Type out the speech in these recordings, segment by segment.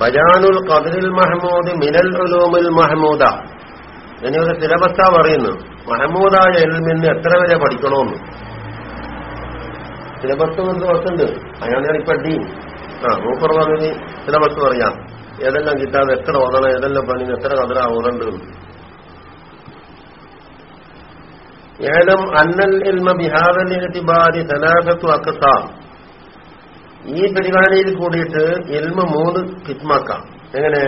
ബജാനുൽ കദറിൽ മഹമൂദ് മിനൽ ഉലൂമിൽ മഹമൂദ. ഒരു സിലബസാ പറയുന്നു മഹമൂദായ എൽമിന്ന് എത്ര വരെ പഠിക്കണമെന്ന്. സിലബസ് ഒരു ദിവസമുണ്ട് അയാൾ ഞാൻ ഇപ്പൊ ഡീൻ. ആ മൂപ്പർ പറഞ്ഞ് സിലബസ് പറയാം ഏതെല്ലാം കിട്ടാതെ എത്ര ഓതണം ഏതെല്ലാം പണി എത്ര കതിര ഓതണ്ട്. ഏലം അന്നൽ ഇൽമ ബിഹാദൽ എഴുതിബാരി സലാസത്തു അക്കസാം ഈ പരിപാടിയിൽ കൂടിയിട്ട് എൽമ മൂന്ന് കിസ്മാക്കാം എങ്ങനെ?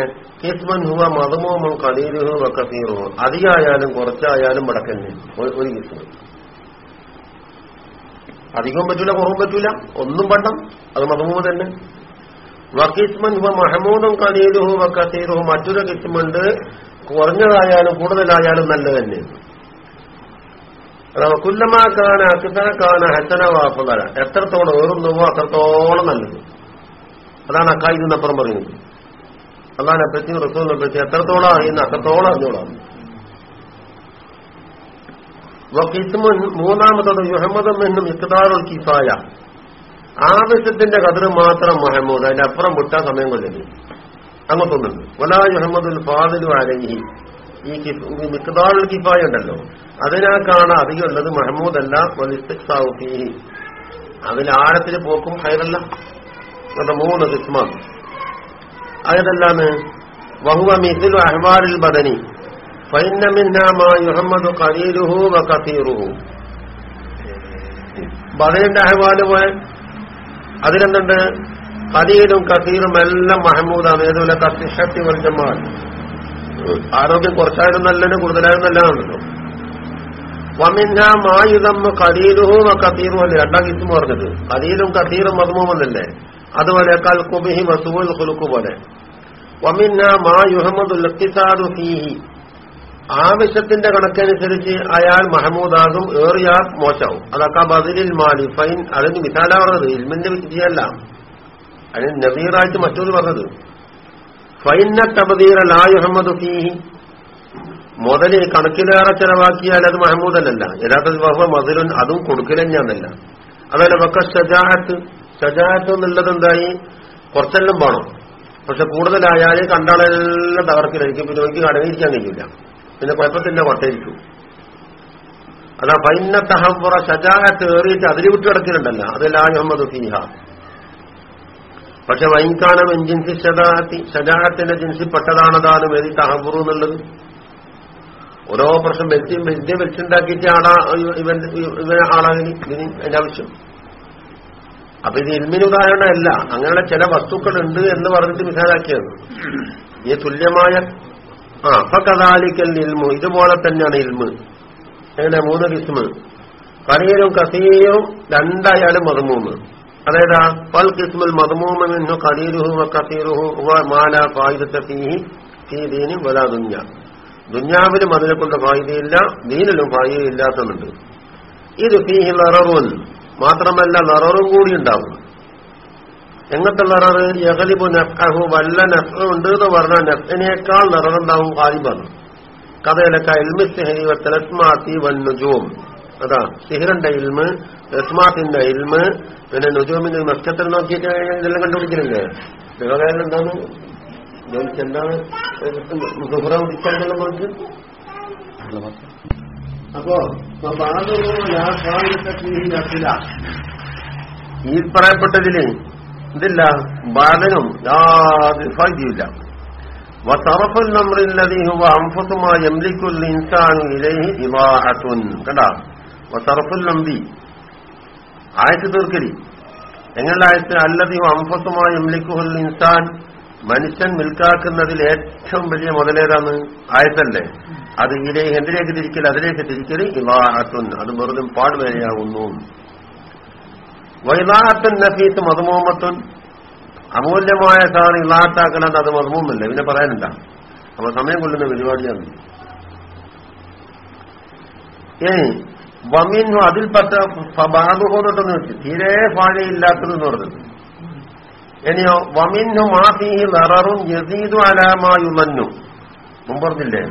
കിസ്മൻ ഹുവ മതമോമോ കലീരുഹു വക്കസീറുഹു അധികമായാലും കുറച്ചായാലും വടക്കന്നെ ഒരു ഒരു കിസ്മ. അധികവും പറ്റൂല കുറവും പറ്റൂല. ഒന്നും പണ്ടം അത് മതമോ തന്നെ. വക്കിസ്മൻ ഹുവ മഹമൂദും കലീലുഹു വക്കസീറുഹു മറ്റൊരു കിസ്മുണ്ട് കുറഞ്ഞതായാലും കൂടുതലായാലും നല്ലത് തന്നെ അഥവാ കുല്ലമാക്കാന അക്തരക്കാന ഹസന വാഫല എത്രത്തോളം ഏറുന്നുവോ അത്രത്തോളം നല്ലത്. അതാണ് അക്കായിന്നപ്പുറം പറയുന്നത്. അതാണ് പറ്റി റസൂലിനെ പറ്റി എത്രത്തോളം അറിയുന്ന അത്രത്തോളം അറിഞ്ഞോളാം. വക്കിസ്മുൻ മൂന്നാമത്തത് മുഹമ്മദും എന്നും ഇക്താറുൽ കിഫായ. ആവശ്യത്തിന്റെ കതിർ മാത്രം മുഹമ്മദ്. അതിന്റെ അപ്പുറം വിട്ടാൻ സമയം കൊല്ലരുത് അങ്ങോട്ടൊന്നുണ്ട് വലാ മുഹമ്മദ് ഫാദിലു അലഹി. ഈ മിക്കതാൾ കിഫായ ഉണ്ടല്ലോ അതിനേക്കാണ് അധികമുള്ളത് മഹമ്മൂദ് അല്ല വലിസ്തിക്സാവുഫീഹി അതിൽ ആഴത്തിൽ പോക്കും ഹൈറല്ല. മൂന്ന് കിസ്മാണ് അതല്ലാന്ന് വഹുവ മിസിലു അഹ്വാറിൽ ബദനി. ഫൈനമിന്നാമുഹമ്മദ് കലീലുഹു വ കസീറുഹു. ബദനിന്റെ അഹ്വാൽ പോയ അതിലെന്തുണ്ട്? കലീലും കസീറും എല്ലാം മഹമ്മൂദാണ് ഏതുപോലെ? കസിഷത്തി വൽജമാൽ ആരോഗ്യം കുറച്ചായാലും നല്ലത് കൂടുതലായാലും നല്ലതാണല്ലോ വമിന്ന മായുധമ്മ കലീലുഹു കത്തീറും അല്ലേ? രണ്ടാം കിസ്മ പറഞ്ഞത്. കലീലും കത്തീറും മധുമൂമെന്നല്ലേ അതുപോലെ കൽ കുബിഹി കുലുക്കു പോലെ. വമിന്ന മാ യുഹമ്മദുൽ ഇഖ്തിസാദു ഫീഹി. ആവശ്യത്തിന്റെ കണക്കനുസരിച്ച് അയാൾ മഹമൂദാകും ഏറിയാൽ മോശവും അതൊക്കെ ബദിലിൽ മാലി ഫൈൻ. അതിന് മിസാല പറഞ്ഞത് ഇൽമിന്റെ വിധിയല്ല അതിന് നബീറായിട്ട് മറ്റൊരു പറഞ്ഞത്. ഫൈന തബദീറ ലാ യുഹമ്മദ് ഫീഹി. മുതൽ കണക്കിലേറെ ചെലവാക്കിയാൽ അത് മഹമൂദല്ലല്ല യഥാർത്ഥത്തിൽ വഹ മധുരൻ അതും കൊടുക്കലഞ്ഞാന്നല്ല അതല്ല വക്ക ഷജാഹത്ത് ഷജാഹത്ത് എന്നുള്ളത് എന്തായി? കുറച്ചെല്ലാം വേണം. പക്ഷെ കൂടുതലായാൽ കണ്ടാളെല്ലാം തകർക്കിലായിരിക്കും പിന്നെ എനിക്ക് കടന്നിരിക്കാൻ കഴിയില്ല പിന്നെ കുഴപ്പത്തിന്റെ കൊട്ടയിരിക്കും. അതാ ഫൈന തഹബുറ ഷജാഹത്ത് ഏറിയിട്ട് അതിൽ വിട്ടു അത് അതെല്ലാം മുഹമ്മദ് ഫീഹ. പക്ഷെ വൈൻകാനം എൻജിൻസി ജിൻസി ഷജാഹത്തിന്റെ ജിൻസിൽപ്പെട്ടതാണതാണ് വേദി തഹബുറു എന്നുള്ളത്. ഓരോ പ്രശ്നം വ്യക്തി വ്യക്തിയെ വെച്ചുണ്ടാക്കിയിട്ട് ആടാ ഇവൻ ആളാകിനി ഇതിന് എന്റെ ആവശ്യം. അപ്പൊ ഇത് ഇൽമിന് ഉദാഹരണമല്ല. അങ്ങനെയുള്ള ചില വസ്തുക്കൾ ഉണ്ട് എന്ന് പറഞ്ഞിട്ട് മിസാലാക്കിയത്. ഈ തുല്യമായ ആ അപ്പൊ കഥാലിക്കൽ ഇൽമു ഇതുപോലെ തന്നെയാണ് ഇൽമ് എങ്ങനെ? മൂന്ന് കിസ്മ്. കറിയരും കസീരും രണ്ടായാലും മതമൂമ് അതായത് പൽ കിസ്മുൽ മതമൂമെന്നു കരീരുഹു കസീറുഹു മാല ഫായിദത്തെ ഫീഹി ഫീ ദീനി വലാ ദുഞ്ഞ ദുഞ്ഞാവിലും അതിനെ കൊണ്ട് ഫായിദയില്ല ദീനിലും ഫായിദയില്ലാത്തതുണ്ട്. ഇത് ഫീഹി ലററുൻ. മാത്രമല്ല ലററും കൂടി ഉണ്ടാവും. എങ്ങനത്തെ ലററ് യഹലിബു നഫ്ഹു വല്ല നഫ് ഉണ്ട് എന്ന് പറഞ്ഞാൽ നഫിനേക്കാൾ ലററുണ്ടാവും ഖാലിബാണ്. കഥയിലൊക്കെ ഇൽമി സിഹരി തെലസ്മാത്തി വന്നുജൂം അതാ സിഹിറിന്റെ ഇൽമ് തെസ്മാത്തിന്റെ ഇൽമ് പിന്നെ നുജൂമിന്റെ നക്ഷത്രം നോക്കിയിട്ട് ഇതെല്ലാം കണ്ടുപിടിക്കുന്നില്ലേ ദേവകാരൻ എന്താണ് എന്താണ് സുഹ്റ ഉദിച്ചാണെന്നുള്ള നമുക്ക് അപ്പോ ഈ പറയപ്പെട്ടതില് ഇതില്ല ബാലനും യാതൊരു ഫായില്ല وطرف النمر الذي هو أنفس ما يملك الإنسان إليه إضاعة കണ്ടാ വസറഫുൽ നമ്പി ആയത്ത് തീർക്കലി. എങ്ങനെയുള്ള ആയത്തിൽ അല്ലധികം അംഫസുമായി എംലിക്കുഹുൽ ഇൻസാൻ മനുഷ്യൻ മിൽക്കാക്കുന്നതിൽ ഏറ്റവും വലിയ മുതലേതാണ് ആയത്തല്ലേ? അത് ഇതിലെ എന്തിലേക്ക് തിരിക്കൽ അതിലേക്ക് തിരിക്കൽ ഇവാഹത്തുൻ അത് വെറുതെ പാടുവരെയാകുന്നു വൈലാഹത്തുൻ നഫീത്ത് മധുമോമത്തുൻ. അമൂല്യമായ സാധനം ഇളാത്താക്കലെന്ന് അത് മധുമോമല്ലേ? പിന്നെ പറയാനില്ല. അപ്പൊ സമയം കൊള്ളുന്ന പരിപാടിയാണ്. വമീനു അതിൽപ്പെട്ട ഭാഗുഹോന്നിട്ടൊന്ന് വെച്ച് തീരെ ഫാഴയില്ലാത്തതെന്ന് പറഞ്ഞത്. ഇനിയോ വമിന്നു മാഫിഹി ലററും യസീദു അലാമായുമന്നു മുമ്പ് പറഞ്ഞില്ലേ?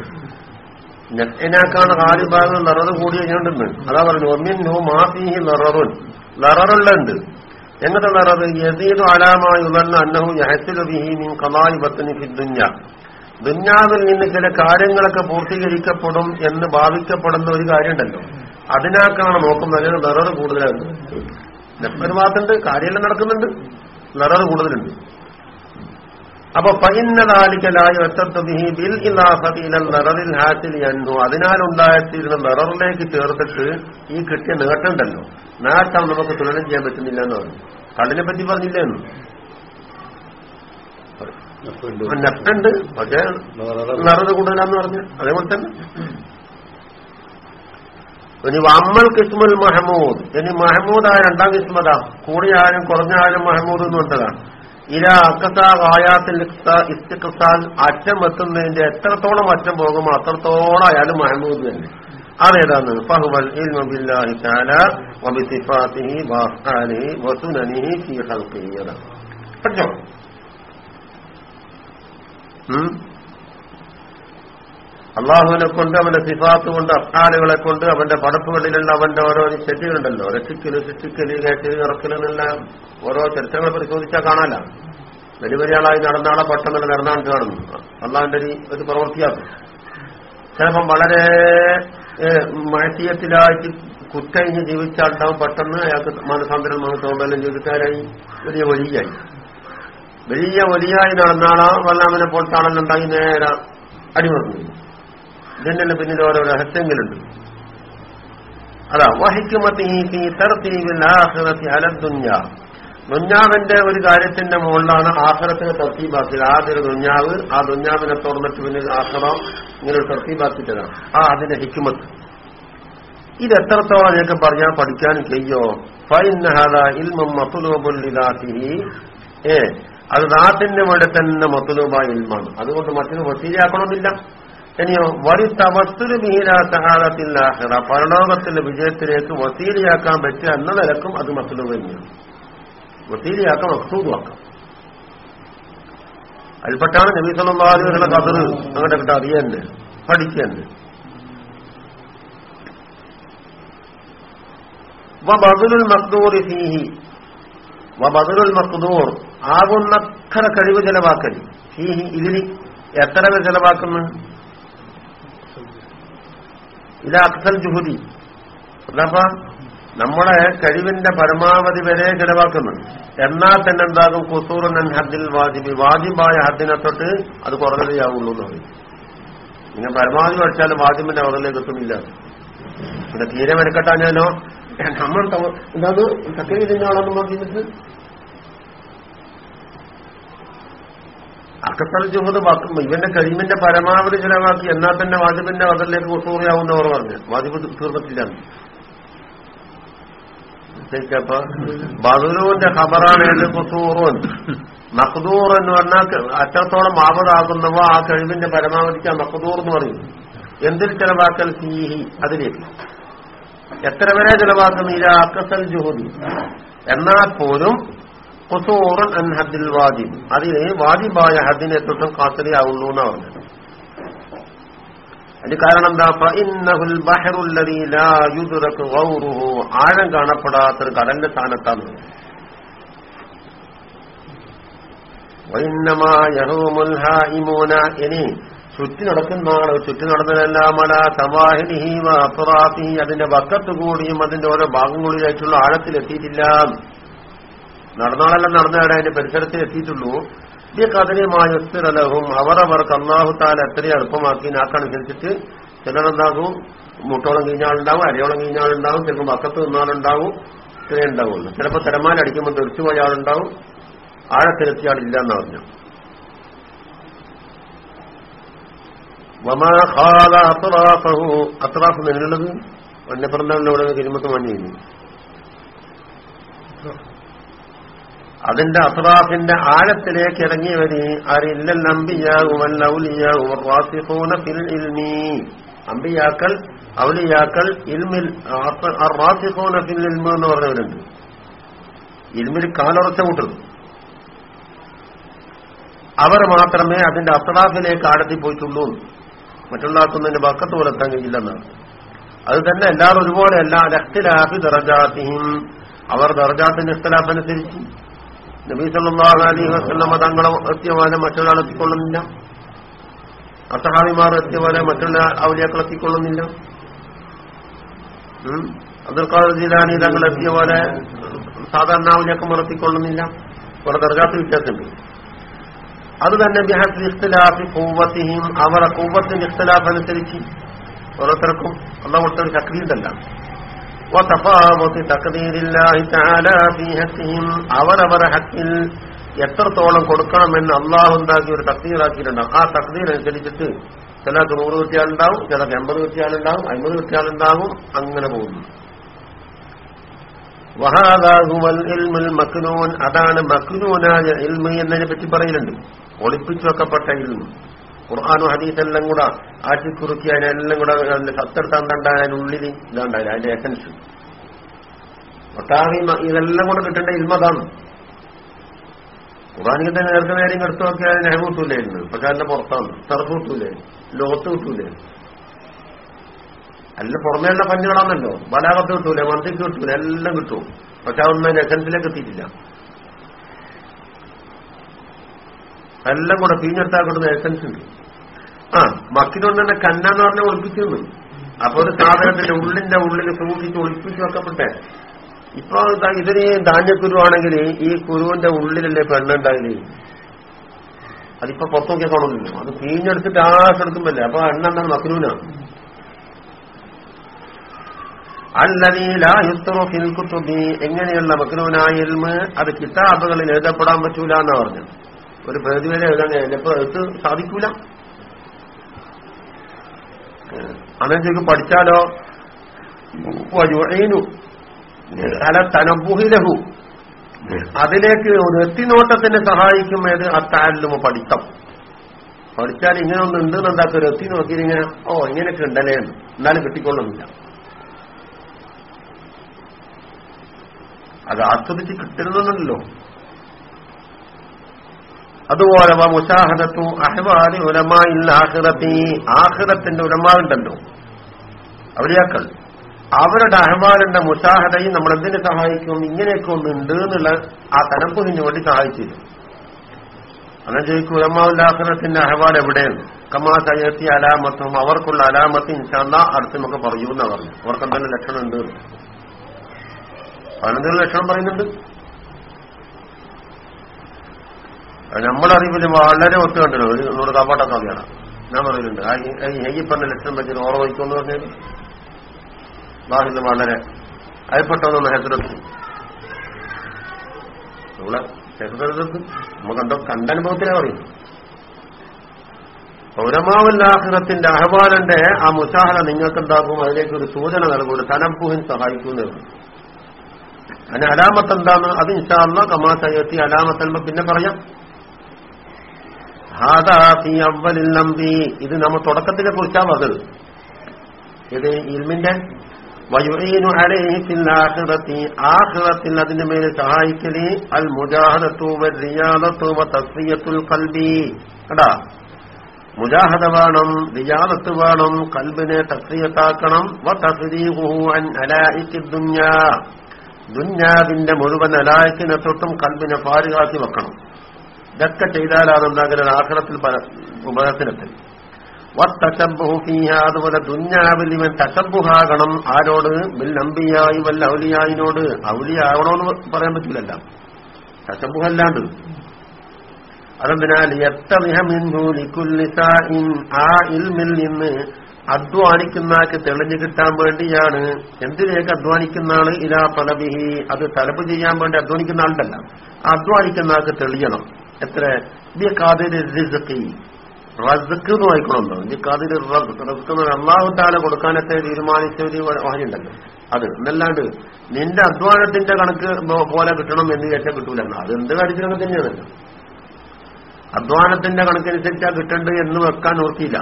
നെറ്റിനാക്കാണ് കാലിഭാഗം ഭാഗം കൂടിയ ഞണ്ടെന്ന് അതാ പറഞ്ഞു ഒമിന്നു മാഫിഹി ലററുൻ ലററുള്ളുണ്ട് എങ്ങനത്തെ നിറത് യസീദു അലാമായു ഉണർന്ന അന്നഹു യഹത്തിലു ബിഹി മീൻ കലായി ബത്തനി ഫി ദുഞ്ഞ ദുഞ്ഞാവിൽ നിന്ന് ചില കാര്യങ്ങളൊക്കെ പൂർത്തീകരിക്കപ്പെടും എന്ന് ഭാവിക്കപ്പെടുന്ന ഒരു കാര്യമുണ്ടല്ലോ. അതിനാക്കാണ് നോക്കുന്നത്. നിറവ് കൂടുതലാണ് ഒരു ഭാഗത്തുണ്ട് കാര്യമെല്ലാം നടക്കുന്നുണ്ട്. നിറവ് കൂടുതലുണ്ട്. അപ്പൊ പൈന്നതാലിക്കലായി നിററിൽ ഹാറ്റിൽ എന്നു അതിനാലുണ്ടായിത്തീരുന്ന നിററിലേക്ക് ചേർത്തിട്ട് ഈ കിട്ടിയ നേട്ടമുണ്ടല്ലോ നേട്ടം നമുക്ക് തുലനം ചെയ്യാൻ പറ്റുന്നില്ല എന്ന് പറഞ്ഞു. കടലിനെ പറ്റി പറഞ്ഞില്ലേ എന്ന്? നെപ്പുണ്ട്. പക്ഷേ നിറത് കൂടുതലാന്ന് പറഞ്ഞു. അതേപോലെ തന്നെ. ഇനി അമ്മൽ കിസ്മുൽ മഹമൂദ്. ഇനി മഹമൂദ് ആ രണ്ടാം കിസ്മതാ. കൂടിയായാലും കുറഞ്ഞാലും മഹമൂദ് എന്ന് പറഞ്ഞതാണ്. ഇല അക്കസാ ആയാത്തിൽ ഇസ്തിഖസാൽ അറ്റം എത്തുന്നതിന്റെ എത്രത്തോളം അറ്റം പോകുമോ അത്രത്തോളം അയാൾ മഹമൂദ് തന്നെ. അതേതാണ്? ഫഹുവൽ ഇൽമു ബില്ലാഹി തആല വബിസിഫാത്തിഹി വഅഫ്ആലിഹി ഫീ അള്ളാഹുവിനെ കൊണ്ട് അവന്റെ സിഫാത്ത് കൊണ്ട് അഫ്ആലുകളെ കൊണ്ട് അവന്റെ പടപ്പുകളിലുള്ള അവന്റെ ഓരോ ചെറ്റുകളുണ്ടല്ലോ രക്ഷിക്കൽ ശിക്ഷിക്കൽ കയറ്റൽ ഇറക്കലെന്നുള്ള ഓരോ ചരിത്രങ്ങൾ പരിശോധിച്ചാൽ കാണാനല്ല വലിയ വലിയ ആളായി നടന്നാളെ പെട്ടെന്ന് നടന്നാണ്ട് കാണുന്നു അള്ളാഹിന്റെ ഒരു പ്രവൃത്തിയാക്കും. ചിലപ്പം വളരെ മഴത്തീയത്തിലായിട്ട് കുറ്റഴിഞ്ഞ് ജീവിച്ചാണ്ടാവും പെട്ടെന്ന് അയാൾക്ക് മാനസാന്തരം തോന്നലും ജീവിക്കാരായി വലിയ വലിയായി. വലിയ വലിയായി നടന്നാളാ വല്ലാമിനെ പോലത്താണെന്നുണ്ടായി നേരെ അടിമറന്നു ഇതിന്റെ പിന്നിൽ ഓരോ രഹസ്യങ്ങളുണ്ട്. അതാ വഹിക്കുമത്തി തർത്തീവിൽ ആഹ്റത്തി അലദ്ദുഞ്ഞ ദുഞ്ഞാവിന്റെ ഒരു കാര്യത്തിന്റെ മുകളിലാണ് ആഹ്റത്തിനെ തർത്തീബാക്കിയത്. ആദ്യ ദുഞ്ഞാവ് ആ ദുഞ്ഞാവിനെ തുറന്നിട്ട് പിന്നെ ആഹ്റം ഇങ്ങനെ ഒരു തർത്തീബാക്കിട്ടതാണ് ആ അതിന്റെ ഹിക്കുമത്ത് ഇത് എത്രത്തോളം ഞങ്ങൾക്ക് പറഞ്ഞാൽ പഠിക്കാൻ കഴിയോ ഫൈനഹദ ഏ അത് നാട്ടിന്റെ മുകളിൽ തന്നെ മത്തുലോബ ഇൽമാണ്. അതുകൊണ്ട് മറ്റൊരു വസീലാക്കണമെന്നില്ല ഇനിയോ വരി തവത്തുരു മീരാസഹാദത്തില്ലാഹിറ പരലോകത്തിന്റെ വിജയത്തിലേക്ക് വസീലിയാക്കാൻ പറ്റുക എന്ന നിലക്കും അത് മത്തുലൂബ് തന്നെയാണ്. വസീലിയാക്കാം മക്സൂദുമാക്കാം അതിൽപ്പെട്ടാണ് നബി സല്ലാഹുലുള്ള കതർ അങ്ങനെ കിട്ടാ അറിയന്നെ പഠിക്കന്നെ വബദുൽ മക്ദൂർ ഫീഹി വബദുൽ മക്ദൂർ ആകുന്നത്ര കഴിവ് ചെലവാക്കൽ ഫീഹി ഇതിന് എത്ര ചെലവാക്കുന്നു? ഇത് അക്സൽ ജുഹുദി. അതപ്പ നമ്മളെ കഴിവിന്റെ പരമാവധി വരെ ചെലവാക്കുന്നു. എന്നാൽ തന്നെ എന്താകും? കുസൂറൻ ഹദ്ദിൽ വാജിബി. വാജിബായ ഹദ്ദിനെ തൊട്ട് അത് കുറഞ്ഞതയാവുള്ളൂ എന്ന് പറയും. ഇങ്ങനെ പരമാവധി പഠിച്ചാലും വാജിബിന്റെ അവറിലേക്ക് എത്തുന്നില്ല. പിന്നെ തീരെ മെനക്കെട്ടാഞ്ഞാലോ? നമ്മൾ എന്താ തക്കരി തിന്നാണെന്ന് പറഞ്ഞിട്ട്? അക്കത്തൽ ജുഹദ് ഇവന്റെ കഴിവിന്റെ പരമാവധി ചിലവാക്കി എന്നാൽ തന്നെ വാജിബിന്റെ വതലിലേക്ക് കൊസൂറിയാവുന്നവർ പറഞ്ഞു. വാജിബ് തീർന്നിട്ടില്ല. അപ്പൊ ബദുരുവിന്റെ ഖബറാണ് ഏത് കുസൂറുൻ മഖദൂർ എന്ന് പറഞ്ഞാൽ അറ്റത്തോളം ആപതാകുന്നവ ആ കഴിവിന്റെ പരമാവധിക്ക് ആ മഖദൂർ എന്ന് പറയും. എന്തിൽ ചെലവാക്കൽ സീഹി അതിലേക്ക് എത്ര വരെ ചെലവാക്കുന്നു ഇല അക്കസൽ ജുഹദി. എന്നാൽ പോലും കുസൂറൻ അൻ ഹദ്ദിൽ വാജിബ് അതിന് വാജിബായ ഹദ്ദിനെ തൊട്ടും കാത്തലിയാവുള്ളൂ എന്നാ പറഞ്ഞത്. അതിന് കാരണം എന്താ? യുദ്റകു ഗൗറുഹു. ആഴം കാണപ്പെടാത്തൊരു കടലിന്റെ സ്ഥാനത്താണ്. ഇനി ചുറ്റി നടക്കുന്ന ആൾ ചുറ്റി നടന്നതെല്ലാം അല സവാഹിനിഹി അപ്പുറാത്തി അതിന്റെ വക്കത്ത് കൂടിയും അതിന്റെ ഓരോ ഭാഗങ്ങളിലായിട്ടുള്ള ആഴത്തിലെത്തിയിട്ടില്ല. നടന്നാളെല്ലാം നടന്നാടെ അതിന്റെ പരിസരത്തിൽ എത്തിയിട്ടുള്ളൂ. ഈ കഥനയുമായ ഒത്തിരലഹും അവർ അവർക്ക് അള്ളാഹു താല എത്രയും എളുപ്പമാക്കി നാക്കനുസരിച്ചിട്ട് ചിലരെന്താകും? മുട്ടോളം കഴിഞ്ഞാളുണ്ടാവും അരയോളം കഴിഞ്ഞാളുണ്ടാവും ചിലപ്പോൾ പക്കത്ത് നിന്നാളുണ്ടാവും ഇത്രയേ ഉണ്ടാവുള്ളൂ. ചിലപ്പോൾ തിരമാല അടിക്കുമ്പോൾ തെറിച്ചു പോയ ആളുണ്ടാവും. ആഴത്തിലെത്തിയ ആളില്ല എന്ന് പറഞ്ഞു വമാ ഖാല അത്റാഫഹു. അത്റാഫ് നിന്നുള്ളത് വന്യപ്രന്താവിലൂടെ കിരുമത്ത് മഞ്ഞിരുന്നു അതിന്റെ അസറാഫിന്റെ ആഴത്തിലേക്ക് ഇറങ്ങിയവര് അറിയില്ലൽ അമ്പിയാകുമൽ ഔലിയാകും റാസിഖൂന ഫിൽ ഇൽമി. അമ്പിയാക്കൾ ഔലിയാക്കൾ ഇൽമിൽ റാസിഖൂന ഫിൽ ഇൽമ എന്ന് പറഞ്ഞവരുണ്ട്. ഇൽമിൽ കാലുറച്ച കൂട്ടുന്നു അവർ മാത്രമേ അതിന്റെ അസറാഫിലേക്ക് ആഴത്തിൽ പോയിട്ടുള്ളൂ. മറ്റുള്ളവർക്കൊന്നും ബക്കത്ത് പുലർത്താൻ കഴിയില്ലെന്നാണ് അത് തന്നെ എല്ലാവരും ഒരുപോലെ അല്ല. ലഖ്തിലാഫി ദറജാത്തിയും അവർ ദർജാത്തിന്റെ ഇഖ്തലാഫനുസരിച്ച് നബീ സല്ലാഹു അലൈഹി വസ്ലമ തങ്ങളെ എത്തിയ പോലെ മറ്റൊരാൾ എത്തിക്കൊള്ളുന്നില്ല. അസഹാബിമാർ എത്തിയ പോലെ മറ്റുള്ള ഔലിയാക്കൾ എത്തിക്കൊള്ളുന്നില്ല. അബ്ദുൽ ഖാദർ ജീലാനി തങ്ങൾ എത്തിയ പോലെ സാധാരണ ഔലിയാക്കന്മാർ എത്തിക്കൊള്ളുന്നില്ല. കുറെ ദർഗാത്ത് വ്യത്യാസമുണ്ട്. അത് തന്നെ ബിഹസ് കൂവത്തിയും അവരുടെ കൂവത്തിന്റെ ഇഖ്തലാഫ് അനുസരിച്ച് ഓരോരുത്തർക്കും അള്ള കൊടുത്തൊരു ശക്തിയുണ്ടല്ല وتفاوت تقدير الله تعالى في حقهم അവരവരെ ഹക്കിൽ എത്രത്തോളം കൊടുക്കണമെന്ന് അള്ളാഹു ഉണ്ടാക്കി ഒരു തക്തീറാക്കിയിട്ടുണ്ടാവും ആ തക്തീർ അനുസരിച്ചിട്ട് ചിലർക്ക് നൂറ് കുട്ടിയാളുണ്ടാവും ചിലർക്ക് എൺപത് കുട്ടിയാളുണ്ടാവും അമ്പത് കുട്ടിയാളുണ്ടാവും അങ്ങനെ പോകുന്നു വഹാദാഹുവൽ ഇൽമുൽ മക്നൂൻ അതാണ് മക്നൂനായ ഇൽമ എന്നതിനെ പറ്റി പറയലുണ്ട് ഒളിപ്പിച്ചു വെക്കപ്പെട്ട ഇൽമ ഖുർആാനും ഹദീസെല്ലാം കൂടെ ആറ്റിക്കുറുക്കി അതിനെല്ലാം കൂടെ അതിന്റെ സത്തെടുത്താൻ കണ്ട അതിനുള്ളിൽ ഇതാണ്ടായി അതിന്റെ എസൻസ് ഒട്ടാകെ ഇതെല്ലാം കൂടെ കിട്ടേണ്ട ഇൽമതാണ്. ഖുർആാനിക്ക് തന്നെ നേരത്തെ നേരം എടുത്തു നോക്കിയാൽ നെഹ് കിട്ടൂലായിരുന്നു പക്ഷെ അതിന്റെ പുറത്താണ്. തറപ്പ് കിട്ടൂലേ ലോകത്ത് കിട്ടൂലേ അല്ല പുറമേയുള്ള പഞ്ഞുകളാണല്ലോ. ബലാകത്ത് കിട്ടൂലേ? മന്ത്രിക്ക് കിട്ടൂല? എല്ലാം കിട്ടും. പക്ഷെ അതൊന്നും അതിന്റെ എസൻസിലേക്ക് എത്തിയിട്ടില്ല. എല്ലാം കൂടെ പിഞ്ഞെടുത്താൽ കിട്ടുന്ന എസൻസ് ഉണ്ട്. ആ മക്കിനോട് തന്നെ കന്നാന്ന് പറഞ്ഞ ഒളിപ്പിക്കുന്നു അപ്പൊ ഒരു സാധനത്തിന്റെ ഉള്ളിന്റെ ഉള്ളിൽ സൂക്ഷിച്ച് ഒളിപ്പിച്ചു വെക്കപ്പെട്ടെ. ഇപ്പൊ ഇതിന് ധാന്യ കുരുവാണെങ്കിൽ ഈ കുരുവിന്റെ ഉള്ളിലല്ലേ പെണ്ണുണ്ടായില്ലേ അതിപ്പോ പുറത്തു നോക്കിയാൽ കാണുന്നില്ല അത് പീഞ്ഞെടുത്തിട്ട് ആശെടുക്കുമ്പല്ലേ അപ്പൊ എണ്ണ എന്താണ് മക്കിനൂനാണ് എങ്ങനെയുള്ള മക്നൂനായ അത് കിതാബുകളിൽ എഴുതപ്പെടാൻ പറ്റൂല എന്നാ പറഞ്ഞു ഒരു പ്രതിവരെ എഴുതാൻ ചിലപ്പോ എഴുത്ത് സാധിക്കൂല. അനഞ്ചേക്ക് പഠിച്ചാലോ? വയുഴീനു അല തനബുഹിലഹു അതിലേക്ക് ഒരു എത്തിനോട്ടത്തിന് സഹായിക്കും ഏത്? അത്താലും പഠിത്തം. പഠിച്ചാൽ ഇങ്ങനെ ഒന്ന് ഉണ്ട് എന്താക്കും? ഒരു എത്തി നോക്കിയിട്ട് ഇങ്ങനെ ഓ ഇങ്ങനെയൊക്കെ ഉണ്ടല്ലേ എന്ന്. എന്നാലും കിട്ടിക്കൊള്ളുന്നില്ല. അത് ആസ്വദിച്ച് കിട്ടരുതെന്നല്ലോ. അതുപോലെ മുസാഹദത്തു അഹ്വാദി അഹ്വാലി ഉലമായിൽ ആഹ്റത്തി ആഹ്റത്തിന്റെ ഉലമാ ഉണ്ടല്ലോ അവലിയാക്കൾ അവരുടെ അഹ്വാലിന്റെ മുസാഹദയും നമ്മൾ എന്തിനു സഹായിക്കും? ഇങ്ങനെയൊക്കെ ഒന്ന് ഉണ്ട് എന്നുള്ള ആ തനപ്പുഹിന് വേണ്ടി സഹായിച്ചിരുന്നു അങ്ങനെ ചോദിക്കും ഉലമാവുൽ ആഹ്റത്തിന്റെ അഹ്വാൽ എവിടെയാണ് കമാ സയത്തി അലാമത്തും അവർക്കുള്ള അലാമത്ത് ഇൻഷാല്ല അടുത്ത് നമുക്ക് പറയൂ എന്നാ പറഞ്ഞു അവർക്ക് എന്തെങ്കിലും ലക്ഷണം ഉണ്ട് എന്ന്. ലക്ഷണം പറയുന്നുണ്ട് അത് നമ്മുടെ അറിവിൽ വളരെ ഒത്തു കണ്ടല്ലോ ഒരു നൂറ് കാപ്പാട്ടൊക്കെ കവിയാണ് ഞാൻ പറയുന്നുണ്ട് ഈ- പറഞ്ഞ ലക്ഷണം വെച്ചിട്ട് ഓറ വഹിക്കുമെന്ന് പറഞ്ഞാൽ ബാഹിന് വളരെ അയപ്പെട്ടൊന്ന് ഹെസരത്ത് നമ്മളെ ഹെസരത്ത് നമുക്ക് കണ്ട കണ്ടനുഭവത്തിനെ പറയും പൗരമാവല്ലാഹത്തിന്റെ അഹ്വാനന്റെ ആ മുസാഹല നിങ്ങൾക്ക് എന്താക്കും അതിലേക്ക് ഒരു സൂചന നൽകും ഒരു തനപ്പുവിൻ സഹായിക്കുന്നത് അതിന് അലാമത്ത് എന്താണ് അത് ഇൻഷാല്ല കമാസയത്തി അലാമത്തൽമ. പിന്നെ പറയാം. നമ്പി ഇത് നമ്മ തുടക്കത്തിനെ കുറിച്ചാ പറഞ്ഞത്. ഇത് ഇൽമിന്റെ വയുറീനു അലൈഹി ഫിൽ ആഖിറത്തി. ആഖിറത്തിൽ അതിന്റെ മേലെ സഹായിക്കൽ. അൽ മുജാഹദത്തൂവ റിയാദത്തൂവ വതസ്ഫിയത്തുൽ ഖൽബി കടാ മുജാഹദ വേണം റിയാദത്ത് വേണം കൽബിനെ തസ്രിയത്താക്കണം വ തസ്രീഹു അൻ അലായിക്ക് ദുന്യാ. ദുന്യാവിന്റെ മുഴുവൻ അലായിക്കിനെ തൊട്ടും കൽബിനെ പാരുകാക്കി വെക്കണം. ഇതൊക്കെ ചെയ്താലാണ് എന്താകുന്നത് വത്തശബ്ബുഹു ഫീഹ അതുപോലെ ദുന്യാവിൽ ഇവൻ ആരോട്? ബിൽ വല്ല ഔലിയായിനോട്. ഔലിയാകണമെന്ന് പറയാൻ പറ്റില്ലല്ല തശബ്ബുഹല്ലാണ്ട് അതെന്തിനാൽ ആ ഇൽമിൽ നിന്ന് അധ്വാനിക്കുന്നാക്ക് തെളിഞ്ഞു കിട്ടാൻ വേണ്ടിയാണ്. എന്തിനേക്ക് അധ്വാനിക്കുന്ന ആൾ? ഇലാ തലബിഹി. അത് തലബ് ചെയ്യാൻ വേണ്ടി അധ്വാനിക്കുന്ന ആളുണ്ടല്ല. ആ അധ്വാനിക്കുന്ന തെളിയണം. എത്ര? ബി കാതിരി റിസ്ഖി. റസ്ക്ക് എന്ന് വായിക്കണമല്ലോ നീ കാതിൽ റസ്ക്ക് അള്ളാഹു താല കൊടുക്കാനൊക്കെ തീരുമാനിച്ച ഒരു വാഹനുണ്ടല്ലോ അത് എന്നല്ലാണ്ട് നിന്റെ അധ്വാനത്തിന്റെ കണക്ക് പോലെ കിട്ടണം എന്ന് വിചാരിച്ചാൽ കിട്ടൂല. അത് എന്ത് കാര്യത്തിനൊക്കെ തന്നെയാണല്ലോ അധ്വാനത്തിന്റെ കണക്കനുസരിച്ചാ കിട്ടേണ്ടത് എന്ന് വെക്കാൻ ഓർത്തിയില്ല.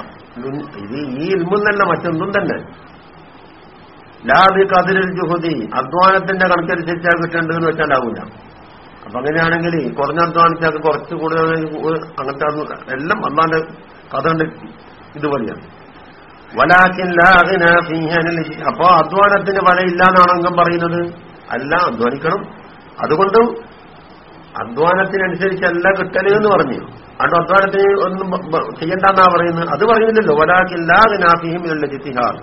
ഇത് ഈ ഇൽമും തന്നെ മറ്റൊന്നും തന്നെ. ലാബി കതിരിൽ ജുഹുദി. അധ്വാനത്തിന്റെ കണക്കനുസരിച്ചാ കിട്ടേണ്ടതെന്ന് വെച്ചാലാവൂല അപ്പൊ അങ്ങനെയാണെങ്കിൽ കുറഞ്ഞ അത് കുറച്ച് കൂടുതൽ അങ്ങനത്തെ എല്ലാം അള്ളാന്റെ കഥ കണ്ട് ഇതുപോലെയാണ്. അപ്പോ അധ്വാനത്തിന് ഫലമില്ല എന്നാണ് അംഗം പറയുന്നത്. അല്ല അധ്വാനിക്കണം. അതുകൊണ്ടും അധ്വാനത്തിനനുസരിച്ചല്ല കിട്ടൽ എന്ന് പറഞ്ഞു. അതുകൊണ്ട് അധ്വാനത്തിന് ഒന്നും ചെയ്യണ്ടെന്നാ പറയുന്നത്. അത് പറയുന്നില്ലല്ലോ. വലാക്കില്ലാതെ നാഫിഹിമില്ല ജിത്തിഹാദ്.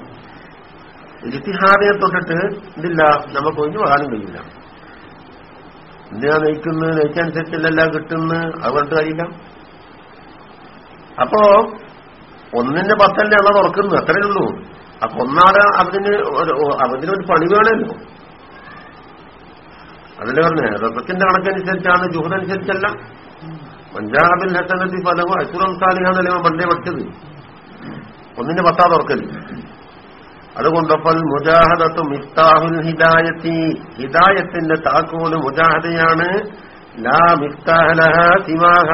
ജിത്തിഹാദിനെ തൊട്ടിട്ട് ഇതില്ല നമുക്ക് ഒന്നും വരാനും കഴിയില്ല. എന്തിനാ നയിക്കുന്നത് നയിക്കനുസരിച്ചല്ല കിട്ടുന്നത് അത് പറഞ്ഞിട്ട് കഴിയില്ല അപ്പോ ഒന്നിന്റെ പത്തല്ലേ അള്ള തുറക്കുന്നു അത്രയേ ഉള്ളൂ. അപ്പൊ ഒന്നാടെ അതിന് അതിനൊരു പണി വേണമല്ലോ അതിലെ പറഞ്ഞ റസത്തിന്റെ കണക്കനുസരിച്ചാണ് ജുഹദനുസരിച്ചല്ല. പഞ്ചാബിൽ ഹസനത്തി ഫലവും അസുറം ഇവൻ പണ്ടേ പഠിച്ചത്? ഒന്നിന്റെ പത്താ തുറക്കൽ. അതുകൊണ്ടപ്പോൾ മുജാഹദത്തു മിഫ്താഹുൽ ഹിദായത്തി. ഹിദായത്തിന്റെ താക്കോൽ മുജാഹദയാണ്. ലാ മിഫ്താഹലഹ സിവാഹ.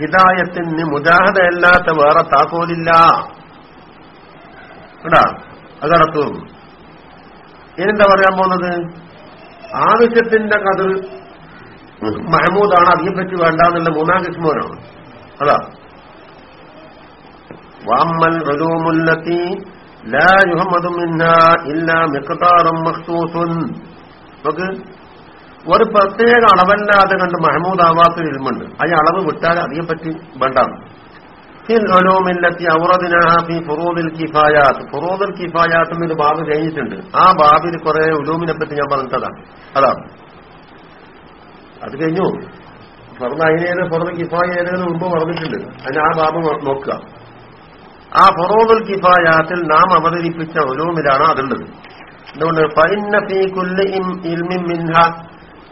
ഹിദായത്തിന് മുജാഹദയല്ലാത്ത വേറെ താക്കോലില്ല. കേടാ അതടത്തും ഇനിന്താ പറയാൻ പോകുന്നത്? ആവശ്യത്തിന്റെ കതിർ മഹമൂദാണ് അതിനെപ്പറ്റി വേണ്ടാന്നുള്ള മൂന്നാം കിസ്മോനാണ്. അതാ. വാമ്മൽ റലൂമുല്ലത്തി ലാ യുഹമ്മദു മിന്നാ ഇല്ലാ മിഖ്താറും മഖ്സൂസുൻ. നമുക്ക് ഒരു പ്രത്യേക അളവല്ലാതെ കണ്ട് മഹമൂദ് ആവാത്ത ഇൽമുണ്ട്. ആ അളവ് വിട്ടാൽ അതിനെപ്പറ്റി വേണ്ടാണ് ഫിൽ ഉലൂമില്ലത്തി ഔറദിനഹ ഫി ഫുറൂദിൽ കിഫായാത്ത്. ഫുറോദിൽ കിഫായാത്ത് എന്നൊരു ബാബ് കഴിഞ്ഞിട്ടുണ്ട്. ആ ബാബിൽ കുറെ ഉലൂമിനെ പറ്റി ഞാൻ പറഞ്ഞതാണ്. അതാണ് അത് കഴിഞ്ഞു. ഫർദ് അതിനേത് ഫർദ് കിഫായ ഏതെങ്കിലും മുമ്പ് പറഞ്ഞിട്ടുണ്ട്. അതിന് ആ ബാബ് നോക്കുക. ആ ഫറോദുൽ കിഫായാത്തിൽ നാം അവതരിപ്പിച്ച ഒരുമിലാണ് അതുള്ളത് എന്തുകൊണ്ട്? ഫൈന്ന ഫീ കുല്ലി ഇൽമിൻ മിൻഹ.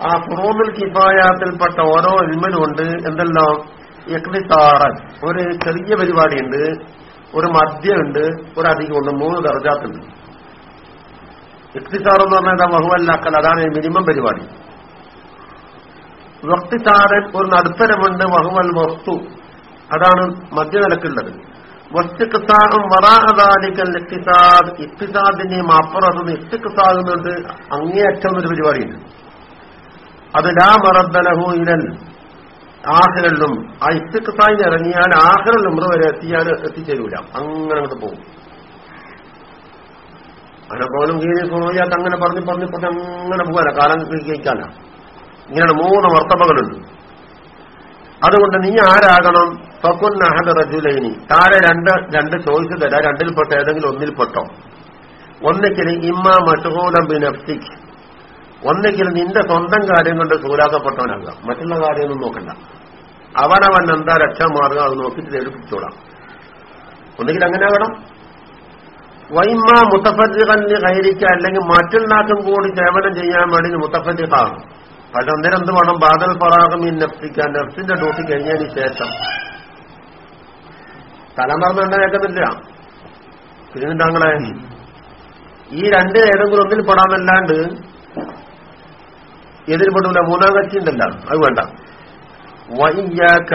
ആ ഫുറൂദുൽ കിഫായാത്തിൽപ്പെട്ട ഓരോ ഇൽമിനുണ്ട് എന്തല്ലോ? യക്തിസാറൻ ഒരു ചെറിയ പരിപാടിയുണ്ട്. ഒരു മദ്യമുണ്ട്. ഒരു അധികമുണ്ട് മൂന്ന് ദർജാത്തുണ്ട്. ഇക്തിസാർ എന്ന് പറഞ്ഞാൽ വഹുവല്ലാക്കൽ അതാണ് മിനിമം പരിപാടി. വക്തിസാരൻ ഒരു നടുത്തരമുണ്ട്. വഹുവൽ വസ്തു. അതാണ് മധ്യനിലക്കുള്ളത് ഇക്തിസാദിന്റെയും അപ്പുറത്തുനിന്ന് ഇസ്തിക്കിസാകുന്നുണ്ട് അങ്ങേയറ്റം ഒരു പരിപാടിയുണ്ട്. അത് ലാ മറദ്ദലഹു ഇലൽ ആഹ്റല്ലും ആ ഇസ്തിഖ്സായിന് ഇറങ്ങിയാൽ ആഹ്റൽ ഉമ്ര വരെ എത്തിയാൽ എത്തിച്ചേരൂല. അങ്ങനെ അങ്ങോട്ട് പോകും. അങ്ങനെ പോലും കീഴിൽ സൂര്യാത്ത് അങ്ങനെ പറഞ്ഞ് പറഞ്ഞ് പറഞ്ഞ് അങ്ങനെ പോകാന. കാലം കഴിക്കാനാ. ഇങ്ങനെയാണ് മൂന്ന് വർത്തമകളുണ്ട് അതുകൊണ്ട് നീ ആരാകണം? ഫക്കുൻ താഴെ രണ്ട് രണ്ട് ചോയ്സ് തരാം രണ്ടിൽപ്പെട്ട ഏതെങ്കിലും ഒന്നിൽപ്പെട്ടോ? ഒന്നിക്കൽ ഇമ്മ മഷഹൂലം ബിൻ അഫ്സിഖ് ഒന്നിക്കൽ നിന്റെ സ്വന്തം കാര്യം കൊണ്ട് സൂലാക്കപ്പെട്ടവനാകാം മറ്റുള്ള കാര്യമൊന്നും നോക്കണ്ട. അവനവൻ എന്താ രക്ഷാമാർഗം അത് നോക്കിയിട്ട് എടുപ്പിച്ചോടാം ഒന്നുകിൽ അങ്ങനെ ആകണം. വൈമ മുത്തഫജിഖന് കൈരിക്ക അല്ലെങ്കിൽ മറ്റുള്ളാക്കും കൂടി സേവനം ചെയ്യാൻ വേണ്ടി മുത്തഫജിഖാകും പക്ഷെ അന്നേരം എന്ത് വേണം? ബാദൽ ഫറാഹം ഈ നഫ്സിക്ക. നഫ്സിന്റെ ഡ്യൂട്ടി കഴിഞ്ഞതിന് ശേഷം തലമറന്ന് കേൾക്കുന്നില്ല. താങ്കളെ ഈ രണ്ട് ഏതെങ്കിലും ഒന്നിൽ പെടാന്നല്ലാണ്ട് എതിർപ്പെട്ടില്ല മൂന്നാം കക്ഷി ഉണ്ടല്ല. അത് വേണ്ട. വയ്യാക്ക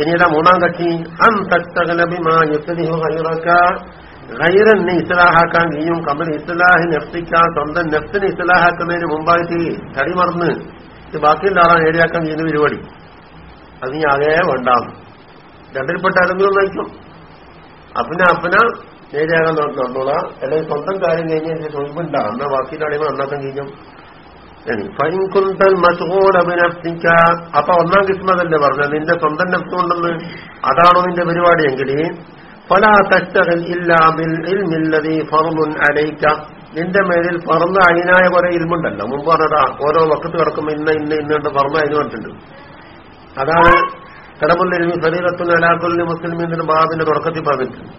ഇനിയതാ മൂന്നാം കക്ഷി. ഹൈറക്ക ഹൈറന്നെ ഇസ്ലാഹാക്കാൻ കഴിയും കമ്പനി ഇസ്ലാഹി നെഫ്റ്റിക്കാൻ സ്വന്തം നെഫ്സിനെ ഇസ്ലാഹാക്കുന്നതിന് മുമ്പായിട്ട് തടി മറന്ന് ഇത് ബാക്കിയുള്ള ആളാണ് നേടിയാക്കാൻ ചെയ്യുന്ന പരിപാടി. അത് നീ ആകെ വേണ്ടാം രണ്ടിൽപ്പെട്ട ആരെങ്കിലും നയിക്കും അപ്പന അപ്പന നേരെയാകാൻ നടന്നോളാം അല്ലെങ്കിൽ സ്വന്തം കാര്യം കഴിഞ്ഞാൽ സ്വന്തമുണ്ടാ എന്നാ ബാക്കി ആളുകൾ നന്നാക്കാൻ കഴിയും ഫൈൻകുന്തൻ മസുകൂല അഭിനപ്തിക്ക അപ്പൊ ഒന്നാം കിസ്മതല്ലേ പറഞ്ഞത്? നിന്റെ സ്വന്തം കൊണ്ടെന്ന് അതാണോ നിന്റെ പരിപാടിയെങ്കിൽ ഫലാ തഷ്ടകൽ ഇല്ലാ ബിൽ ഇൽമില്ലതി ഫർമുൻ അലൈക്ക നിന്റെ മേലിൽ പറന്ന് അതിനായ കുറെ ഇൽമുണ്ടല്ലോ. മുമ്പ് പറഞ്ഞതാ ഓരോ വക്കത്ത് കിടക്കുമ്പോ ഇന്ന ഇന്ന ഇന്നുണ്ട് ഫർമ്മ അതിന് പറഞ്ഞിട്ടുണ്ട് അതാണ് കടമുല്ലിൽമി ഫരീറത്തുൽ അലാഖുല്ലി മുസ്ലിമിന്റെ ബാബിന്റെ തുടക്കത്തിൽ പറഞ്ഞിട്ടുണ്ട്.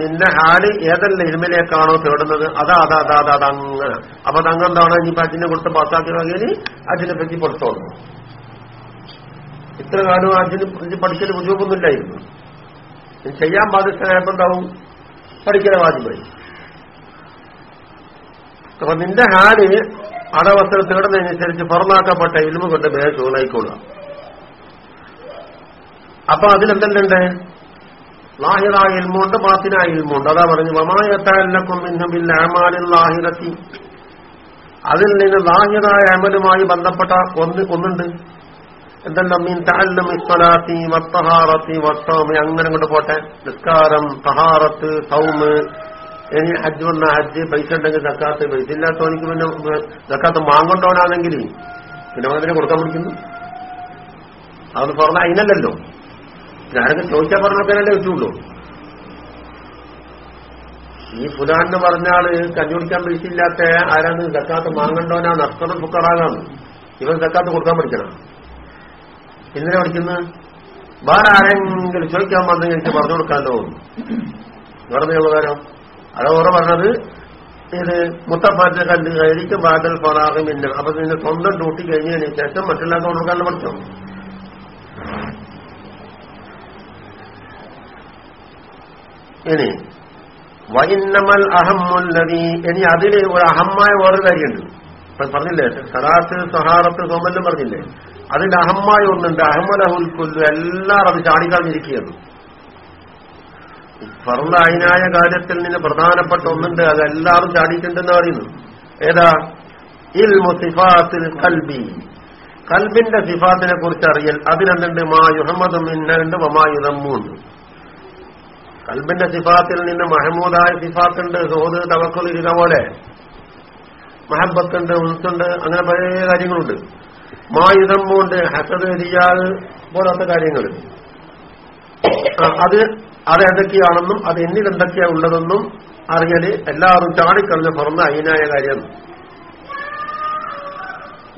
നിന്റെ ഹാൽ ഏതെല്ലാം ഇരുമിലേക്കാണോ തേടുന്നത്? അതാ അതാ അതാ അതാ അതങ്ങനെ അപ്പൊ അതങ്ങെന്താണ് ഇനിയിപ്പോ അജിനെ കൊടുത്ത് പാസ്സാക്കി വാങ്ങിയാൽ അജിനെ പറ്റി പുറത്തോളൂ ഇത്ര കാലം അജിന് പഠിക്കൽ ബുദ്ധിമുട്ടൊന്നുമില്ലായിരുന്നു. ചെയ്യാൻ ബാധ്യസ്ഥനായപ്പോ എന്താവും പഠിക്കൽ വാജിബായി. അപ്പൊ നിന്റെ ഹാൽ അടവസ്ത്രം തേടുന്നതിനനുസരിച്ച് പുറമാക്കപ്പെട്ട ഇൽമ കൊണ്ട് വേഗം ചൂടായിക്കൊള്ളുക അപ്പൊ അതിലെന്തെല്ലുണ്ട് ലാഹിറായ ഇൽമുണ്ട് ബാത്തിനായ ഇൽമുണ്ട്. അതാ പറഞ്ഞു വമായത്തല്ലക്കും ഇന്നബിൽ അമാലിൽ ലാഹിറത്തി. അതിൽ നിന്ന് ലാഹിറായ അമലുമായി ബന്ധപ്പെട്ട ഒന്ന് ഒന്നുണ്ട്. എന്തെല്ലാം മീൻ താല്ലും ഇസ്വലാത്തി വത്തഹാറത്തി വസ്തോമി അങ്ങനെ കൊണ്ട് പോട്ടെ. നിസ്കാരം തഹാറത്ത് സൗമ് ഇനി ഹജ്ജ് വന്ന ഹജ്ജ് പൈസ ഉണ്ടെങ്കിൽ തക്കാത്ത പൈസ ഇല്ലാത്തവനിക്ക് പിന്നെ തക്കാത്ത മാങ്ങണ്ടോനാണെങ്കിൽ പിന്നെ അതിനെ കൊടുക്കാൻ പിടിക്കുന്നു അതൊന്ന് പറഞ്ഞാൽ അതിനല്ലല്ലോ. ഞാനൊക്കെ ചോദിച്ചാൽ പറഞ്ഞൊക്കെ വെച്ചുള്ളൂ ഈ ഫുലാൻ എന്ന് പറഞ്ഞാൽ കഞ്ഞുപിടിക്കാൻ പൈസ ഇല്ലാത്ത ആരാന്ന് തക്കാത്ത മാങ്ങണ്ടോനാ നഷ്ടം ഫുക്കറാകാന്ന് ഇവൻ തക്കാത്ത കൊടുക്കാൻ പഠിക്കണം. എന്തിനാ പഠിക്കുന്നത് വേറെ ആരെങ്കിലും ചോദിക്കാൻ വന്നെങ്കിൽ എനിക്ക് പറഞ്ഞു കൊടുക്കാമല്ലോ വേറെ ഉപകാരം അത് ഓറ പറഞ്ഞത് ഇത് മുത്തപ്പാറ്റ കണ്ട് കഴിഞ്ഞിട്ട് ബാദൽ ഫലാഹും ഇല്ല അപ്പൊ നിന്റെ സ്വന്തം ഡ്യൂട്ടി കഴിഞ്ഞതിന് ശേഷം മറ്റുള്ളവർക്ക് കൊടുക്കാൻ പഠിച്ചോ? ഇനി വൈന്നമൽ അഹമ്മുല്ലതി ഇനി അതിൽ ഒരു അഹമ്മായ വേറൊരു കാര്യമുണ്ട്. പറഞ്ഞില്ലേ സദാത്ത് സഹാറത്ത് സോമല്ലും പറഞ്ഞില്ലേ? അതിന്റെ അഹമ്മായ ഒന്നുണ്ട്. അഹമ്മലഹുൽ കൊല്ലു. എല്ലാവരും അത് ചാടിക്കളഞ്ഞിരിക്കുകയാണ് ഫർലായിനായ കാര്യത്തിൽ നിന്ന് പ്രധാനപ്പെട്ട ഒന്നുണ്ട് അത് എല്ലാവരും ചാടിയിട്ടുണ്ടെന്ന് പറയുന്നു. ഏതാ? ഇൽ മുസിഫാത്തിൽ കൽബി. കൽബിന്റെ സിഫാത്തിനെ കുറിച്ച് അറിയൽ അതിനെന്തുണ്ട്? മാ യുഹമ്മദ് മിന്നുണ്ട് വമാ യുദമ്മുണ്ട് കൽബിന്റെ സിഫാത്തിൽ നിന്ന് മഹമൂദായ സിഫാത്തുണ്ട് സോദ് തവക്കുൽ ഇരുന്ന പോലെ. മഹബത്തുണ്ട് ഉൾസുണ്ട് അങ്ങനെ പല കാര്യങ്ങളുണ്ട്. മായുധമ്മുണ്ട് ഹസദ് റിയാൽ പോലത്തെ കാര്യങ്ങൾ. അത് അത് എന്തൊക്കെയാണെന്നും അത് എന്നിൽ എന്തൊക്കെയാണ് ഉള്ളതെന്നും അറിയൽ എല്ലാവരും ചാടിക്കളഞ്ഞ് പുറന്ന അയിനായ കാര്യം.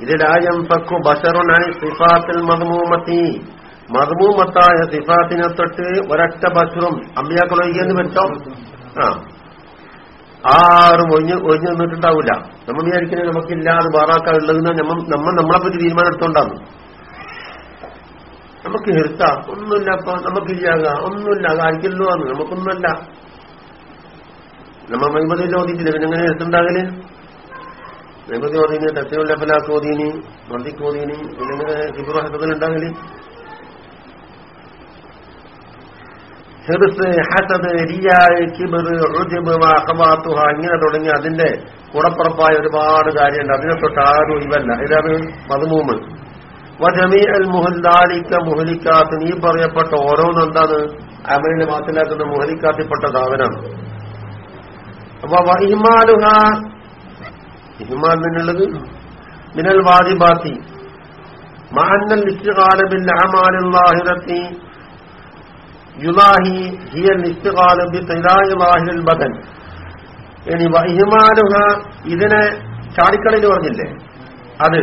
ഇതിലായം പക്കു ബഷറുനായി സിഫാത്തിൽ മധുമൂമത്തി. മധുമൂമത്തായ സിഫാത്തിനെ തൊട്ട് ഒരൊറ്റ ബഷറും അമ്പിയാക്കളൊഴിയെന്ന് വെച്ചോ? ആ. ആരും ഒഴിഞ്ഞ് ഒഴിഞ്ഞു നിന്നിട്ടുണ്ടാവില്ല. നമ്മൾ വിചാരിക്കുന്നത് നമുക്കില്ലാതെ ബാറാക്ക ഉള്ളതെന്ന് നമ്മൾ നമ്മൾ നമ്മളെ പറ്റി തീരുമാനം എടുത്തോണ്ടാണ് നമുക്ക് ഹെർത്ത ഒന്നുമില്ല അപ്പൊ നമുക്കില്ലാക ഒന്നുമില്ല. അതായിരിക്കല്ലോ എന്ന് നമുക്കൊന്നുമല്ല. നമ്മ മൈമതിയിൽ ഓതിയിട്ടില്ല പിന്നെ എങ്ങനെ ഹെർത്തുണ്ടാകൽ മൈമതി ഓതീന് തസ്സീൽ ലഫലാക്ക് ഓതീന് മന്ദിക്ക് ഓതീന് പിന്നെ എങ്ങനെ ഹിബുർ ഹസത്തിലുണ്ടാകൽ ഹിർസ് ഹസദ് റിയായ് കിബർ റുജിബ് അഖബാത്തുഹ ഇങ്ങനെ തുടങ്ങി അതിന്റെ കുടപ്പുറപ്പായ ഒരുപാട് കാര്യമുണ്ട്. അതിനെ തൊട്ട് ആരും ഇവല്ല ഇതാണ് മധുമൂമ്. വജമീ അൽ മുഹല്ലാലിക്ക മുഹലിക്കാത്ത്. നീ പറയപ്പെട്ട ഓരോന്നെന്താണ്? അമലിനെ മാത്തിലാക്കുന്ന മുഹലിക്കാത്തിൽപ്പെട്ട സാധനമാണ് അപ്പൊ വഹിമാലുഹ ഇഹിമാൽ നിന്നുള്ളത് മിനൽ വാദിബാത്തി മഹന്നൽ ഇസ്റ്റുകാലബിൽ അമാലില്ലാഹിറത്തി യുലാഹി ഹിയൽ ഇസ്റ്റുകാലബി തൈലാഹിൽ ബദൻ. ഇനി വഹിമാലുഹ ഇതിനെ ചാടിക്കളിൽ പറഞ്ഞില്ലേ? അത്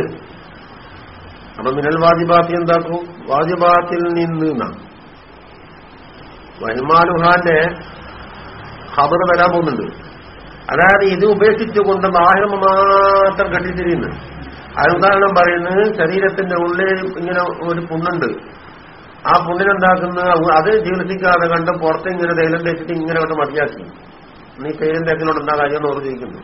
അപ്പൊ മിനൽ വാജിബാത്തി എന്താക്കും? വാജിബാത്തിൽ നിന്ന് വഹിമാലുഹാന്റെ ഖബർ വരാൻ പോകുന്നുണ്ട്. അതായത് ഇത് ഉപേക്ഷിച്ചുകൊണ്ട് ബാഹ്യം മാത്രം കെട്ടിത്തിരിയുന്നു അത് ഉദാഹരണം പറയുന്നത് ശരീരത്തിന്റെ ഉള്ളിൽ ഇങ്ങനെ ഒരു പുണ്ണുണ്ട്. ആ പുണ്ണിനെന്താക്കുന്ന? അത് ചികിത്സിക്കാതെ കണ്ട് പുറത്ത് ഇങ്ങനെ തൈലം തേച്ചിട്ട് ഇങ്ങനെ കണ്ട് മതിയാക്കി നീ തൈലം തേക്കലോട് എന്താ കാര്യം ചോദിക്കുന്നു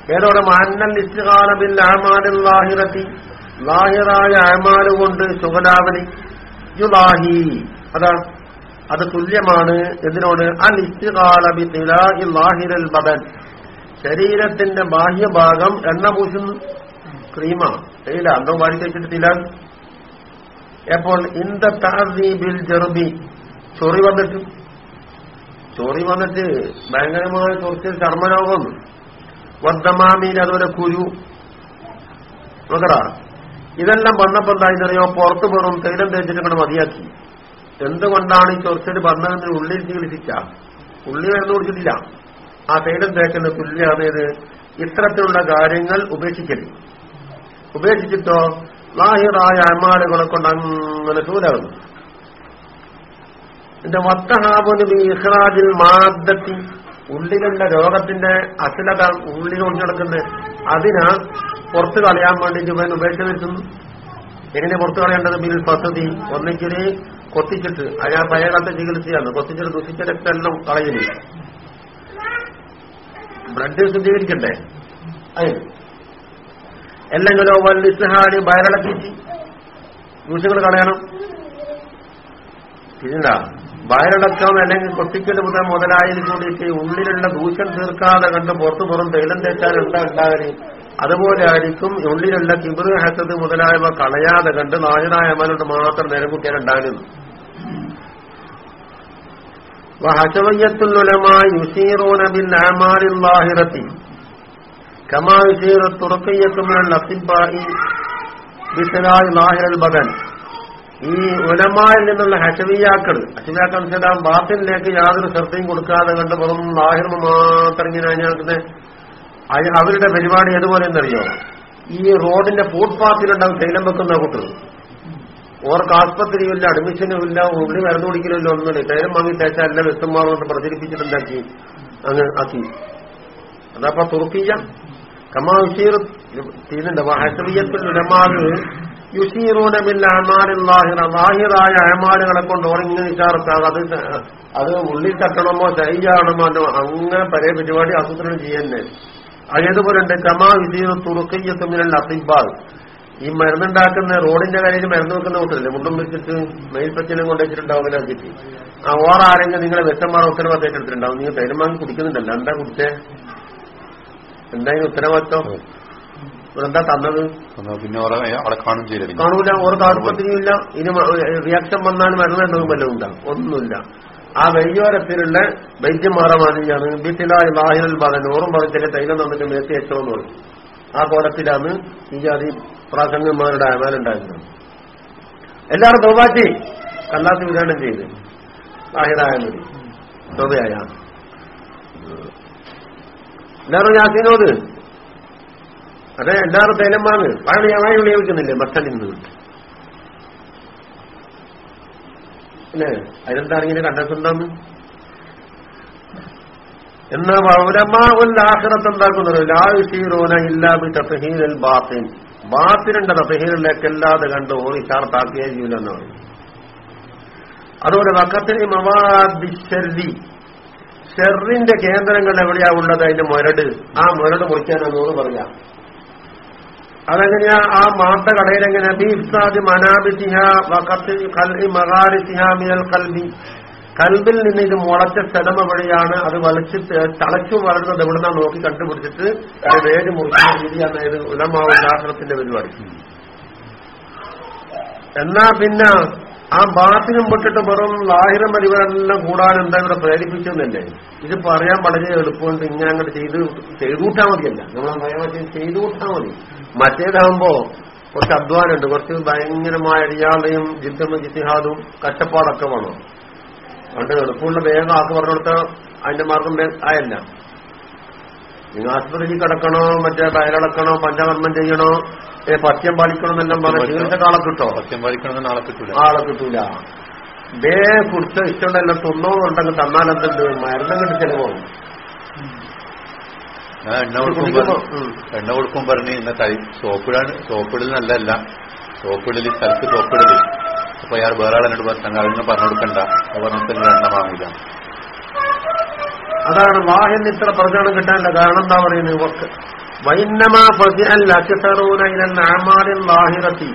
ഏതോടെ മാന്നൽ ഇസ്റ്റുകാലബിൽ അഹമാലിൽ ലാഹിറത്തി ലാഹിറായ അഹമാൽ കൊണ്ട് സുഖലാവലി. യുലാഹി. അതാ അത് തുല്യമാണ് എന്തിനോട് അൽ ഇസ്റ്റുകാലബി ലാഹിരൽ ബദൻ. ശരീരത്തിന്റെ ബാഹ്യഭാഗം എണ്ണ പൂശുന്നു ക്രീമാണ്. തേയില അന്തോ വാരി കഴിച്ചിട്ട് തിലാൽ എപ്പോൾ ഇന്ത താസീബിൽ ചെറുബി ചൊറി വന്നിട്ട്. ചൊറി വന്നിട്ട് ഭയങ്കരമായ കുറച്ച് ചർമ്മരോഗം. വദ്ദമാമീൻ അതുപോലെ കുരു. നോക്കടാ. ഇതെല്ലാം വന്നപ്പോ എന്തായെന്നറിയോ പുറത്തു വെറും തൈലം തേച്ചിട്ട് കണ്ട് മതിയാക്കി. എന്തുകൊണ്ടാണ് ഈ ചൊറിച്ചിട്ട് വന്നതെന്ന് ഉള്ളിൽ ചികിത്സിച്ച? ഉള്ളി മരുന്ന് കുടിച്ചിട്ടില്ല. ആ തൈലം തേക്കുന്ന തുല്യാണ് ഇത് ഇത്തരത്തിലുള്ള കാര്യങ്ങൾ ഉപേക്ഷിക്കരുത് ഉപേക്ഷിച്ചിട്ടോ? ലാഹിറായ അമാലുകളെ കൊണ്ട് അങ്ങനെ ചൂലാകുന്നു എന്റെ വത്തഹാബുന് ഇഹ്റാജിൽ മാദ്ദത്തി ഉള്ളിലുള്ള രോഗത്തിന്റെ അശ്ലത ഉള്ളിൽ കൊണ്ടു നടക്കുന്നത് അതിനാ പുറത്ത് കളയാൻ വേണ്ടി ഇവൻ ഉപേക്ഷ വരുത്തുന്നു എങ്ങനെ പുറത്ത് കളയേണ്ടത്? ബിൽ പദ്ധതി ഒന്നിക്കൽ കൊത്തിച്ചിട്ട് അയാൾ പഴയകാലത്തെ ചികിത്സയാണ്. കൊത്തിച്ചിട്ട് ദുഷിച്ച രക്തമെല്ലാം കളയുന്നില്ല ബ്ലഡ് ശുദ്ധീകരിക്കണ്ടേ? അതിന് അല്ലെങ്കിലോ വല്ലിസ്ഹാടി വയറിളക്കിച്ച് ദൂഷ്യങ്ങൾ കളയണം. ഇതിണ്ടാ വയറിളക്കം അല്ലെങ്കിൽ കൊട്ടിക്കൽ മുതൽ മുതലായത് കൂടിയിട്ട് ഉള്ളിലുള്ള ദൂഷ്യം തീർക്കാതെ കണ്ട് പുറത്തു പുറം തൈലം തേച്ചാൽ എന്താ ഉണ്ടാകൽ? അതുപോലെ ആയിരിക്കും ഉള്ളിലുള്ള കിബിറ് മുതലായവ കളയാതെ കണ്ട് നായനായ അമലോട് മാത്രം നേരം ഉണ്ടാകുന്നു വഹശവയ്യത്തുലമായി യുസീറൂന ബിൽ കമാ ലാഹിറൽ ഈ ഉലമായിൽ നിന്നുള്ള ഹഷമിയാക്കൾ ഹഷമിയാക്കൾ വെച്ചാൽ ബാത്തിലേക്ക് യാതൊരു ശ്രദ്ധയും കൊടുക്കാതെ കണ്ട് വെറും ലാഹിർമ മാത്രം ഇങ്ങനെ ഞങ്ങൾക്ക് അവരുടെ പരിപാടി ഏതുപോലെ എന്നറിയോ? ഈ റോഡിന്റെ ഫുട്പാത്തിലുണ്ടാവും തൈലം വെക്കുന്ന കുട്ടികൾ. ഓർക്ക് ആസ്പത്രിയില്ല അഡ്മിഷനും ഇല്ല ഉള്ളി മരുന്ന് ഇല്ല ഒന്നുമില്ല. തൈലം വാങ്ങി തേച്ചാൽ എല്ലാ വ്യക്തന്മാരോട് പ്രചരിപ്പിച്ചിട്ടുണ്ടാക്കി അങ്ങ് ആക്കി. അതപ്പോ തുർക്കിയ കമാ വിഷീർ ചെയ്യുന്നുണ്ട് ഹഷമിയത്തിൽ ഉലമാവ് യുഷീറൂനമില്ല അമാലിൽ ലാഹിറ കൊണ്ട് ഓറിങ്ങനെ വിചാർത്താൽ അത് അത് ഉള്ളിൽ തട്ടണമോ ശൈജാണമോ അങ്ങനെ പഴയ പരിപാടി ആസൂത്രണം ചെയ്യുന്നേ. അതേതുപോലെ ഉണ്ട് കമാ വിജീർ തുറുക്കയ്യത്തുമില്ല അസിബാൽ ഈ മരുന്നുണ്ടാക്കുന്ന റോഡിന്റെ കാര്യത്തിൽ മരുന്ന് വെക്കുന്ന കൂട്ടല്ലേ മുണ്ടും വെച്ചിട്ട് മെയിൽപ്പച്ചനും കൊണ്ടുവച്ചിട്ടുണ്ടാവും അങ്ങനെ വെച്ചിട്ട് ആ ഓറാരെങ്കിലും നിങ്ങളെ വെച്ചമാർ ഉത്തരവാദിത്തം എടുത്തിട്ടുണ്ടാവും നിങ്ങൾ തൈലം കുടിക്കുന്നുണ്ടല്ലോ. എന്താ കുടിച്ചേ? എന്തായാലും ഉത്തരവാദിത്തം എന്താ തന്നത്? പിന്നെ അവിടെ കാണും ചെയ്യില്ല കാണൂല ഓർ ആർപ്പത്തിനുമില്ല ഇനി റിയാക്ഷൻ വന്നാൽ മരണം വല്ലതും ഉണ്ടാവും. ഒന്നുമില്ല. ആ വയ്യോരത്തിലുള്ള വൈദ്യന്മാരെ മാതിരിയാണ് ബിത്തിലായി ലാഹിരൽ ബാധൻ ഓറും പറഞ്ഞിട്ട് തൈലം തന്നിട്ട് മേത്തി വെച്ചോന്ന് പറഞ്ഞു. ആ കോലത്തിലാണ് ഈ ജാതി പ്രാസംഗന്മാരുടെ അമാലുണ്ടായിരുന്നത് എല്ലാവരും തോവാറ്റി കല്ലാത്തി വിതരണം ചെയ്ത്. ലാഹിറായ മതി. തോവയായ എല്ലാവരും യാസീനോട് അതെ എല്ലാവരും തേനം വാങ്ങ്. ഞാൻ ഉപയോഗിക്കുന്നില്ലേ മത്തനിൽ നിന്ന്. അല്ലേ അതിനെന്താണ് ഇങ്ങനെ കണ്ടെത്തുണ്ടെന്ന് എന്നാ പൗരമാഹുല്ലാഹ്റത്ത് എന്താക്കുന്നത് ലാഹിറോന ഇല്ലാബി തഫഹീൽ ബാത്തിൻ. ബാത്തിനുണ്ട് തഫഹീലിലേക്കല്ലാതെ കണ്ട് ഓറിച്ചാർത്താക്കിയേ ചെയ്യില്ലെന്ന് പറയും അതുപോലെ വക്കത്തിന് മവാദിശരി ഷെറിന്റെ കേന്ദ്രങ്ങൾ എവിടെയാ ഉള്ളത്? അതിന്റെ മുരട്. ആ മുരട് മുറിക്കാനാണെന്നോട് പറയാം അതെങ്ങനെയാ? ആ മാത്ത കടയിലെങ്ങനെ? ബീഫ്സാദ് മനാബിസിഹ മിനൽ കൽബി കൽബിൽ നിന്ന് ഇത് മുളച്ച സ്ഥലം എവിടെയാണ് അത് വലിച്ച് തളച്ചു വളരുന്നത് എവിടുന്നാ നോക്കി കണ്ടുപിടിച്ചിട്ട് വേര് മുറിക്കുന്ന ഇത് ഉലമാവുല്ലാഹത്തിന്റെ പരിപാടി. എന്നാ പിന്നെ ആ ബാത്തിനും പൊട്ടിട്ട് വെറും ലാഹിരം പരിപാടിയെല്ലാം കൂടാൻ എന്താ ഇവിടെ പ്രേരിപ്പിച്ചെന്നല്ലേ ഇത് പറയാൻ വളരെ എളുപ്പമുണ്ട്. ഇങ്ങനെ അങ്ങോട്ട് ചെയ്ത് ചെയ്തുകൂട്ടാ മതിയല്ല. നമ്മൾ നയമറ്റം ചെയ്തുകൂട്ടാ മതി. മറ്റേതാകുമ്പോ കുറച്ച് അധ്വാനമുണ്ട്. കുറച്ച് ഭയങ്കരമായ അടിയാളയും ജിദ്ദും ജിത്തിഹാദും കഷ്ടപ്പാടൊക്കെ വേണം. അതുകൊണ്ട് എളുപ്പമുള്ള വേഗം ആക്ക് കൊടുത്താൽ അതിന്റെ മാർഗം ആയല്ല. നിങ്ങൾ ആശുപത്രിയിൽ കിടക്കണോ? മറ്റേ വയലടക്കണോ പഞ്ചകർമ്മം ചെയ്യണോ? ഏ പത്യം പാലിക്കണം എന്നെല്ലാം പറഞ്ഞു ചികിത്സക്ക് ആളെ കിട്ടോ? പത്യം പാലിക്കണം ആളെ കിട്ടൂല. ആളെ കിട്ടൂല. ബേ കുറിച്ച് ഇഷ്ടമുണ്ടല്ലോ ഉണ്ടെങ്കിൽ തന്നാൽ എന്തുണ്ട് മരുന്നും കിട്ടി ചെലവാകും ഞാൻ എണ്ണ കൊടുക്കുമ്പോ എണ്ണ കൊടുക്കും പറഞ്ഞ്. ഇന്ന കൈ സോപ്പിടാണ് സോപ്പിടൽ നല്ലതല്ല. സോപ്പിടൽ സ്ഥലത്ത് സോപ്പിടൽ. അപ്പൊ അയാൾ വേറെ ആളെന്നോട് പറഞ്ഞു അങ്ങനെ പറഞ്ഞു കൊടുക്കണ്ട. പറഞ്ഞിട്ട് എണ്ണ വാങ്ങില്ല അതാണ് വാഹിന് ഇത്ര പ്രചോദനം കിട്ടാനുള്ള കാരണം എന്താ പറയുന്നത് വൈന്നമാ ആമാലിൻ ലാഹിറത്തി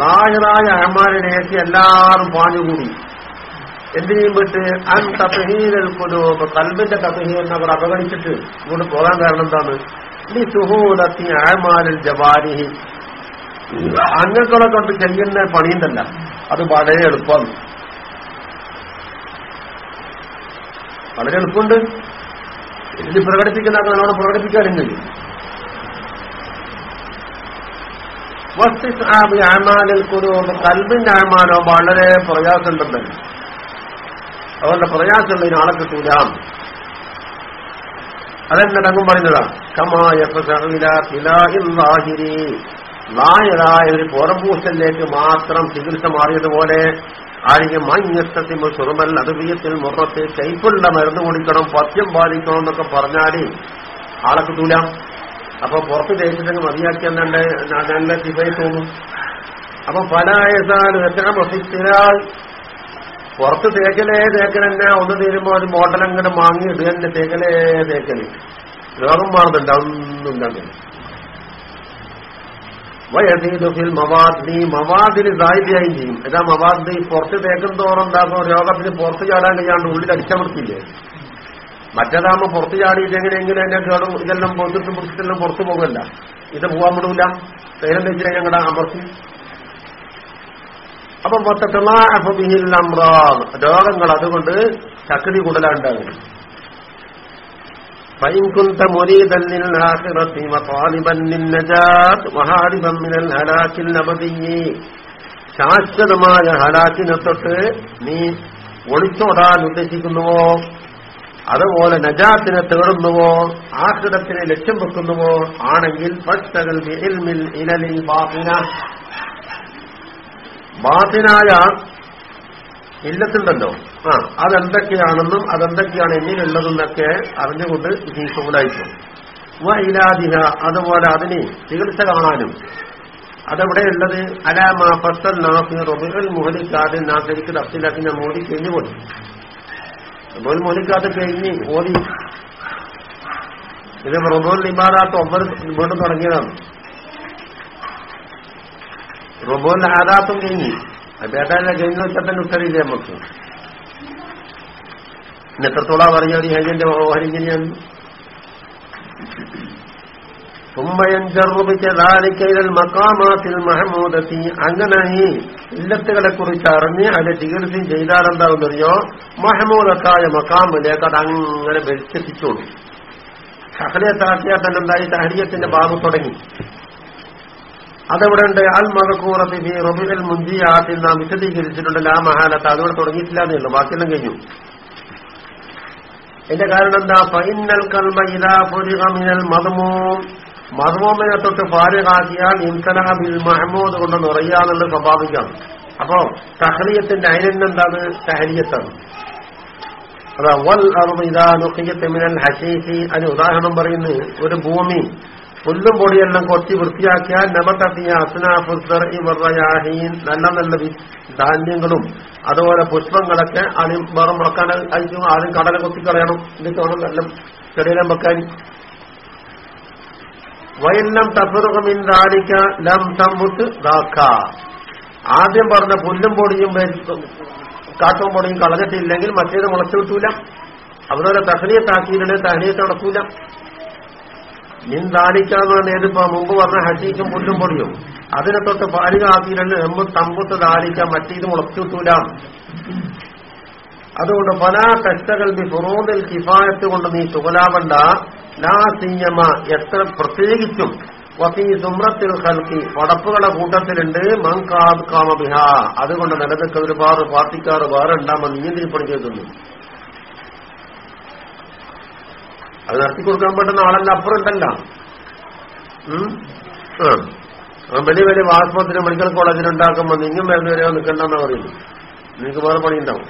ലാഹിറായ ആമാലിനേക്ക് എല്ലാവരും പാഞ്ഞുകൂടി എന്തിനേയും വിട്ട്? അൻ തപഹീരൽ കുലൂബ് കൽബിന്റെ തപഹീർ അവർ അവഗണിച്ചിട്ട് ഇങ്ങോട്ട് പോകാൻ കാരണം എന്താണ്? ഈ സുഹൂദത്തി ആമാലിൽ ജവാരിഹി. അംഗങ്ങളെ കൊണ്ട് ചെയ്യുന്ന പണിയുണ്ടല്ല. അത് വളരെ എളുപ്പമാണ്. വളരെ എളുപ്പമുണ്ട്. ഇത് പ്രകടിപ്പിക്കുന്ന നല്ലോണം പ്രകടിപ്പിക്കാനും കഴിയും ആമാലിൽ കുരുവ് കൽബിന്റെ ആമാനോ വളരെ പ്രയാസമുണ്ടെന്ന് അതുകൊണ്ട് പ്രയാസമുള്ള ആളെ കിട്ടൂല. അതെന്നെ തങ്ങും പറയുന്നതാ. കമായ ലായരായ ഒരു പുറംപൂസലിലേക്ക് മാത്രം ചികിത്സ മാറിയതുപോലെ ആരെങ്കിലും മഞ്ഞത്തത്തിമ സുറുമൽ അതുബിയത്തിൽ മുറത്ത് കൈപ്പുള്ള മരുന്ന് കുടിക്കണം പഥ്യം പാലിക്കണം എന്നൊക്കെ പറഞ്ഞാൽ ആളെ കിട്ടൂല അപ്പൊ പുറത്ത് തേച്ചിട്ടങ്ങ് മതിയാക്കി എന്നെ നല്ല തിബൈ തോന്നും. അപ്പൊ പല ഏതാണ് എത്ര പ്രസിദ്ധരാൾ പുറത്ത് തേക്കലേ തേക്കലെന്നെ ഒന്ന് തീരുമ്പോ ഒരു മോട്ടലങ്ങനെ വാങ്ങി ഇടുക തന്നെ തേക്കലേ തേക്കൽ. രോഗം മാറുന്നുണ്ട് അതൊന്നും തന്നെ വയതീതുഫിൽ മവാദ്നി മവാദിന് സാഹിത്യായും ചെയ്യും ഏതാ മവാദ്നി പുറത്ത് തേക്കും തോറും എന്താക്കും രോഗത്തിന് പുറത്ത് ചാടാൻ കഴിയാണ്ട് ഉള്ളിൽ അടിച്ചമർത്തില്ലേ മറ്റേതാകുമ്പോ പുറത്ത് ചാടിയിട്ട് എങ്ങനെയെങ്കിലും എന്നെ കേടും? ഇതെല്ലാം പുറത്തിട്ട് പിടിച്ചിട്ടെല്ലാം പുറത്തു പോകല്ല ഇത് പോകാൻ വിടൂല. തൈലം വെച്ചിട്ട് ഞങ്ങളുടെ അമർത്തി? അപ്പം മൊത്തത്തിലുള്ള രോഗങ്ങൾ അതുകൊണ്ട് ശക്തി കൂടുതലുണ്ടാകും فإن كنت مريدا للآخرة وطالبا للنجاة وهاربا من الهلاك الأبدي ശാശ്വതമായ ഹലാക്കിനെ തൊട്ട് നീ ഒളിച്ചോടാൻ ഉദ്ദേശിക്കുന്നുവോ അതുപോലെ നജാത്തിനെ തേടുന്നുവോ ആശ്രിതത്തിനെ ലക്ഷ്യം വെക്കുന്നുവോ ആണെങ്കിൽ ഫസ്തകൾ ബിഇൽമിൽ ഇലലിൽ ബാത്തിന ബാത്തിനായ ഇല്ലത്തുണ്ടല്ലോ ആ അതെന്തൊക്കെയാണെന്നും അതെന്തൊക്കെയാണ് എന്നിലുള്ളതെന്നൊക്കെ അറിഞ്ഞുകൊണ്ട് ഈ സൂലായിക്കും വ ഇലാദിന അതുപോലെ അതിന് ചികിത്സ കാണാനും. അതെവിടെയുള്ളത് അലാമ ഫസൽ നാഫി റബിൽ മുഹലിക്കാതെ നാസരിക്ക് തഫ്സിലാക്കി ഞാൻ മോദി കഴിഞ്ഞുപോയി. റബുൽ മുഹലിക്കാതെ കഴിഞ്ഞ് ഓതി ഇത് റബുൽ ഇബാദാത്ത് ഒമ്പത് വീണ്ടും തുടങ്ങിയതാണ്. റബുൽ ആദാത്തും കഴിഞ്ഞ്. അദ്ദേഹത്തെ കഴിഞ്ഞ വെച്ചാൽ നമുക്ക്? ഇന്ന് എത്രത്തോളം പറഞ്ഞ ഒരു ഹേജന്റെ ഓഹരിങ്ങനെയാണ് മക്കാമാത്തിൽ മഹമൂദത്തി. അങ്ങനെ ഈ ഇല്ലത്തുകളെ കുറിച്ച് അറിഞ്ഞ് അത് ചികിത്സ ചെയ്താലെന്താണെന്നറിയോ മഹമൂദത്തായ മക്കാമിലേക്ക് അത് അങ്ങനെ വെളിച്ചെത്തിച്ചോളൂ. സഹലിയത്താക്കിയാൽ തന്നെ എന്തായി സഹലിയത്തിന്റെ ഭാവ് തുടങ്ങി. അതവിടെ ഉണ്ട് അൽ മതക്കൂറത്തി ഫി റബിൽ മുഞ്ചിയാത്തിൽ നാം വിശദീകരിച്ചിട്ടുണ്ട് ലാ മഹാലത്ത്. അതോടെ തുടങ്ങിയിട്ടില്ല എന്നുള്ളൂ ബാക്കിയെല്ലാം കഴിഞ്ഞു. എന്റെ കാരണം എന്താ? ഫൈനൽ കൽമ ഇതാ പൊരുകമിനൽ മതമോം മതമോമിനെ തൊട്ട് പാരകാക്കിയാൽ ബിൽ മഹമ്മൂദ് കൊണ്ട് നിറയാന്നുള്ളത് സ്വാഭാവികം അപ്പോ തഹലിയത്തിന്റെ അയനെന്താണ് തഹലിയത്താണ്. അതാ വൽ അറുപ ഇതാ മിനൽ ഹഷീഹി അതിന് ഉദാഹരണം പറയുന്നത് ഒരു ഭൂമി പുല്ലും പൊടിയെല്ലാം കൊത്തി വൃത്തിയാക്കിയാൽ നബത്തത്തിയ അസ്നാഫുസീൻ നല്ല നല്ല ധാന്യങ്ങളും അതുപോലെ പുഷ്പങ്ങളൊക്കെ ആദ്യം വേറെ മുളക്കാൻ അയച്ചു ആദ്യം കടല കൊത്തിക്കളയണം. എന്നിട്ട് വേണം നല്ല ചെടിയിലും വെക്കാൻ. വയല്ലം തഫറുകമിൻ ദാരിക്ക ലം തമ്പുത്ത് ദാക്ക. ആദ്യം പറഞ്ഞ പുല്ലും പൊടിയും കാട്ടും പൊടിയും കളഞ്ഞിട്ടില്ലെങ്കിൽ മറ്റേത് മുളച്ചു കിട്ടൂല. അതുപോലെ തഹലിയത്താക്കിയിട്ടുണ്ടെങ്കിൽ തഹലിയത്ത് നടക്കൂല. നിന്താലിക്കാന്ന് പറഞ്ഞ ഏതിപ്പോ മുമ്പ് പറഞ്ഞ ഹസീക്കും പുല്ലും പൊടിയും അതിനെ തൊട്ട് പാലിക എമ്പ് തമ്പത്ത് താലിക്ക മറ്റേത് മുളച്ചു കിട്ടൂല അതുകൊണ്ട് പല കഷ്ടകൾ ബി കിഫായത്ത് കൊണ്ട് നീ തുകലാവണ്ട. ലാ സിഞ്ഞമ എത്ര പ്രത്യേകിച്ചും. വസീ സുമ്രത്തിൽ കൽക്കി പടപ്പുകളുടെ കൂട്ടത്തിലുണ്ട്. മങ്കാത് കാമബിഹ അതുകൊണ്ട് നിലനിൽക്കുന്ന ഒരുപാട് പാർട്ടിക്കാർ വേറെ ഉണ്ടാകുമ്പോൾ നിയന്ത്രിപ്പണി ചെയ്തിട്ടുണ്ട് അത് നടത്തി കൊടുക്കാൻ പറ്റുന്ന ആളല്ല അപ്പുറം ഉണ്ടല്ല വലിയ വലിയ വാസ്മത്തിന് മെഡിക്കൽ കോളേജിൽ ഉണ്ടാക്കുമ്പോൾ നിങ്ങും മരുന്ന് വരെ നിൽക്കണ്ടെന്നാ പറയുന്നു നിങ്ങൾക്ക് വേറെ പണി ഉണ്ടാവും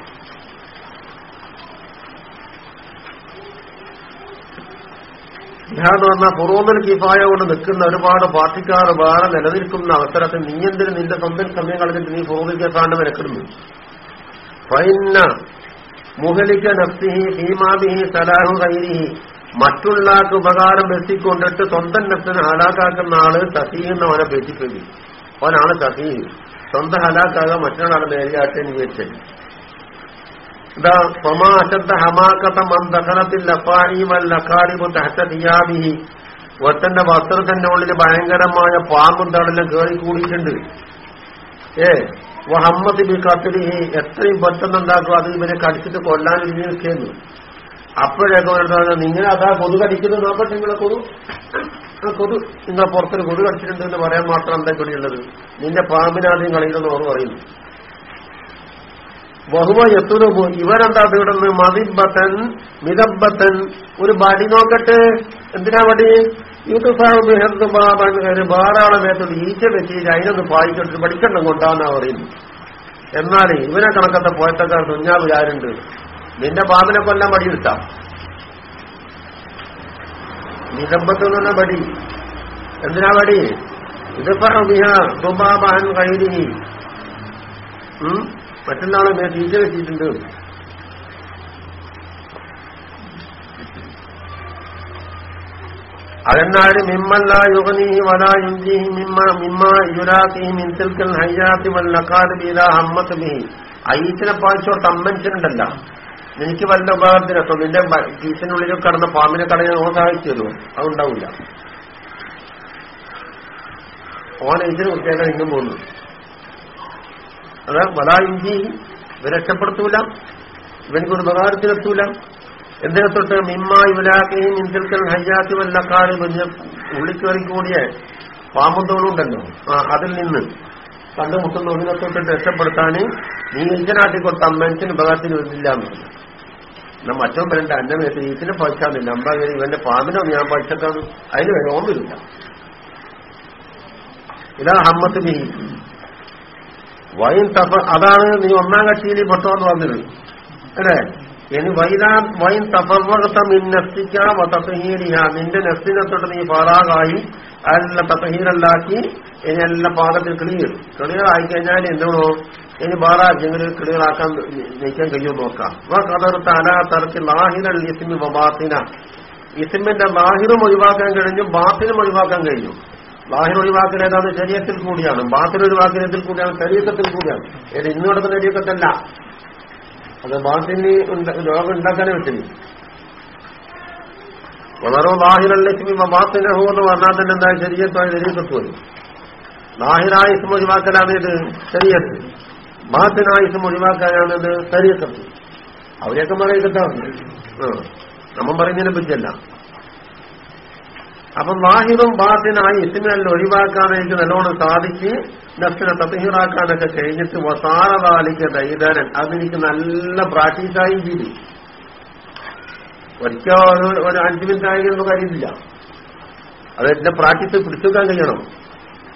ജിഹാദ് പറഞ്ഞാൽ പുറോന്നൽ കിഫായ കൊണ്ട് നിൽക്കുന്ന ഒരുപാട് പാർട്ടിക്കാർ വേറെ നിലനിൽക്കുന്ന അവസരത്തിൽ നീ എന്തിന് നിന്റെ സ്വന്തം സമയം കളഞ്ഞിട്ട് നീ പുറോന്നൽ കിഫാണ്ട് വിലക്കിടുന്നു ഫൈന്ന മുഹലിക്ക നഫ്സിഹി ഭീമാബിഹി സലാഹു കൈരിഹി മറ്റുള്ളവർക്ക് ഉപകാരം ബസിക്കൊണ്ടിട്ട് സ്വന്തം നഫ്സിനെ ഹലാക്കാക്കുന്ന ആൾ സഹീഹ് എന്ന് അവനെ ബസിക്കുന്നു അവനാണ് സഹീ സ്വന്തം ഹലാക്കാകാൻ മറ്റൊരാളെ നേരിയാട്ടെ എന്ന് വിചാരിച്ചത് ഒത്തന്റെ വസ്ത്രത്തിന്റെ ഉള്ളിൽ ഭയങ്കരമായ പാമ്പും തടലും കയറി കൂടിയിട്ടുണ്ട് ഏ വഹമ്മദ് ബി കത്തിലിഹി എത്രയും പെട്ടെന്ന് ഉണ്ടാക്കും അത് ഇവനെ കടിച്ചിട്ട് നിൽക്കുന്നു അപ്പോഴേക്കും പറഞ്ഞാൽ നിങ്ങൾ അതാ കൊതു കടിക്കുന്നത് നോക്കട്ടെ നിങ്ങളെ കൊതു. കൊതു നിങ്ങളെ പുറത്തൊരു കൊതു കടിച്ചിട്ടുണ്ട് എന്ന് പറയാൻ മാത്രം എന്താ ഇവിടെയുള്ളത് നിന്റെ പാമ്പിനാദ്യം കളിയില്ലെന്ന് ഓർ പറയുന്നു. ബഹുവ എത്തുന്നു ഇവരെന്താ തീടുന്നത്? മതിബത്തൻ മിതബത്തൻ ഒരു ബടി നോക്കട്ടെ. എന്തിനാ വടി? യൂത്തുസാഹിബ് ബാബൻ വേറാളെ മേത്തോട് ഈച്ച വെച്ചിട്ട് അതിനൊന്ന് പായിച്ചിട്ട് പഠിക്കണം കൊണ്ടാന്നാ പറയുന്നു. എന്നാൽ ഇവനെ കണക്കത്തെ പോയത്തക്കാർ തുഞ്ഞാവ് ആരുണ്ട്? നിന്റെ പാമ്പിനെ കൊല്ലാൻ വടി കിട്ടാം. നിതമ്പത്ത് പടി പറഞ്ഞ എന്തിനാ വടി? ഇതിപ്പോ സുബാബാൻ കൈരി മറ്റന്നാളെ ഞാൻ തീറ്റ വെച്ചിട്ടുണ്ട്. അതെന്നാൽ മിമ്മല്ല യുഗനീഹി വലാ യുഞ്ചിഹി മിമ്മ മിമ്മ യുരാത്തിഹി മിൻസിൽക്കൽ ഹയ്യാത്തി വല്ലക്കാട് ബീല അമ്മത്ത് ബിഹി അയീസിനെ പാലിച്ചോട്ട് തമ്മൻസിനുണ്ടല്ല എനിക്ക് വല്ല ഉപകാരത്തിനെത്തോ നിന്റെ കീസിനുള്ളിൽ കടന്ന പാമ്പിനെ കടയാൻ ഓൻ സഹായിച്ചു തരുമോ അതുണ്ടാവില്ല. ഓൻ ഇതിന് കുട്ടിയേക്കാൻ ഇന്നും പോകുന്നു. അത് വലാ ഇഞ്ചി ഇവ രക്ഷപ്പെടുത്തൂല. ഇവനിക്കൊരു ഉപകാരത്തിലെത്തൂല എന്തിനെ തൊട്ട് മിമ്മ ഇവലാക്കയും ഇൻസൽക്കൽ ഹയ്യാത്തി വല്ലക്കാട് കുഞ്ഞ് ഉള്ളിക്കേറി കൂടിയ പാമ്പന്തോളുണ്ടല്ലോ ആ അതിൽ നിന്ന് കണ്ടുമുട്ടുന്ന ഒന്നിനെ തൊട്ടിട്ട് രക്ഷപ്പെടുത്താൻ നീ ഇഞ്ചനാട്ടിക്കൊടുത്ത കൊടുത്ത മനുഷ്യന് ഉപകാരത്തിന് വരുന്നില്ല എന്നുള്ളത് എന്നാ മറ്റോ പറയണ്ട എന്റെ മേത്ത് പഠിച്ചാൽ മതി. നമ്പർ ഇവന്റെ പാമ്പിനോ ഞാൻ പഴിച്ചേക്കാന്ന് അതിന് വരെ ഓർമ്മയില്ല. ഇതാ ഹമ്മത്ത് വൈൻ തഫ അതാണ് നീ ഒന്നാം കക്ഷിയിൽ പെട്ടോന്ന് പറഞ്ഞത് അല്ലേ? ഇനി വൈദാ വൈൻ തപ്പവകത്ത മിൻ നഫ്സിക്ക വതഹീരിഹ നിന്റെ നഫ്സിനെ തൊട്ട് നീ പാറാകായി. അതെല്ലാം തപ്പഹീറല്ലാക്കി ഇനി എല്ലാം പാകത്തിൽ ക്ലിയർ ക്ലിയർ ആയിക്കഴിഞ്ഞാൽ എന്തോ ഇനി വേറെ ആർക്കെങ്കിലും കിളികളാക്കാൻ ജയിക്കാൻ കഴിയുമോ നോക്കാം. വബാത്തിന ഇസ്മിന്റെ ലാഹിറും ഒഴിവാക്കാൻ കഴിഞ്ഞു ബാത്തിനും ഒഴിവാക്കാൻ കഴിഞ്ഞു ലാഹിർ ഒഴിവാക്കൽ ഏതാണ്? ശരീരത്തിൽ കൂടിയാണ്. ബാത്തിൽ ഒഴിവാക്കലത്തിൽ കൂടിയാണ് ശരീരത്തിൽ കൂടിയാണ്. ഏത് ഇന്ന് നടക്കുന്ന ശരീരത്തല്ല അത് ബാത്തിന് ലോകം ഉണ്ടാക്കാനേ പറ്റില്ല. വളരെ ലാഹിറല്ലക്ഷ്മി ബാത്തിനഹു എന്ന് പറഞ്ഞാൽ തന്നെ എന്താ? ശരീരത്തു വരും ലാഹിറായ ഇസ്മ ഒഴിവാക്കലാണ് ഇത് ബാത്തിനായ ഇസ്മ ഒഴിവാക്കാനാണത് തരീക്കത്ത് അവരെയൊക്കെ പറയത്താണ് നമ്മൾ പറയുന്നതിനെ പറ്റിയല്ല. അപ്പൊ ലാഹിറും ബാത്തിനായി ഇസ്മിനെല്ലാം ഒഴിവാക്കാനായിട്ട് നല്ലോണം സാധിച്ച് നഫ്സിനെ തത്തഹീറാക്കാനൊക്കെ കഴിഞ്ഞിട്ട് വസാറതാലിക്ക് ദൈതാരൻ അതെനിക്ക് നല്ല പ്രാക്ടീസായും ചെയ്തു. ഒരിക്കൽ ഒരു അഞ്ചു മിനിറ്റ് ആയിരുന്നു കാര്യമില്ല അതെന്റെ പ്രാക്ടീസ് പിടിച്ചെടുക്കാൻ കഴിയണം.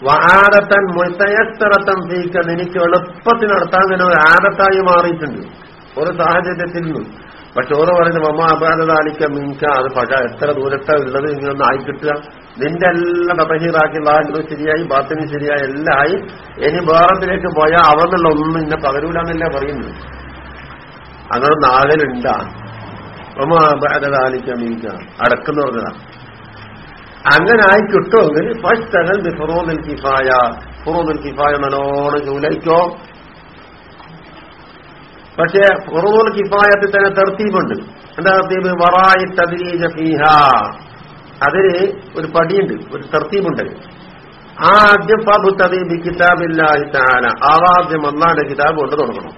വാദത്തൻ മുത്തയസ്തറത്തം തീക്കാൻ എനിക്ക് എളുപ്പത്തിൽ നടത്താൻ തന്നെ ഒരു ആദത്തായി മാറിയിട്ടുണ്ട്. ഒരു സാഹചര്യത്തിൽ നിന്നും പക്ഷെ ഓരോ പറയുന്നത് മമ്മ അപാരതാലിക്ക മിങ്ക അത് പക എത്ര ദൂരത്താ ഉള്ളത് ഇങ്ങനൊന്നും ആയി കിട്ടുക. നിന്റെ എല്ലാം തപഹീറാക്കി ലാഗ്രോ ശരിയായി ബാത്തിനും ശരിയായി എല്ലാം ആയി. ഇനി വേറത്തിലേക്ക് പോയാൽ അവന്നുള്ള ഒന്നും ഇന്നെ പകരൂലെന്നല്ല പറയുന്നത്. അങ്ങനെ നാളിലുണ്ടാ. മമ്മ അപാരതാലിക്ക മിങ്ക അടക്കുന്നു അങ്ങനെ ആയി കിട്ടുമെങ്കിൽ ഫസ്റ്റ് ഫുറോദിൽ കിഫായ. ഫുറോദിൽ കിഫായ നല്ലോണം ജൂലൈക്കോ. പക്ഷേ ഫുറോദുൽ കിഫായത്തിൽ തന്നെ തെർത്തീപുണ്ട് എന്താ തർത്തീബ്? വറായി തദ്രീജ ഫീഹ. അതിന് ഒരു പടിയുണ്ട് ഒരു തെർത്തീപുണ്ട് ആദ്യം ഫബു തദീബ് കിതാബില്ലാഹി താന ആദ്യം അള്ളാന്റെ കിതാബ് കൊണ്ട് തുടങ്ങണം.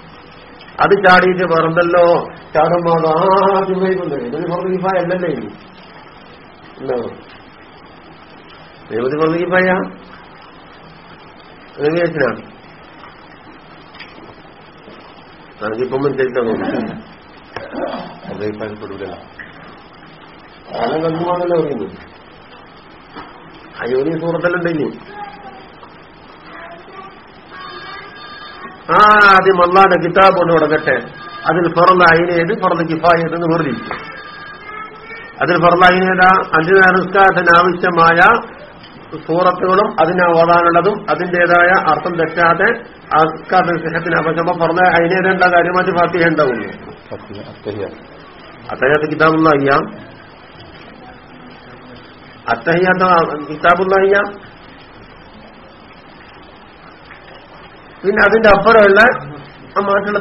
അത് ചാടിയിട്ട് വേറെന്തല്ലോ? ചാടുമ്പോ അത് ആദ്യം വൈകുന്നത് കിഫായ അല്ലല്ലേ ഉണ്ടോ നിരവധി ഫറു കിഫായ വിചാരിച്ചാണ് നമുക്കിപ്പം മനസ്സിലാക്കാൻ അഭിപ്രായപ്പെടില്ല കാലം കണ്ടുമാണല്ലോ പറയുന്നത് അയോനി സൂറത്തല്ലുണ്ടെങ്കിൽ ആ ആദ്യം അള്ളാന്റെ കിതാബ് കൊണ്ട് തുടങ്ങട്ടെ. അതിൽ ഫറന്ന് അയിനേത് ഫറന്ന് കിഫായത് എന്ന് വേർതിരിക്കും അതിൽ ഫറന്ന് അയിനേതാ അഞ്ചു നമസ്കാരത്തിന് ആവശ്യമായ സൂറത്തുകളും അതിനെ ഓതാനുള്ളതും അതിന്റേതായ അർത്ഥം തെറ്റാതെ അസ്കാറിന് സിഹത്തിന് പറഞ്ഞ അതിനേതേണ്ട കാര്യമായിട്ട് ഫാത്തിഹ ഉണ്ടാവുള്ളൂ അത്തഹ്യാത്ത് കിതാബുള്ള അയ്യാം അത്തഹ്യാത്ത കിതാബുള്ള അയ്യാം പിന്നെ അതിന്റെ അപ്പുറമുള്ള മറ്റുള്ള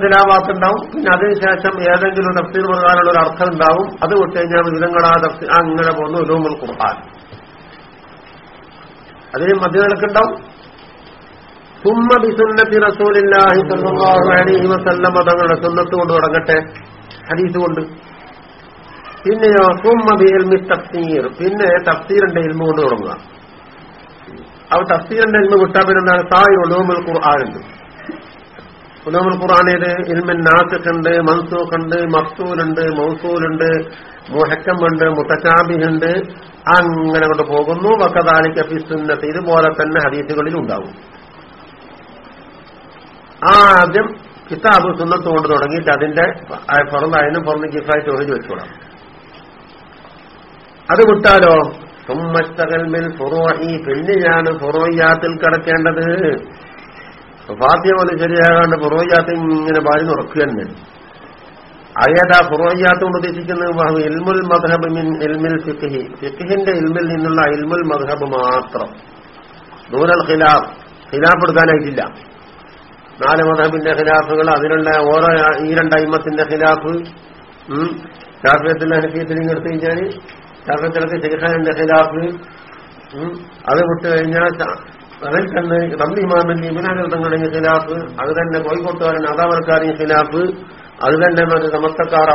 ഉണ്ടാവും പിന്നെ അതിനുശേഷം ഏതെങ്കിലും തഫ്സീർ പ്രകാരമുള്ള ഒരു അർത്ഥം ഉണ്ടാവും. അത് വിട്ട് കഴിഞ്ഞാൽ വിധങ്ങളാ തഫ്സീർ അങ്ങനെ പോകുന്നു ഉലൂമുൽ ഖുർആൻ. അതിന് മധ്യനിലക്കുണ്ടാവും സുമ്മ ബിസുന്നത്തി റസൂലില്ലാഹി സല്ലല്ലാഹു അലൈഹി വസല്ലമ തങ്ങളുടെ സുന്നത്ത് കൊണ്ട് തുടങ്ങട്ടെ. ഹദീസ് കൊണ്ട്. പിന്നെയോ ബി ഇൽമി തഫ്സീർ. പിന്നെ തഫ്സീറിന്റെ ഇൽമ കൊണ്ട് തുടങ്ങുക. അവ തഫ്സീറിന്റെ ഇൽമ വിട്ടാൽ പിന്നെ എന്താണ് സായി ഉലൂമുൽ ഖുർആൻ ഉണ്ട് ഉലൂമുൽ ഖുർആൻ ഇൽമൻ ഇൽമിൻ നാസിഖ് ഉണ്ട് മൻസൂഖ് ഉണ്ട് മഫ്സൂലുണ്ട് മൗസൂലുണ്ട് മുഹക്കമുണ്ട് മുത്തശാബിഹുണ്ട്. അങ്ങനെ കൊണ്ട് പോകുന്നു. വക്കതാലിക്ക ഫിസുന്നത്ത് ഇതുപോലെ തന്നെ ഹദീസുകളിൽ ഉണ്ടാവും. ആദ്യം കിതാബ് സുന്നത്ത് കൊണ്ട് തുടങ്ങിയിട്ട് അതിന്റെ പുറന്നായതിനും പുറന്ന് കിഫായി ഒഴിഞ്ഞു വെച്ചോളാം. അത് വിട്ടാലോ? സുമ്മസ്തകൽമിൽ ഫുറോയി പിന്നെയാണ് ഫുറോയ്യാത്തിൽ കിടക്കേണ്ടത്? ഫാത്തിയ പോലെ ശരിയാകാണ്ട് പുറവയ്യാത്ത ഇങ്ങനെ ഭാര്യ ഉറക്കുക തന്നെ. അയേതാ പുറവയ്യാത്ത കൊണ്ട് ഉദ്ദേശിക്കുന്നത് ഇൽമുൽ മദ്ഹബ് മിൻ ഇൽമിൽ ഫിഖ്ഹി. ഫിഖിന്റെ ഇൽമിൽ നിന്നുള്ള ഇൽമുൽ മദ്ഹബ് മാത്രം. ദൂരൽ ഖിലാഫ്. ഖിലാഫ് എടുക്കാനായിട്ടില്ല നാല് മദ്ഹബിന്റെ ഖിലാഫുകൾ അതിനുള്ള ഓരോ ഈ രണ്ട് അയിമത്തിന്റെ ഖിലാഫ് ഷാഫിയത്തിന്റെ അനുഭവത്തിൽ എടുത്തു കഴിഞ്ഞാൽ ഷാഫിയത്തിലൊക്കെ ശ്രീഹാനന്റെ ഖിലാഫ് അത് വിട്ട് കഴിഞ്ഞാൽ അതിൽ തന്നെ റബ്ബി ഇമാമിന്റെ ഇബിനാകൃതങ്ങളുടെ ഖിലാഫ് അത് തന്നെ കോഴിക്കോട്ടുകാരൻ അതാവർക്കാരൻ ഖിലാഫ് അത് തന്നെ മറ്റേ സമസ്തക്കാർ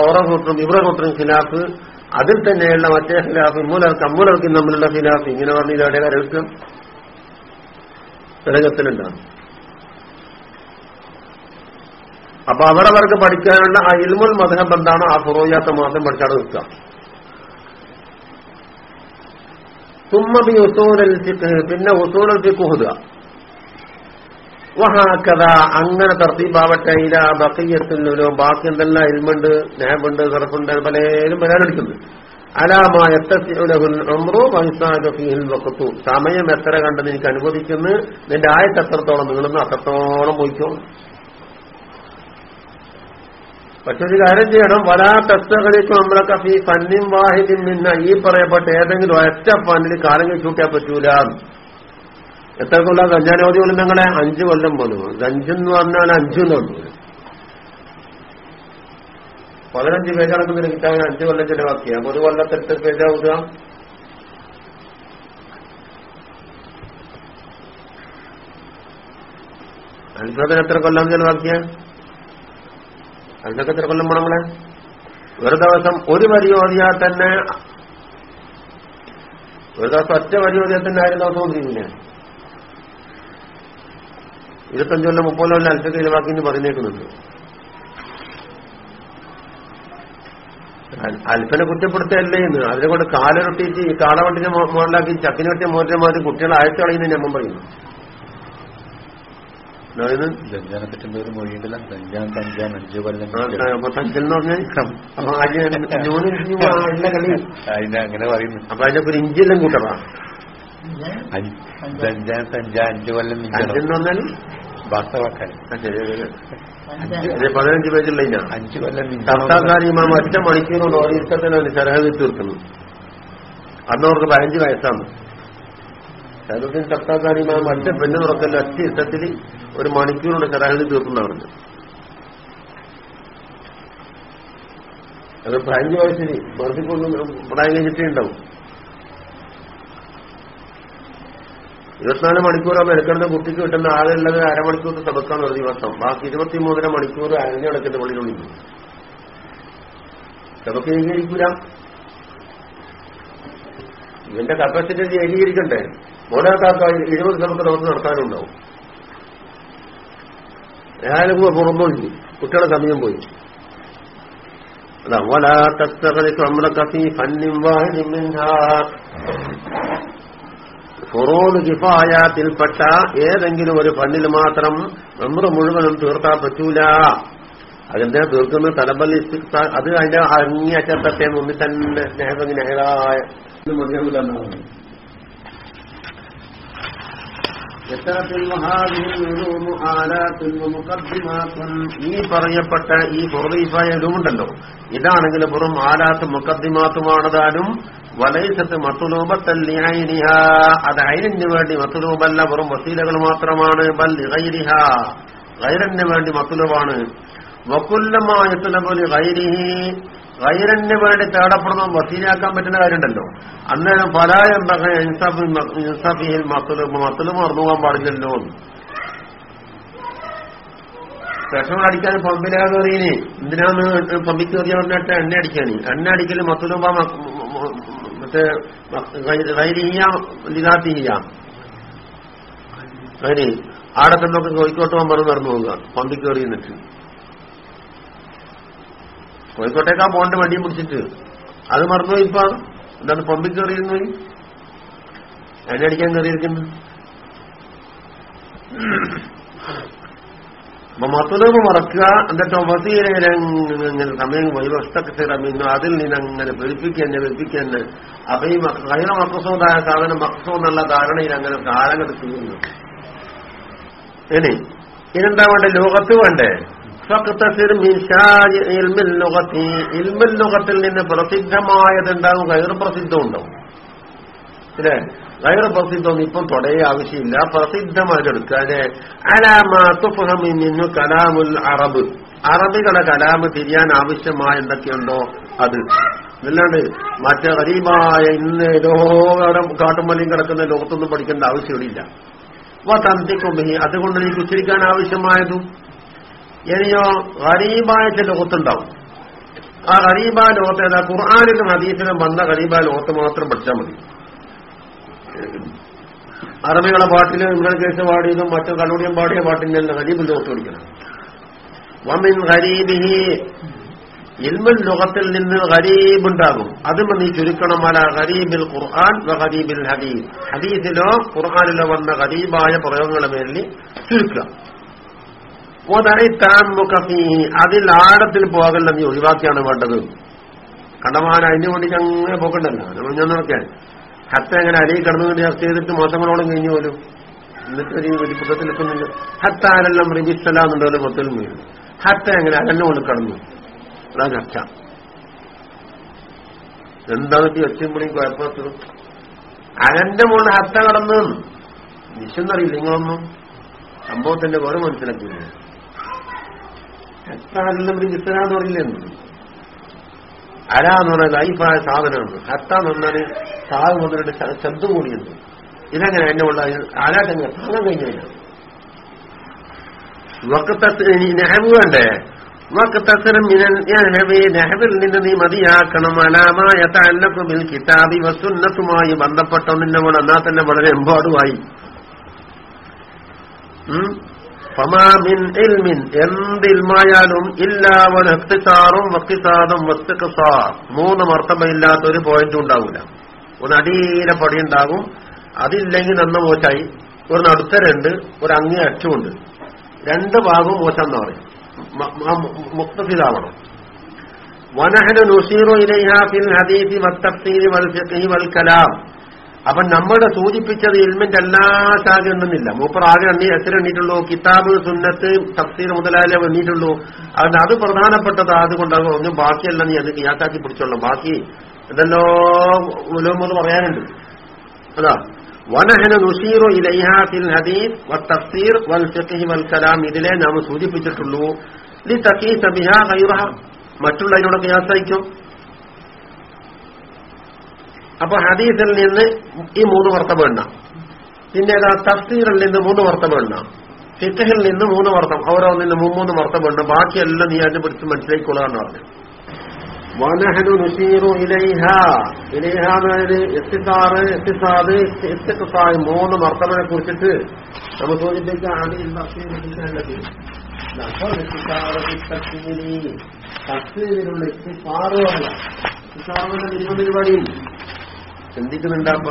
ഇവരെ കൂട്ടരും ഖിലാഫ് അതിൽ തന്നെയുള്ള മറ്റേ ഖിലാഫ് ഇമ്മൂലർക്ക് അമ്മൂലർക്കും തമ്മിലുള്ള ഖിലാഫ്. ഇങ്ങനെ പറഞ്ഞ ഇതോടെ കരൾക്കും തിരകത്തിലുണ്ടാകും അപ്പൊ അവരവർക്ക് പഠിക്കാനുള്ള ആ ഇൽമുൽ മധഹബ് എന്താണോ ആ ഫുറോയാത്ത മാസം പഠിച്ചാണ് നിൽക്കുക. തുമ്മബി ഉസൂലൽ ഫിഖ് പിന്നെ ഉസൂലൽ ഫിഖ് ഹുദ വഹാക്കഥ അങ്ങനെ തർത്തീബാവട്ടെ ഇല ബക്കയ്യത്തിലോ ബാക്കി എന്തെല്ലാം ഇൽമുണ്ട് നേബുണ്ട് സർഫുണ്ട് പലരും വരാനെടുക്കുന്നു അലാമ വക്കത്തു സമയം എത്ര കണ്ടെന്ന് എനിക്ക് അനുവദിക്കുന്നു. നിന്റെ ആയത്ത് എത്രത്തോളം നീളുന്നു അത്രത്തോളം പോയിക്കോ ഒരു കാര്യം ചെയ്യണം. വലാ തസ്തകളിക്കും നമ്മളൊക്കെ ഈ ഫന്നിൻ വാഹിദിൻ നിന്ന ഈ പറയപ്പെട്ട ഏതെങ്കിലും ഒറ്റ ഫന്നിൽ കാലം ചൂട്ടിയാൻ പറ്റൂല. എത്ര കൊല്ലം കഞ്ചാനോദി കൊല്ലം നിങ്ങളെ? അഞ്ചു കൊല്ലം പോലും. അഞ്ചെന്ന് പറഞ്ഞാൽ അഞ്ചു എന്നുള്ളൂ പതിനഞ്ച് പേജ് നടക്കുന്ന കിട്ടാൻ അഞ്ചു കൊല്ലം ചിലവാക്കിയ ഒരു കൊല്ലത്തെ എത്ര പേജാവുക അനുസരിച്ച് എത്ര കൊല്ലം ചിലവാക്കിയ? അതിനൊക്കെ എത്ര കൊല്ലം പോണം നമ്മളെ. ഒരു ദിവസം ഒരു വരി തന്നെ ഒരു ദിവസം ഒറ്റ വരി തന്നെ ആയിരം ദിവസം ഓതിയില്ല ഇരുപത്തഞ്ചു കൊല്ലം മുപ്പത് കൊല്ലം അൽഫ ചിലവാക്കി എന്ന് പറഞ്ഞേക്കുന്നുണ്ട്. അൽപ്പനെ കുറ്റപ്പെടുത്തല്ലേ എന്ന്. അതിനെ കൊണ്ട് കാലൊട്ടിയിട്ട് ഈ കാളവണ്ടിനെ മോഡലാക്കി ചക്കിനെ ചക്കിനൊട്ടിയ മോറ്റന്മാര് കുട്ടികളെ അയച്ചു കളയുന്നതിന് ഞമ്മൻ പറയുന്നു. അതായത് ഗഞ്ചാനെ പറ്റുന്ന ഒരു മൊഴിയുണ്ടല്ല? ഗഞ്ചാൻ കഞ്ചാൻ അഞ്ചു കൊല്ലം എന്ന് പറഞ്ഞാൽ അങ്ങനെ പറയുന്നു. അപ്പൊ അതിനൊക്കെ ഒരു ഇഞ്ചെല്ലാം കൂട്ടറാ ഗഞ്ചാൻ കഞ്ചാൻ അഞ്ചു കൊല്ലം അഞ്ചെന്ന് പറഞ്ഞാൽ. ഇത് പതിനഞ്ച് പേജുള്ള അഞ്ചു കൊല്ലം മിഞ്ചണം ഇമാം ഒറ്റ മണിക്കൂറുകൊണ്ട് ഓരോ ഇഷ്ടത്തിനാണ് ശരഹത് തീർക്കുന്നത് അന്ന് അവർക്ക് പതിനഞ്ച് വയസ്സാണ്. ശരഹത്തിന് സർക്കാർക്കാർ ഇമാം ഒറ്റ പെണ്ണ് തുറക്കല്ല ഒറ്റ ഇഷ്ടത്തിൽ ഒരു മണിക്കൂറിന്റെ ശരഹത് തീർക്കുന്ന പറഞ്ഞു അത് പതിനഞ്ച് വയസ്സിന് വർദ്ധിപ്പൊന്നും പ്രായം കഴിഞ്ഞിട്ടേ ഉണ്ടാവും. ഇരുപത്തിനാല് മണിക്കൂറാണ് എടുക്കേണ്ട കുട്ടിക്ക് കിട്ടുന്ന ആകെയുള്ളത് അരമണിക്കൂർ തടുക്കാൻ ഒരു ദിവസം. ബാക്കി ഇരുപത്തിമൂന്നര മണിക്കൂർ അരഞ്ഞടക്കേണ്ട പള്ളിയിലുള്ളിൽ നമുക്ക് ഏകീകരിക്കൂല ഇവന്റെ കപ്പാസിറ്റി ഏകീകരിക്കണ്ടേ മോനാക്കാക്ക ഇരുപത് നമുക്ക് ദിവസം നടത്താനുണ്ടാവും. ഏതായാലും പുറമ്പോഴി കുട്ടികളുടെ സമയം പോയി അതാ ولا تستغرق عمرك في فن واحد منها ഫുറോദ് കിഫായാത്തിൽപ്പെട്ട ഏതെങ്കിലും ഒരു ഫണ്ണിൽ മാത്രം നമ്മൾ മുഴുവനും തീർത്താൻ പറ്റൂല അതിന്റെ തീർക്കുന്ന തലബൽ ഇസ്തിഖ്ത അത് അതിന്റെ അങ്ങേയറ്റത്തെ മുന്നിൽ തന്നെ സ്നേഹത്തിന് നേരായ മതിയാവില്ല എന്നാണ് ഈ പറയപ്പെട്ട ഈ ഫുറീഫായ ഇതുമുണ്ടല്ലോ ഇതാണെങ്കിൽ വെറും ആലാത്ത് മുക്കദ്ദിമാത്തുമാണതാനും വലൈസത്ത് മത്തുലൂബത്തല്ലിഹ അത് അയിനിന് വേണ്ടി മത്തുലൂബല്ല വെറും വസീലകൾ മാത്രമാണ്. ബൽ ഗൈരിഹ വേണ്ടി മത്തുലൂബാണ്. വക്കുല്ലമായ തുലബുലി ഗൈരിഹി ഗൈരന് വേണ്ടി തേടപ്പെടുന്ന വസീനാക്കാൻ പറ്റുന്ന കാര്യമുണ്ടല്ലോ. അന്നേരം പലായം ഇൻസാഫിഹിൽ മസലും മത്തുലൂബ് മറന്നു പോകാൻ പാടില്ലല്ലോ വിഷമം അടിക്കാൻ പമ്പിലാകേറിയിന് എന്തിനാന്ന് പമ്പിക്ക് കയറിയ എണ്ണ അടിക്കാന് എണ്ണ അടിക്കൽ മത്തുലൂബ മറ്റേ വൈരിയ ലിതാത്തിയ അതിന് ആടെ തന്നെ കോഴിക്കോട്ട് പോകാൻ പറഞ്ഞു നടന്നു പോകുക പമ്പി കയറി നിന്നിട്ട്. കോഴിക്കോട്ടേക്കാ പോകേണ്ട വണ്ടിയും പിടിച്ചിട്ട്. അത് മറന്നു ഇപ്പൊ എന്താണ് പമ്പിൽ കയറിയിരുന്നു എണ്ണ അടിക്കാൻ കയറിയിരിക്കുന്നു. അപ്പൊ മത്തുലവ് മറക്കുക. എന്നിട്ട് വസീലങ്ങനെ സമയം വസ്തക്കിറമിന്നു അതിൽ നിന്ന് അങ്ങനെ വെളുപ്പിക്കന്നെ വെളുപ്പിക്കന്നെ അപ്പൊ ഈ കഴിഞ്ഞ മക്കസോതായ സാധനം മക്കസോ എന്നുള്ള ധാരണയിൽ അങ്ങനെ കാലങ്ങൾ കിടക്കുന്നു ഇനി ഇതെന്താ വേണ്ടേ? ലോകത്ത് വേണ്ടേ? ഇൽമിൽ ലോകത്തിൽ നിന്ന് പ്രസിദ്ധമായതുണ്ടാവും കയർ പ്രസിദ്ധം ഉണ്ടാവും അല്ലേ? ഗൈർ പ്രസിദ്ധം ഇപ്പം തുടയ ആവശ്യമില്ല. പ്രസിദ്ധമായിട്ടെടുക്കാതെ അലാമാത്തുഫഹമിൽ നിന്ന് കലാമുൽ അറബ്. അറബികളെ കലാമ് തിരിയാൻ ആവശ്യമായ എന്തൊക്കെയുണ്ടോ അത്. അല്ലാണ്ട് മറ്റേ ഗരീബായ ഇന്ന് ഏതോ കാട്ടുമല്ലിയും കിടക്കുന്ന ലോകത്തൊന്നും പഠിക്കേണ്ട ആവശ്യമില്ല. അപ്പൊ തന്തിക്കുമ്പി അതുകൊണ്ട് എനിക്ക് ഉച്ചരിക്കാൻ ആവശ്യമായതും ഇനിയോ ഗരീബായ ചില ലോകത്തുണ്ടാവും. ആ ഗരീബായ ലോകത്ത് ഏതാ? ഖുർആാനിലും ഹദീസിലും വന്ന ഗരീബായ ലോകത്ത് മാത്രം പഠിച്ചാൽ മതി. അറബികളെ പാട്ടിലും ഇമ്രാൻ കേസ് പാടിയതും മറ്റു കണ്ണൂടിയും പാടിയ പാട്ടിന്റെ ഗരീബ് ലോകത്ത് പഠിക്കണം. വമിൻ ഗരീബിഹി ഇൽമുൽ ലോകത്തിൽ നിന്ന് ഗരീബ് അതും നീ ചുരുക്കണം. അല ഗരീബിൽ ഖുർആൻ ഗരീബിൽ ഹദീസ്. ഹദീസിലോ ഖുർആാനിലോ വന്ന ഗരീബായ പ്രയോഗങ്ങളുടെ മേലിൽ ചുരുക്കുക. അതിൽ ആഴത്തിൽ പോകല്ല നീ ഒഴിവാക്കിയാണ് വേണ്ടത്. കണ്ടമാൻ അതിന് വേണ്ടി അങ്ങനെ പോകണ്ടല്ലോ ഞാൻ നോക്കിയാൽ ഹത്ത എങ്ങനെ അരി കടന്നു വേണ്ടി ചർച്ച ചെയ്തിട്ട് മോശങ്ങളോടും കഴിഞ്ഞു പോലും. എന്നിട്ട് ഒരു വെടിപ്പുറത്തിൽ എത്തുന്നില്ല ഹത്ത ആരെല്ലാം റിബിസ്സലാന്നുണ്ടല്ലോ മൊത്തത്തിൽ വീഴും. ഹത്ത എങ്ങനെ അകന്നെ കൊണ്ട് കടന്നു. അതാ ചർച്ച എന്താണ് ഒച്ചയുമ്പോഴും കുഴപ്പത്തത് അകന്റെ മുകളിൽ ഹത്ത കടന്നു. വിശന്നറിയില്ല നിങ്ങളൊന്നും. സംഭവത്തിന്റെ വേറെ മനസ്സിലാക്കിയില്ല. ഹത്ത അല്ലെല്ലാം റിബിസ്സലാന്ന് പറഞ്ഞില്ലെന്ന് അര എന്ന് ലൈഫായ സാധനമാണ്. ഹത്ത എന്ന് പറഞ്ഞാൽ സാവ് മുതലിട്ട് ശബ്ദം കൂടിയുണ്ട്. ഇതെങ്ങനെ എന്നെ ഉള്ള ആരാട്ടങ്ങൾ താങ്ങാൻ കഴിഞ്ഞില്ല. നെഹബ് വേണ്ടേ നീ മതിയാക്കണം. അലാമായ കിതാബി വസുന്നത്തുമായി ബന്ധപ്പെട്ട നിന്നെ കൂടെ എന്നാ തന്നെ വളരെ എമ്പാടുമായി ഫമാമിൻ ഇൽമിൻ എന്ത് ഇൽമായാലും ഇല്ലാവൻ എക്തിസാറും വക്കിസാദും വസ്തുക്കസാർ മൂന്ന് അർത്ഥമില്ലാത്ത ഒരു പോയിന്റും ഉണ്ടാവില്ല ഒന്ന് അടിയിലെ പടി ഉണ്ടാകും. അതില്ലെങ്കിൽ നന്ന മോശായി ഒരു നടുത്തരുണ്ട് ഒരു അങ്ങേ അച്ചുമുണ്ട്. രണ്ട് ഭാഗവും മോശാന്ന് പറയും മുക്തഫിതാവണം വനഹന നുസീറു ഇലൈഹാ ഫിൽ ഹദീസി വൽ ഫിഖ്ഹി വൽ കലാം. അപ്പൊ നമ്മുടെ സൂചിപ്പിച്ചത് ഇൽമിന്റെ എല്ലാ ശാഖ ഉണ്ടെന്നില്ല മൂപ്പർ ആകെ എണ്ണി എത്ര എണ്ണിയിട്ടുള്ളൂ? കിതാബ് സുന്നത്ത് തഫ്സീർ മുതലായ എണ്ണിയിട്ടുള്ളൂ. അതുകൊണ്ട് അത് പ്രധാനപ്പെട്ടത് അത് ഒന്നും ബാക്കിയല്ല നീ അത് കിയാക്കാക്കി പിടിച്ചോളൂ. ബാക്കി ഇതല്ലോ ഉലോമെന്ന് പറയാനുണ്ട്. അതാ വനഹന നുസീറു ഇലഹാസിൽ ഹദീസ് വത്തഫ്സീർ വൽ ഫിഖ്ഹി വൽ കലാം. ഇതിലെ നാം സൂചിപ്പിച്ചിട്ടുള്ളൂ. ലി തഖീസ ബിഹാ ഗൈറഹ മറ്റുള്ളതിനോട് കിയാസയിക്കും അപ്പൊ ഹദീസിൽ നിന്ന് ഈ മൂന്ന് വർത്തം വേണ്ട. പിന്നെ തഫ്സീറിൽ നിന്ന് മൂന്ന് വർത്തം വേണ്ട. ഫിത്തഹിൽ നിന്ന് മൂന്ന് വർത്തം ഓരോന്നിന് മൂന്ന് വർത്തം വേണ്ട. ബാക്കിയെല്ലാം നീ അതിനെ പിടിച്ച് മനസ്സിലാക്കിക്കൊള്ളാന്ന് പറഞ്ഞു. വനഹനു നുഷീറു ഇലൈഹ. ഇലൈഹ അതായത് എത്തിസാറ് എത്തിസാദ് എത്തിസാദ് മൂന്ന് മർത്തമനെ കുറിച്ചിട്ട് നമ്മൾ സൂചിപ്പിക്കാൻ അതിൽ തഫ്സീറിലുള്ള എത്തിസാറുമല്ല എത്തിസാറുകളുടെ നിരുമ പരിപാടിയും ചിന്തിക്കുന്നുണ്ടപ്പ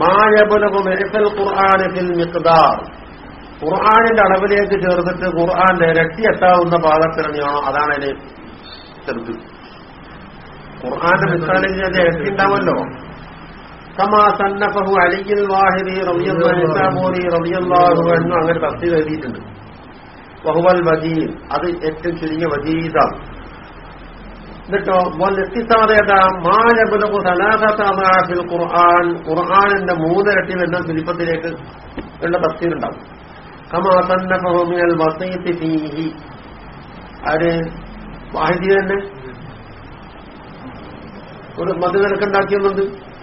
മായബുലകു മെരിഫൽ ഖുർആാനിൽ മിക്താർ ഖുർആാനിന്റെ അളവിലേക്ക് ചേർത്തിട്ട് ഖുർആാന്റെ ഇരട്ടി എത്താവുന്ന പാകത്തിറങ്ങിയോ അതാണ് അതിന് ചെറുത് ഖുർആാന്റെ മിസാലിന്റെ ഇരട്ടി ഉണ്ടാവുമല്ലോ കമാ സന്നഫഹു അലിയിൽ വാഹിദി റബിയല്ലാഹി റബിയാഹു എന്നും അങ്ങനെ തസ്തി എഴുതിയിട്ടുണ്ട്. വഹുവൽ വജീദ്. അത് ഏറ്റവും ചുരുങ്ങിയ വജീദാണ്. എന്നിട്ടോ മാലബുദാഫിൽ ഖുർആൻ. ഖുർആാനിന്റെ മൂന്നിരട്ടി വരുന്ന ശില്പത്തിലേക്ക് ഉള്ള തസ്തി കമാ തന്നഫഹുമിനൽ വസീത്ത് ഫീഹി. വാഹിദി തന്നെ. ഒരു മധുവിലക്കുണ്ടാക്കിയുന്നുണ്ട്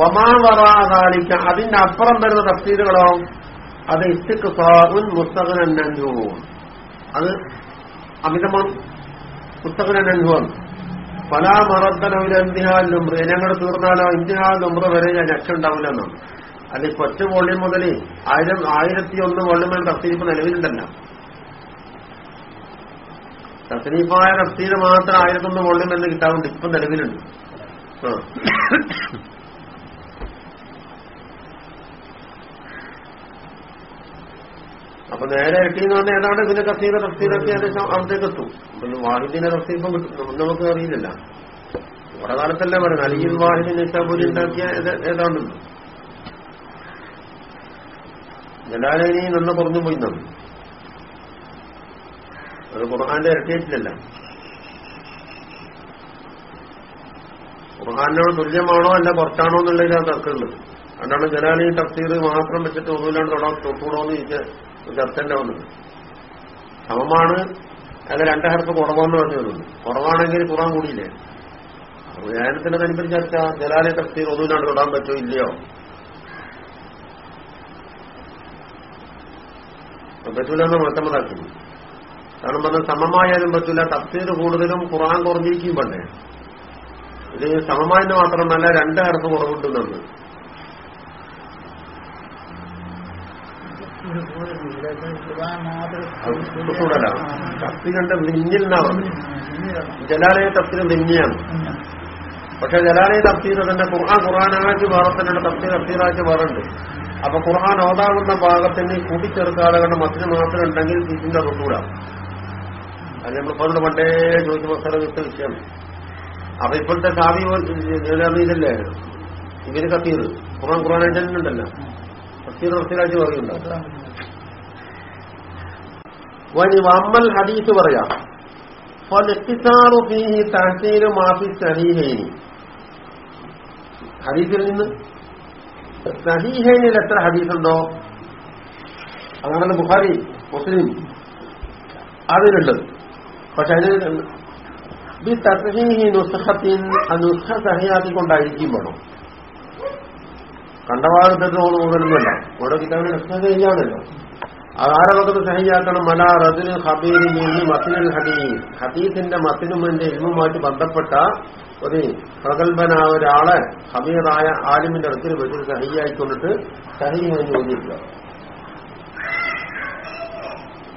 വമാ വറാകാലിക്ക അതിന്റെ അപ്പുറം വരുന്ന തഫ്സീറുകളോ അത് ഇസ്തിഖ്സാഉൻ മുസ്തഖനന്നു അത് അമിതമാണ്. മുസ്തഖനന്നുവാണ് പല മറത്തനവിൽ എന്തിഹാൽ നുമ്ര ഞങ്ങൾ തീർന്നാലോ ഇന്ത്യഹാൽ നുമ്ര വരെ ഞാൻ രക്ഷ എന്നാണ് അല്ലെങ്കിൽ കൊച്ചു വോളിയം മുതൽ ആയിരം ആയിരത്തി ഒന്ന് വോള്യം തസ്തിരിപ്പ് നിലവിലുണ്ടല്ല. തസ്തിരിപ്പായ തസ്തിരി മാത്രം ആയിരത്തൊന്ന് വോളിയം എന്ന് കിട്ടാറുണ്ട് ഇപ്പം നിലവിലുണ്ട്. ആ. അപ്പൊ നേരെ എട്ടിന്ന് പറഞ്ഞാൽ ഏതാണ്ട് പിന്നെ കസീര തഫ്സീരൊക്കെ ഏകദേശം അവിടത്തേക്ക് എത്തും. വാഹിദിന്റെ വാഹിദിനെ തഫ്സീപ്പം കിട്ടും. നമുക്ക് അറിയില്ലല്ല. ഇവിടെ കാലത്തല്ലേ പറയുന്നത്. അലിയിൽ വാഹിദിനെ ഇഷ്ടാപൂരി ഉണ്ടാക്കിയ ഏതാണ്ട്. ജലാലിനി നന്ന പറഞ്ഞു പോയി നന്ദി അത് ഖുർഹാന്റെ ഇരട്ടിയിട്ടില്ലല്ല ഖുർഹാനോട് തുല്യമാണോ അല്ല പുറത്താണോ എന്നുള്ളതിലാണ് തർക്കമുള്ളത് അതാണ് ജലാലി തഫ്സീർ മാത്രം വെച്ചിട്ട് ഒന്നുമില്ലാണ്ട് തൊടാൻ തൊട്ടുകൂടോന്ന് ചോദിച്ചാൽ ചർച്ചന്റെ വന്നത് സമമാണ് അത് രണ്ട് ഹർഫ് കുറവാന്ന് പറഞ്ഞു വരുന്നു കുറവാണെങ്കിൽ കുറാൻ കൂടിയില്ലേ? വ്യായാമത്തിന്റെ അനുസരിച്ച് ചർച്ച ജലാലി തഫ്സീർ ഒന്നുമില്ലാണ്ട് തൊടാൻ പറ്റോ ഇല്ലയോ? പറ്റൂല എന്ന് മുഴത്തമതാക്കി കാരണം പറഞ്ഞ സമമായാലും പറ്റൂല തഫ്സീർ കൂടുതലും ഖുറാൻ കുറഞ്ഞിരിക്കും പണ്ടേ ഇത് സമമായെന്ന് മാത്രമല്ല രണ്ട് ഹർഫ് കുറവുണ്ടെന്നുണ്ട് എന്നാ പറഞ്ഞു ജലാലയ തഫ്സീൽ വിഞ്ഞിയാണ് പക്ഷെ ജലാലയ തഫ്സീർ തന്നെ ഖുർആൻ ഖുർആനാക്കി വേറെ തപ്തി തഫ്സീർ തഫ്സീറാക്കി വേറുണ്ട് അപ്പൊ ഖുർആൻ ഓതാകുന്ന ഭാഗത്തിന് കൂട്ടിച്ചേർക്കാതെ കണ്ട മത്തിന് മാത്രം ഉണ്ടെങ്കിൽ ഇതിന്റെ റുട്ടൂടാം അത് നമ്മൾ പണ്ട് പണ്ടേ ചോദിച്ച മസാല വിത്ത വിഷയം. അപ്പൊ ഇപ്പോഴത്തെ കാവ്യ ഇതല്ലേ ഇവർ കത്തീർ ഖുർആൻ ഖുർആൻ ഉണ്ടല്ലോ ഇത് പൃഥ്വിരാജ് പറയുന്നുണ്ട് വനി വമ്മൽ ഹദീസ് പറയാം. ഹദീസിൽ നിന്ന് സഹീഹൈനിൽ എത്ര ഹദീസുണ്ടോ? അങ്ങനെ ബുഖാരി മുസ്ലിം. അതിലുണ്ട്. പക്ഷെ അതിന് ബി തസ്ഹീഹി നുസ്ഹത്തിൻ നുസ്ഹ സഹിയാക്കി കൊണ്ടായിരിക്കും വേണം. കണ്ടവാദത്തിൽ തോന്നുന്നതല്ല ഓരോ കിതാബിന് കഴിഞ്ഞാണല്ലോ. അത് ആരവകത്ത് സഹിയാക്കണം? മല റദിൽ ഹബീരി മീനി മത്തിനുൽ ഹദീസ് ഹദീസിന്റെ മത്തിനും എന്റെ ഇൽമുമായിട്ട് ബന്ധപ്പെട്ട ഒരു പ്രഗത്ഭനായ ഒരാളെ ഹബീറായ ആലിമിന്റെ അടുത്തിൽ വെച്ചിട്ട് സഹിയായിക്കൊണ്ടിട്ട് സഹിയായി ചോദിക്കുക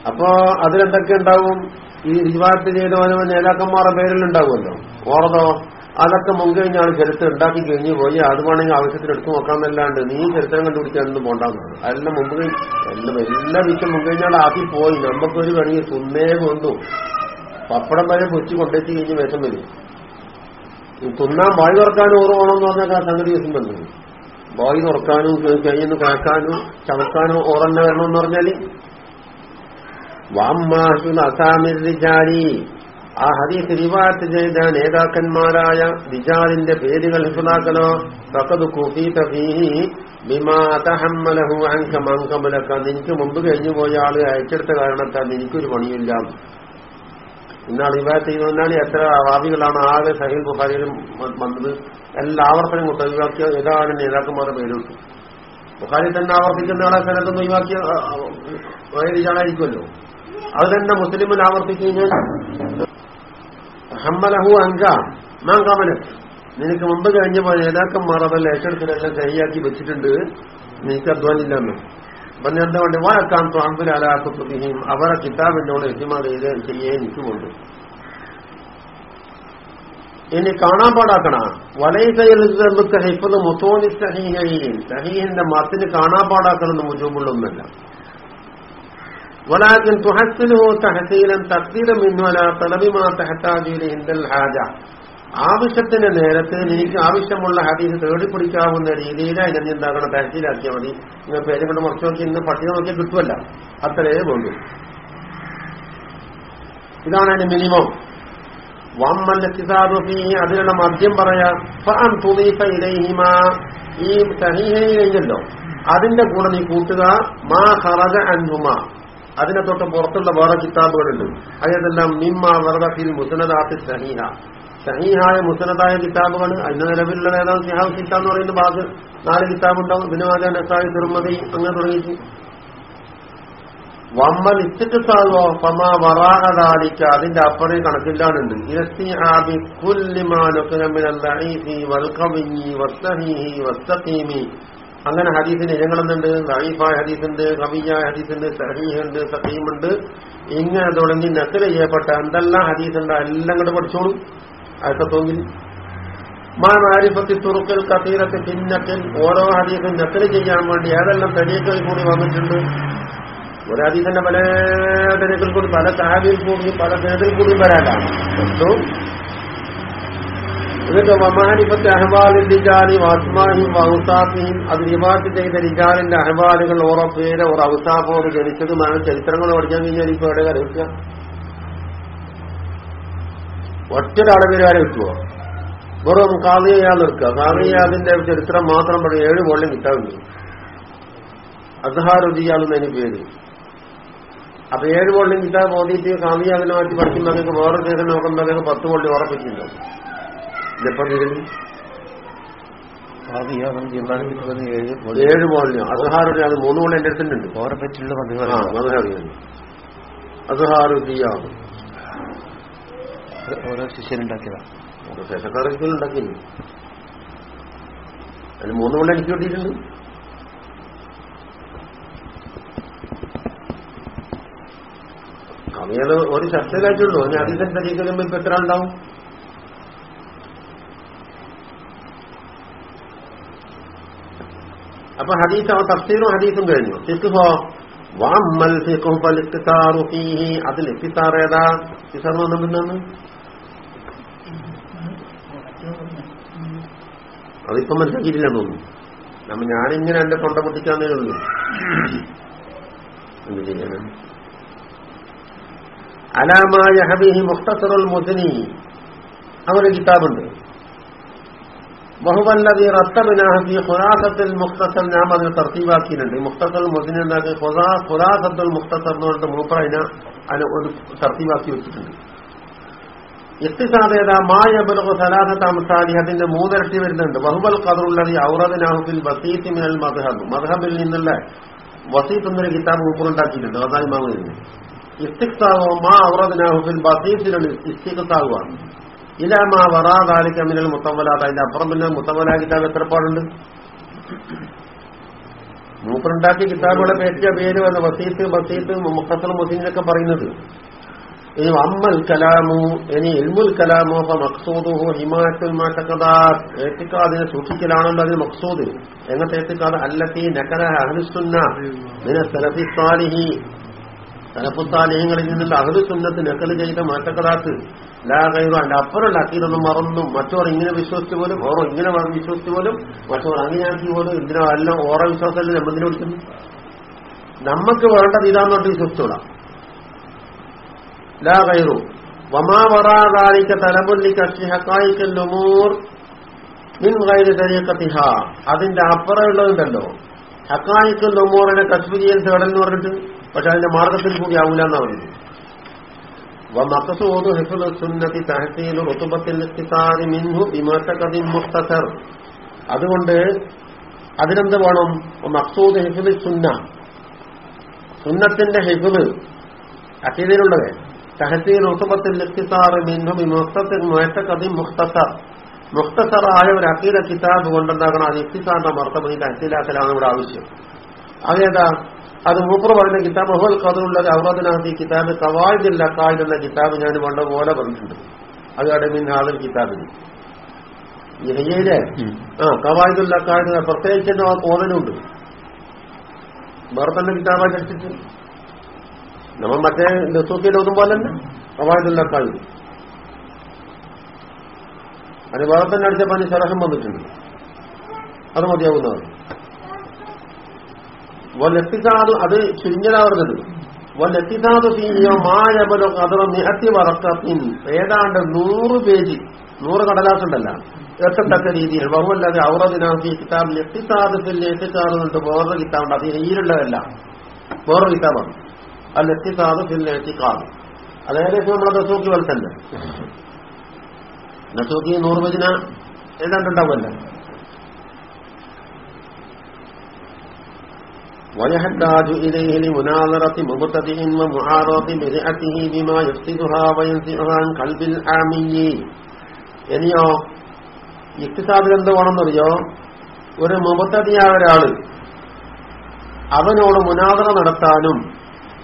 അപ്പോ അതിലെന്തൊക്കെ ഉണ്ടാവും? ഈ റിവാർട്ട് ചെയ്തവനവൻ നേതാക്കന്മാരുടെ പേരിലുണ്ടാവുമല്ലോ. ഓർന്നോ അതൊക്കെ മുൻകഴിഞ്ഞാൽ ചരിത്രം ഉണ്ടാക്കി കഴിഞ്ഞ് പോയി. അത് വേണമെങ്കിൽ ആവശ്യത്തിന് എടുത്തു നോക്കാമെന്നല്ലാണ്ട് നീ ചരിത്രം കണ്ടുപിടിക്കാനൊന്നും പോണ്ടാന്നാണ്. അതെല്ലാം മുമ്പ് എല്ലാം എല്ലാ വിഷയം മുൻകഴിഞ്ഞാൽ ആക്കി പോയി. നമുക്കൊരു വേണമെങ്കിൽ സുന്നേ കൊണ്ടു. പപ്പടം വരെ പൊച്ചു കൊണ്ടെത്തി കഴിഞ്ഞ് വിഷം വരും. തിന്നാൻ വായി തുറക്കാനും എന്ന് പറഞ്ഞാൽ ആ സംഗതി ദിവസം വന്നു. വായി തുറക്കാനും കഴിഞ്ഞു കാക്കാനും ചവക്കാനും ഓറന്നെ വരണമെന്ന് പറഞ്ഞാൽ അസാമിർ റിജാലി ആ ഹദീസ് റിവാത്ത് ചെയ്ത നേതാക്കന്മാരായ റിജാലിന്റെ പേരുകൾ ഹിഫുലാക്കലോ ഫീഹി ബിമാ നിനക്ക് മുമ്പ് കഴിഞ്ഞു പോയ ആൾ അയച്ചെടുത്ത കാരണത്താൽ നിനക്കൊരു പണിയില്ല ഇന്നാൾ റിവാത്ത് ചെയ്യുന്നതിനാണ് എത്ര വാദികളാണ് ആകെ സഹീൽ ബുഖാരിയിലും വ- വന്നത് എല്ലാ ആവർത്തനം കൊണ്ട് ഒഴിവാക്കിയ ഏതാണ് നേതാക്കന്മാരുടെ പേരും ബുഖാരി തന്നെ ആവർത്തിക്കുന്ന ആളെ സ്ഥലത്തൊന്ന് ഒഴിവാക്കിയ റിജാളായിരിക്കുമല്ലോ അത് തന്നെ മുസ്ലിമിൽ ആവർത്തിച്ചു കഴിഞ്ഞാൽ ഹമ്മലഹു അങ്ക മാൻ കമല നിനക്ക് മുമ്പ് കഴിഞ്ഞ പോലെ നേതാക്കന്മാർ അതെല്ലാം ഏറ്റെടുത്തിട്ടെല്ലാം ശരിയാക്കി വെച്ചിട്ടുണ്ട്. നിനക്ക് അധ്വാനില്ലെന്ന്. എന്താ വേണ്ടി? സ്വാമ്പുൽ അലാക്കുത്തുകയും അവരെ കിതാബിനോട് എത്തിമാർ ചെയ്ത് ചെയ്യാൻ എനിക്കുമുണ്ട്. ഇനി കാണാൻ പാടാക്കണ. വലൈസൈലുക്ക് ഹൈഫത് മുത്തോനി സഹീഹീൻ. സഹീഹിന്റെ മത്തിന് കാണാൻ പാടാക്കണമെന്ന് മുജൂബുള്ളൊന്നല്ല ولكن تحسنه تحسينا تقديرا منه على طلب ما تحتاج اليه عند الحاجه ആവശ്യത്തിന്റെ നേരത്ത് എനിക്ക് ആവശ്യമുള്ള ഹദീസ് തേടിപ്പിടിക്കാവുന്ന രീതിയിൽ അതിനെ എന്താക്കണം തഹസീലാക്കിയാൽ മതി നിങ്ങൾ പേര് കൊണ്ട് മറച്ചു നോക്കി ഇന്ന് പട്ടിക നോക്കിയാൽ കിട്ടുമല്ല അത്രേ വേണ്ടു ഇതാണ് അതിന്റെ മിനിമം വമ്മൽ കിതാബി അതിനുള്ള മദ്യം പറയാ ഫഅൻ തുദീഫ ഇലൈഹിമ ഈ സഹീഹയിലല്ലോ അതിന്റെ കൂടെ നീ കൂട്ടുക മാ ഖറജ അൻഹുമ അതിനെ തൊട്ട് പുറത്തുള്ള വേറെ കിതാബുകളുണ്ട്. അതിനെല്ലാം മിമ്മ വറദഫിൽ മുസനദാത്തി സഹീഹ. സഹീഹായ മുസനദായ കിതാബുകൾ അതിന് നിലവിലുള്ള നേതാവ് സിഹാബ് കിതാബ് എന്ന് പറയുന്ന ഭാഗം നാല് കിതാബുണ്ടാവും. ബിനുവാദ നസായി തിരുമതി അങ്ങനെ തുടങ്ങിയിട്ട്. വമ്മൽ ഇത്തിസാവോ ഫമാ വറാഹദാലിക്ക അതിന്റെ അപ്പുറേ കണക്കില്ലാനുണ്ട് ഇരസ്തിആബി കുല്ലി മാ വസ്തഹീഹി മിനൽ അങ്ങനെ ഹദീസിന് ഇനങ്ങളെന്നുണ്ട് ദഈഫായ ഹദീസുണ്ട് കവിയായ ഹദീസുണ്ട് സഹീഹുണ്ട് സഹീമുണ്ട് ഇങ്ങനെ തുടങ്ങി നക്കൽ ചെയ്യപ്പെട്ട എന്തെല്ലാം ഹദീസുണ്ട് എല്ലാം കൂടെ പഠിച്ചോളൂ. അയക്കത്തോങ്കിൽ മാ മാരിഫത്തി തുറുക്കൽ കത്തീരത്തിൽ പിന്നക്കൽ ഓരോ ഹദീസും നക്കൽ ചെയ്യാൻ വേണ്ടി ഏതെല്ലാം തെളിയക്കൾ കൂടി വന്നിട്ടുണ്ട്. ഒരു ഹദീസിന്റെ പല തെളിയക്കൾ കൂടി പല സഹാബിയിൽ കൂടി പല തേതിൽ കൂടി വരാനാണ്. എന്നിട്ട് വമാനിപ്പത്തെ അഹ്വാലിൽ റിജാലി വാസ്മാഹിം വൗസാഫിയും അത് റിവാർട്ട് ചെയ്ത നിജാലിന്റെ അഹബാലുകൾ ഓരോ പേര് ഓരോ ഔസാഫോട് ജനിച്ചതുമാണ് ചരിത്രങ്ങൾ പഠിക്കാൻ കഴിഞ്ഞാൽ ഇപ്പൊ എവിടെ വരെ കിട്ടുക ഒറ്റൊരാളെ പേര് വരെ കിട്ടുമോ വെറും കാളിയാ നിൽക്കുക കാളിയാതിന്റെ ചരിത്രം മാത്രം പറയും ഏഴ് വോളിയം കിട്ടാറുണ്ട് അസഹാറുദിയാണെന്ന് പേര്. അപ്പൊ ഏഴ് വോളിയം കിട്ടാൻ പോയിട്ട് കാളിയാതിനെ മാറ്റി പഠിക്കുമ്പോഴേക്ക് വേറെ ചെയ്ത് നോക്കുമ്പോഴേക്ക് പത്ത് വോളിയം ഉറപ്പിച്ചിട്ടുണ്ടാവും തീരുമാനിക്കുന്നത് ഏഴ് മോളിന് അസഹാറുടെ അത് മൂന്ന് മോളിൽ എന്റെ അടുത്തുണ്ട്. ഓരോ പറ്റിയുള്ള മതങ്ങൾ മതഹറിയാണ് അസഹാറുദ്ദിയാണ് ഓരോ ശിഷ്യനുണ്ടാക്കിയതാണ് ശേഷക്കാരൊക്കെ ഉണ്ടാക്കി അതിന് മൂന്ന് മോളിൽ എനിക്ക് കിട്ടിയിട്ടുണ്ട്. കവിയത് ഒരു ചർച്ചയിലായിട്ടുള്ളൂ അതിന് അതിന്റെ തരീക്കലും ഇപ്പൊ എത്ര ഉണ്ടാവും അപ്പൊ ഹദീസ് തഫ്സീറും ഹദീസും കഴിഞ്ഞു. ഫിഖ്ഹോ വാമ്മൽ ഫിഖ്ഹു ഫൽ ഇഖ്തിസാറു ഫീഹി. അതിൽ ഇഖ്തിസാർ ഏതാ? ഇഖ്തിസാർ വന്നിട്ടുണ്ടെന്ന് അതിപ്പം മനസ്സിലാക്കിയിട്ടില്ലെന്ന് തോന്നുന്നു. നമ്മ ഞാനിങ്ങനെ എന്റെ തൊണ്ട പൊട്ടിക്കാന്നേ ഉള്ളൂ. എന്ത് ചെയ്യാനാണ് അലാമായ ഹബിഹി മുഖ്തസറുൽ മുസ്നി. അവരുടെ കിതാബുണ്ട്. ബഹുവല്ലതി റത്തബിനാഹി ഖുറാസത്തിൽ മുഖ്തസർ ഞാൻ അതിന് തർത്തീവാക്കിയിട്ടുണ്ട് ഈ മുഖ്തസൽ എന്താക്കി ഖുറാസത്തുൽ മുഖ്തസർ എന്ന് പറഞ്ഞിട്ട് മൂപ്പർ അതിനെ അതിന് ഒരു തർത്തീവാക്കി വെച്ചിട്ടുണ്ട്. എത്തിസാധേത മായബലു സലാഹത്ത് അംസാലി അതിന്റെ മൂന്നിരട്ടി വരുന്നുണ്ട്. ബഹുബൽ ഖദറുള്ളതി ഔറദിനാഹുബിൽ വസീത്ത് മിനൽ മദ്ഹബ്. മദ്ഹബിൽ നിന്നുള്ള വസീത്ത് എന്നൊരു കിതാബ് മൂപ്പറുണ്ടാക്കിയിട്ടുണ്ട് അതായി മാങ്ങുന്നു ഇസ്തിക്താവോ മാ ഔറദിനാഹുബിൽ ബസീത്തിനുള്ള ഇസ്തിക്താവുകയാണ് ഇല മാ വറാദാലിക്ക മിനൽ മുത്തവലാത്ത് അതിന്റെ അപ്പുറം പിന്നെ മുത്തവല കിതാബ് എത്ര പാടുണ്ട്? മൂപ്പറുണ്ടാക്കിയ കിതാബുകളെ പേറ്റ പേര് വന്ന വസീത്ത് ബസീത്ത് മുഖത്തൽ മുസീനൊക്കെ പറയുന്നത്. ഇനി അമ്മൽ കലാമു ഇനി ഇൽമുൽ കലാമു അപ്പൊ മക്സൂദുഹു ഹിമാറ്റുൽ മാറ്റക്കഥാത് ഏത്തിക്കാതിനെ സൂക്ഷിക്കലാണല്ലോ അതിന് മക്സൂദ് എങ്ങനത്തെ ഏത്തിക്കാത് അല്ലത്തി നക്കര അഹ്ലുസുന്ന മിന സലഫി സാലിഹി. തലപ്പുത്താലയങ്ങളിൽ നിന്നുള്ള അഹ് നക്കൽ ചെയ്ത മാറ്റക്കടാത്ത് എല്ലാ കഴിവ് അതിന്റെ അപ്പുറമുള്ള അക്കീതൊന്നും മറന്നും മറ്റോർ ഇങ്ങനെ വിശ്വസിച്ചു പോലും ഓറോ ഇങ്ങനെ വിശ്വസിച്ചു പോലും മറ്റോർ അങ്ങനെയാക്കി പോലും ഇതിനോ അല്ല ഓറോ വിശ്വാസമല്ലേ നമ്മളതിനെ വിളിക്കുന്നു നമ്മക്ക് വേണ്ടത് ഇതാന്നോട്ട് വിശ്വസിച്ചോളാം ലാ കൈറു വമാവറാകാലിക്ക തലമുല്ലി കക്ഷി ഹക്കായിക്കൽ നുമൂർ മിൻ കയറി തരിയക്കത്തിഹ അതിന്റെ അപ്പുറമുള്ളതുണ്ടല്ലോ. ഹക്കായിക്കൽ നുമൂറിനെ കശ്മീരിയൽ തേടൽ എന്ന് പറഞ്ഞിട്ട്? പക്ഷെ അതിന്റെ മാർഗത്തിൽ കൂടി ആവൂല എന്നാ പറയുന്നത് ومقصود حفظ السنة تحصيل رتبة الاقتصار منه بمعتقد مختصر അതുകൊണ്ട് അതിനെന്ത് വേണം മക്സൂദ് ഹിഫുൽ സുന്ന സുന്നത്തിന്റെ ഹിഫുൽ അക്കീതയിലുള്ളത് തഹസീൽ ഉസുബത്തിൽ ഇഖ്തിസാർ മിൻഹു ബിമുഖ്തസർ മുഅത്തഖദി മുഖ്തസർ മുഖ്തസറായ ഒരു അക്കീദ കിതാബ് കൊണ്ടുണ്ടാക്കണം അത് ഇഖ്തിസാറിന്റെ മർത്തബ തഹസീലാക്കലാണ് ഇവിടെ ആവശ്യം അതേതാ അത് മൂപ്പർ പറയുന്ന കിതാബ് അഹുൽ ഖദറുള്ളത് ഔറദിനകത്ത് ഈ കിതാബ് കായിദ് എന്ന കിതാബ് ഞാൻ വേണ്ട പോലെ പറഞ്ഞിട്ടുണ്ട്. അത് അടമിൻ ആദൽ കിതാബിന് ഇഹയിലെ ആ കവായിദുല്ല കായിദ് പ്രത്യേകിച്ച് ആ കോലനുണ്ട് വേറെ തന്നെ കിതാബാ ചർച്ചിട്ട് നമ്മൾ മറ്റേ ലസൂക്കിയിൽ ഒന്നും പോലെ തന്നെ കവാജില്ല കായിദ് അത് വേറെ തന്നെ അടിച്ചപ്പോൾ അതിന് ശരഹം വന്നിട്ടുണ്ട്. അത് മതിയാവുന്നതാണ്. വല്ലെത്തിസാദ് അത് ചുരുങ്ങിയതാ പറഞ്ഞത് വല്ലെത്തിസാദ് ഫീനിയോ മായബലോ കതറ നിഹത്തി വറക്കത്തിൻ. ഏതാണ്ട് നൂറ് പേജ് നൂറ് കടലാസ് ഉണ്ടല്ല എത്തത്തക്ക രീതിയിൽ. ബഹുവല്ലാതെ ഔറദിനാഫി കിതാബിൽ ലത്തിസാദത്തിൽ എന്നിട്ട് വേറൊരു കിതാബുണ്ട്. അത് ഈരുള്ളതല്ല വേറൊരു കിതാബാണ്. ആ ലത്തിസാദത്തിൽ ഫിൽ എത്തിക്കാദ് അത് ഏകദേശം നമ്മളെ ദസൂക്കി പോലെ തന്നെ നൂറ് പേജിന ഏതാണ്ടുണ്ടാവുമല്ലോ ويحتاج إليه لمناظرة مبتدئ ومعارضة بدعته بما يفسدها وينزعها عن قلب العامي ഇനിയോ ഇക്തിസാബിൽ എന്ത് വേണമെന്നറിയോ ഒരു മുബത്തതിയായ ഒരാള് അവനോട് മുനാദറ നടത്താനും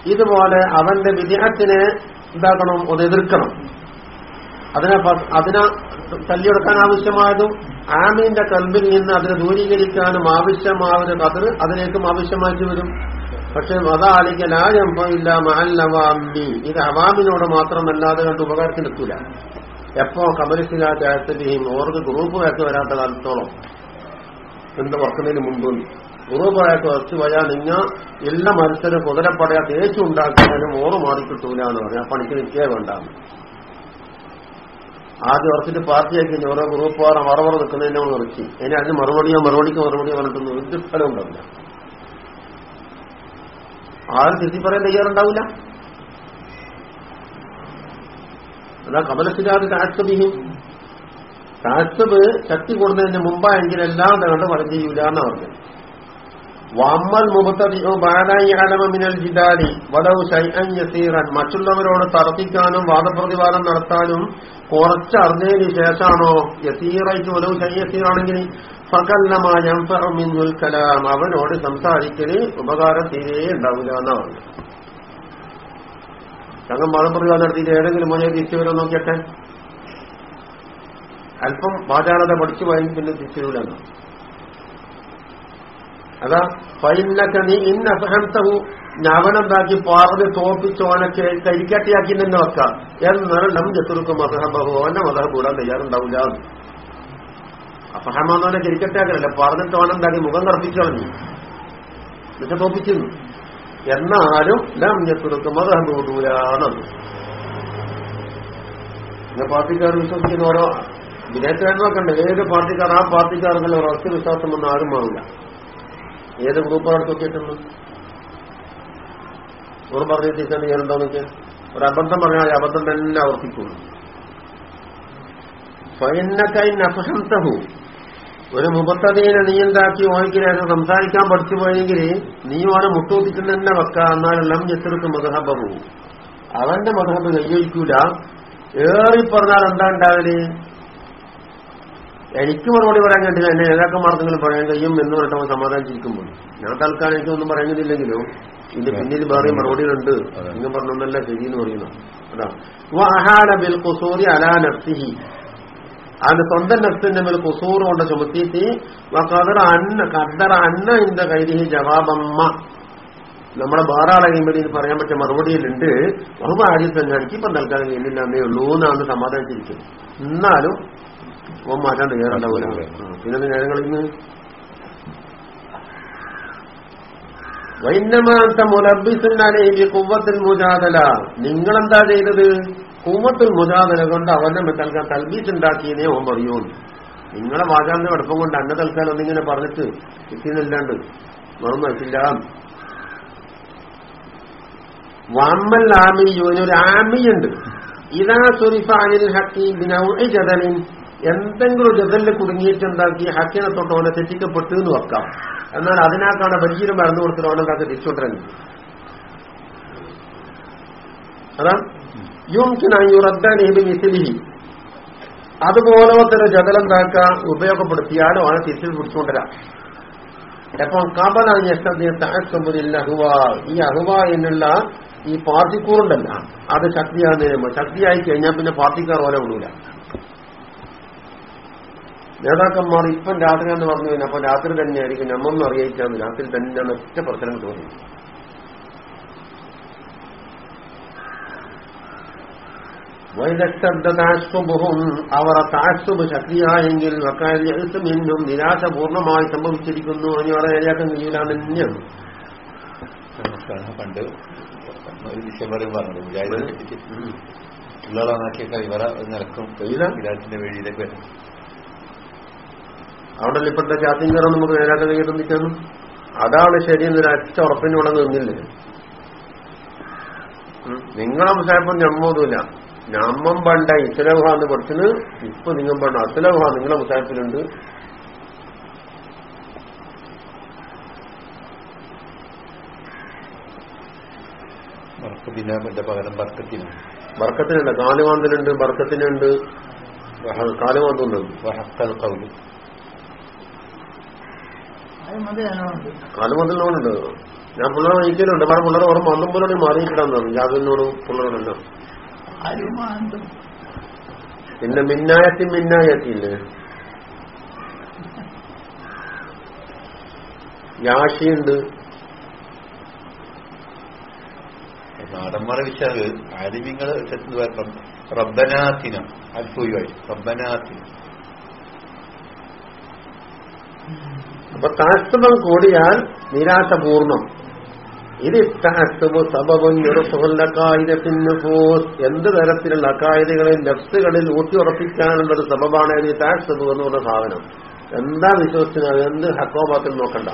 ഇതുപോലെ അവന്റെ വിദേഹത്തിനെ എന്താക്കണം അത് എതിർക്കണം അതിനെ അതിനെ തല്ലിയെടുക്കാൻ ആവശ്യമായതും ആമീന്റെ കൽബിൽ നിന്ന് അതിനെ ദൂരീകരിക്കാനും ആവശ്യമാവുന്ന കതിർ അതിലേക്കും ആവശ്യമാക്കി വരും. പക്ഷെ അതാലിക്ക ലാജംഭമില്ല മഹല്ലവാമി ഇത് അവാമിനോട് മാത്രമല്ലാതെ കണ്ട് ഉപകാരത്തിനെത്തൂല. എപ്പോ കമലിസിലാറ്റയും ഓർക്ക് ഗ്രൂപ്പ് വഴക്ക് വരാത്ത കാലത്തോളം എന്ത് വർക്കുന്നതിന് മുമ്പ് ഗ്രൂപ്പ് വഴക്ക് വച്ച് പോയാൽ നിങ്ങൾ എല്ലാ മനുഷ്യരും കുതിരപ്പടയാ തേച്ചു ഉണ്ടാക്കാനും ഓറ് മാറിക്കിട്ടൂല എന്ന് പറഞ്ഞാൽ പണിക്ക് നിൽക്കേ വേണ്ടാന്ന് ആദ്യം ഉറച്ചിട്ട് പാർട്ടിയാക്കി കഴിഞ്ഞ് ഓരോ ഗ്രൂപ്പ് ഓരോ മറവറ നിൽക്കുന്നതിനെ നിർത്തി ഇനി അതിന് മറുപടിയോ മറുപടിക്ക് മറുപടിയോ പറഞ്ഞിട്ടൊന്നും ഒരു ഫലം ഉണ്ടാവില്ല. ആരും തിരുത്തി പറയാൻ തയ്യാറുണ്ടാവില്ല. അതാ കമലസിലാത് താഴ്ത്തതിയും താഴ്ത്തത് ശക്തി കൂടുന്നതിന് മുമ്പായെങ്കിൽ എല്ലാം തകണ്ട് പറഞ്ഞു ചെയ്യൂല എന്നാണ് പറഞ്ഞു വമ്മൽ മുബത്തതിയോ ബാലായി അലമിനൽ ജിദാലി വലൗ ശൈഅൻ യസീറൻ. മറ്റുള്ളവരോട് തർക്കിക്കാനും വാദപ്രതിവാദം നടത്താനും കുറച്ച് അറിഞ്ഞതിന് ശേഷമാണോ? യസീറായിട്ട് വലവ് ശൈയസീറാണെങ്കിൽ മിന്നുൽ കലാം. അവനോട് സംസാരിക്കൽ ഉപകാരം തീരെ ഉണ്ടാവില്ല എന്നാ പറഞ്ഞു സംഘം വാദപ്രതിവാദം നടത്തിയിട്ട് ഏതെങ്കിലും മോനെ തിരിച്ചു വരാൻ നോക്കിയട്ടെ? അല്പം വാചാലത പഠിച്ചു പോയെങ്കിൽ പിന്നെ തിരിച്ചു അതാ ഫൈനക്ക നീ ഇന്ന അസഹംസഹു ഞവനെന്താക്കി തോപ്പിച്ച് ഓനെ കരിക്കട്ടിയാക്കി തന്നെ വെക്കാം എന്നാലും നം ജത്തുറുക്കും അസഹബഹു അവന്റെ മതഹബ് കൂടാൻ തയ്യാറുണ്ടാവില്ല. അസഹമാന്നോനെ കരിക്കട്ടിയാക്കലല്ല പറഞ്ഞിട്ട് ഓനെന്താക്കി മുഖം കറപ്പിച്ചു കളഞ്ഞു. എന്നിട്ട് തോപ്പിച്ചിരുന്നു എന്നാലും ലം ജത്തുറുക്കും മതഹബ് കൂടൂലെന്നു. പിന്നെ പാർട്ടിക്കാർ വിശ്വസിക്കുന്ന ഓരോ വിദേശകാരനൊക്കെ ഉണ്ട് ഏത് പാർട്ടിക്കാർ ആ പാർട്ടിക്കാർക്കല്ല ഒരൊറ്റ വിശ്വാസം ഒന്നും ആരും ആവില്ല ഏത് ഗ്രൂപ്പാണ് നോക്കിയിട്ടുള്ളത് ഓർ പറഞ്ഞ ഞാനെന്താന്ന് വെച്ചാൽ ഒരു അബദ്ധം പറഞ്ഞാൽ അബദ്ധം തന്നെ ആവർത്തിക്കുള്ളൂ. ഫൈനക്കായി അപഹംസഹു ഒരു മുപ്പത്തതീനെ നീ എന്താക്കി ഓഹിക്കലായിരുന്നു സംസാരിക്കാൻ പഠിച്ചു പോയെങ്കിൽ നീ ഓനെ മുട്ടൂത്തിട്ട് തന്നെ വെക്ക. എന്നാലെല്ലാം എത്തിർക്കും മതഹബഹു അവന്റെ മതഹബ് കൈവരിക്കൂല ഏറി പറഞ്ഞാൽ എന്താ ഉണ്ടാവൽ? എനിക്ക് മറുപടി പറയാൻ കണ്ടില്ല എന്നെ നേതാക്കന്മാർക്കെങ്കിലും പറയാൻ കഴിയും എന്ന് പറഞ്ഞിട്ട് അവൻ സമാധാനിച്ചിരിക്കുമ്പോൾ. ഞാൻ തൽക്കാലം എനിക്കൊന്നും പറയുന്നില്ലെങ്കിലും ഇതിന്റെ പിന്നിൽ വേറെ മറുപടികളുണ്ട്. നിങ്ങൾ പറഞ്ഞൊന്നല്ല ശരി എന്ന് പറയുന്നു അതാ. വഹാല ബിൽ കുസൂരി അലാ നഫ്സിഹി. അത് സ്വന്തം നഫ്സിന്റെ മേൽ കുസൂർ കൊണ്ട് ചുമത്തിയിട്ട് കതറ അന്ന കദർ അന്ന ഇന്റെ കൈരിഹി ജവാബമ്മ. നമ്മളെ കഴിയുമ്പോൾ ഇത് പറയാൻ പറ്റിയ മറുപടിയിലുണ്ട് ബഹുബ തന്നെ എനിക്കിപ്പം തൽക്കാലം കഴിയുന്നില്ല എന്നേ ഉള്ളൂ എന്നാണ് സമാധാനിച്ചിരിക്കുന്നത്. എന്നാലും ഓൻ മാറ്റാണ്ട് തയ്യാറുണ്ടാവൂല പിന്നെ നേരങ്ങളിൽ നിന്ന് വൈന്നമാന്ത മുലബിസുന്നാലേ കുവ്വത്തിൽ മുജാതല നിങ്ങളെന്താ ചെയ്തത്? കുവ്വത്തിൽ മുജാതല കൊണ്ട് അവനെ തൽക്കാൻ തൽബീസ് ഉണ്ടാക്കിയതിനെ ഓൻ പറയൂ. നിങ്ങളെ വാചാന്റെ അടുപ്പം കൊണ്ട് അന്ന തൽക്കാലം ഒന്നിങ്ങനെ പറഞ്ഞിട്ട് കിട്ടിയെന്നല്ലാണ്ട് മറന്നു മനസ്സില്ല വാമ്മൽ ആമിയോന് ഒരു ആമിയുണ്ട്. ഇതാ സുരിഫ അനിൽ ഹക്കി ജതലിൻ എന്തെങ്കിലും ജതലിൽ കുടുങ്ങിയിട്ട് എന്താക്കി ഹക്കിനെ തൊട്ട് അവനെ തെറ്റിക്കപ്പെട്ടു എന്ന് വെക്കാം. എന്നാൽ അതിനാക്കാണ് വലിയൊരു മരുന്ന് കൊടുത്തിട്ട് കാത്ത് തിരിച്ചുകൊണ്ടിറങ്ങി അതാ യുറദ്ദാനിഹിബി അതുപോലെ അതുപോലത്തെ ജതലം ജതലെന്താക്കാൻ ഉപയോഗപ്പെടുത്തിയാലും അവനെ തിരിച്ചു പിടിച്ചുകൊണ്ടിരാം എപ്പം കബല അഹുവ ഈ അഹുവ എന്നുള്ള ഈ പാർട്ടിക്കൂറുണ്ടല്ല. അത് ശക്തിയാകുന്നതിന് ശക്തിയായി കഴിഞ്ഞാൽ പിന്നെ പാർട്ടിക്കാർ പോലെ വിടൂല. നേതാക്കന്മാർ ഇപ്പം രാത്രി എന്ന് പറഞ്ഞു കഴിഞ്ഞാൽ അപ്പൊ രാത്രി തന്നെയായിരിക്കും നമ്മൊന്നും അറിയിച്ചാന്ന് രാത്രി തന്നെ ഒറ്റ പ്രശ്നം തോന്നി. വൈദഗ്ധതാശുബുഹും അവർ താശുബ് ശക്തിയായെങ്കിൽ വക്കാര്യം മിന്നും നിരാശ പൂർണമായി സംഭവിച്ചിരിക്കുന്നു. എന്ന് പറയാൻ ഏരിയാക്കാൻ കഴിയില്ല തന്നെയാണ്. പണ്ട് ഒരു പറഞ്ഞു. മുജാഹിദ് ഉള്ളതാക്കിയൊക്കെ ഇവരെ നിലക്കും വിരാറ്റിന്റെ വഴിയിലേക്ക് വരും. അവിടെ ഇപ്പോഴത്തെ ചാത്തിയും കയറാൻ നമുക്ക് നേരാക്കാൻ കഴിയുന്നിരിക്കാനും അതാണ് ശരിയെന്നൊരു അച്ഛ ഉറപ്പിനോടെ നിന്നില്ലേ? നിങ്ങളെ സാപ്പം ഞമ്മൊന്നുമില്ല. ഞമ്മം പണ്ട ഇസ്ലഹ എന്ന് പഠിച്ചത് ഇപ്പൊ നിങ്ങൾ പണ്ട അസ്ലൗഹ നിങ്ങളെ മറ്റേ പകരം ബർക്കത്തിന്. ബർക്കത്തിനുണ്ട്. കാലുവാന്തലുണ്ട് ബർക്കത്തിനുണ്ട്. കാലുവാന്തുണ്ട് വഹക്കൽ കൗലി ലോണുണ്ട് ഞാൻ പിള്ളേർ നയിക്കലുണ്ട് വേറെ പിള്ളേർ ഓർമ്മ മന്ദം പോലെ മാറിയിട്ടാന്ന് ജാതിനോടും പിള്ളേരോടെല്ലാം. പിന്നെ മിന്നായത്തി മിന്നായത്തില്ലേ യാഷിയുണ്ട്. നാടന്മാരെ വിശാൽ ആലിമ്യങ്ങൾ റബ്ബനാത്തിന അൽഫുമായി റബ്ബനാത്തിന അപ്പൊ താസ്തവം കൂടിയാൽ നിരാശ പൂർണം ഇത് സബവും നിറസുഹല്ലക്കായിരത്തിന് പോസ് എന്ത് തരത്തിലുള്ള അക്കായതകളിൽ ഊട്ടിയുറപ്പിക്കാനുള്ള ഒരു സബബാണ് ഈ താസ്തവ് എന്ന് പറഞ്ഞ സാധനം. എന്താ വിശ്വസിക്കുന്നത് എന്ത് ഹക്കോബാത്തിൽ നോക്കണ്ട.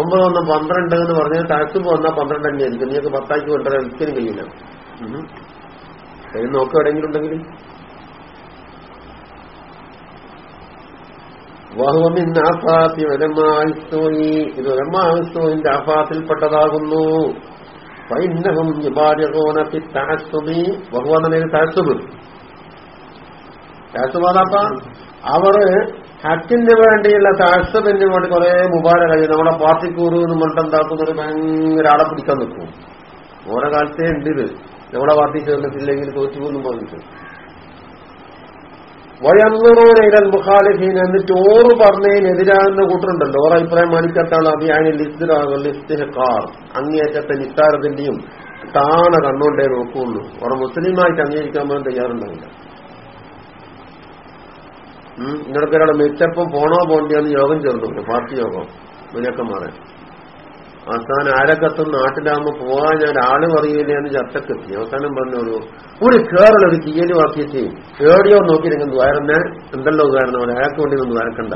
ഒമ്പത് ഒന്ന് പന്ത്രണ്ട് എന്ന് പറഞ്ഞാൽ താഴ്ത്തുമ്പോ വന്നാൽ പന്ത്രണ്ട് തന്നെയായിരിക്കും നിങ്ങൾക്ക് പത്താക്കി കൊണ്ടുവരാൻ ഒരിക്കലും കഴിയില്ല. നോക്കുക എവിടെയെങ്കിലും ഉണ്ടെങ്കിൽ ഇത് ഉലമാഇസ്സൂഇന്റെ ആഫാത്തിൽപ്പെട്ടതാകുന്നു. ഫൈന്നഹും തഅസ്സുബ് തഅസ്സുബാദാപ്പ അവർ ഹക്കിന് വേണ്ടിയുള്ള താഴ്സബിന് വേണ്ടി കുറെ മുബാരക നമ്മളെ പാർട്ടി കൂറു എന്ന് പറഞ്ഞിട്ട് എന്താക്കുന്നൊരു ഭയങ്കര ആളെ പിടിക്കാൻ നിൽക്കും. ഓരോ കാലത്തേ ഉണ്ട് ഇത് നമ്മളെ പാർട്ടി ചേർന്നിട്ടില്ലെങ്കിൽ തോറ്റു പോകുന്നു പറഞ്ഞിട്ട് വയന്നുറൂനയിലൽ മുഖാലിഫീൻ എന്നിട്ട് ഓറ് പറഞ്ഞതിനെതിരാകുന്ന കൂട്ടരുണ്ടല്ലോ. ഓർ അഭിപ്രായം മാനിക്കാത്താണ് അഭിയാനിൽ ഇസ്തിഹാർ അങ്ങേയറ്റത്തെ നിസ്താരത്തിന്റെയും താണ കണ്ണുകൊണ്ടേ നോക്കുള്ളൂ. ഓർ മുസ്ലിമായിട്ട് അംഗീകരിക്കാൻ പോലും തയ്യാറുണ്ടാവില്ല. ഇങ്ങനത്തെ ഒരാളെ മെച്ചപ്പം പോണോ പോണ്ടിയാന്ന് യോഗം ചേർന്നു പാർട്ടി യോഗം. മുലക്കന്മാരെ അവസാനം ആരക്കത്തും നാട്ടിലാകുമ്പോ പോവാൻ ഞാൻ ആൾ പറയില്ല എന്ന് ചർച്ചക്കെത്തി അവസാനം പറഞ്ഞോളൂ ഒരു കേറൽ ഒരു തീയൽ വാക്കിയിട്ട് ഏടിയോ നോക്കിയിരിക്കുന്നു ദ്വാരന്നെ എന്തല്ലോ കാരണം പോലെ അയാൾക്ക് വേണ്ടി ഒന്നും വരക്കണ്ട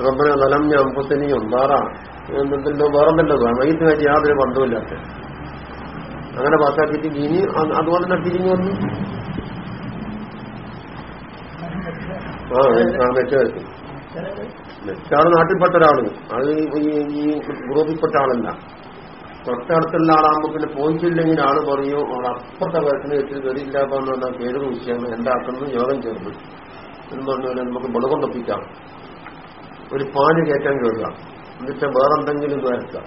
റബ്ബനെ നലം ഞാൻ അമ്പത്തിനി ഒന്നാറാ എന്തെന്തല്ലോ വേറെന്തല്ലോ വൈകിട്ട് യാതൊരു ബന്ധമില്ലാത്ത അങ്ങനെ പാസ്സാക്കിയിട്ട് ഇനി അതുപോലെ തന്നെ തിരിഞ്ഞു വന്നു ആ ആ മെച്ചമായിരിക്കും മെച്ചാണ് നാട്ടിൽപ്പെട്ട ഒരാൾ അത് ഈ ഗ്രൂപ്പിൽപ്പെട്ട ആളല്ല തൊട്ടടുത്തുള്ള ആളാകുമ്പോ പിന്നെ പോയിട്ടില്ലെങ്കിൽ ആൾ പറയും അവൾ അപ്പുറത്തെ വരത്തിന് വെച്ച് പറഞ്ഞാൽ പേര് വിഷയമാണ് എന്താക്കുന്നു യോഗം ചേർന്ന്. എന്ന് പറഞ്ഞാൽ നമുക്ക് ബളുകൊണ്ടൊപ്പിക്കാം ഒരു പാൽ കയറ്റാൻ കയറുക എന്നിട്ട് വേറെന്തെങ്കിലും വരക്കാം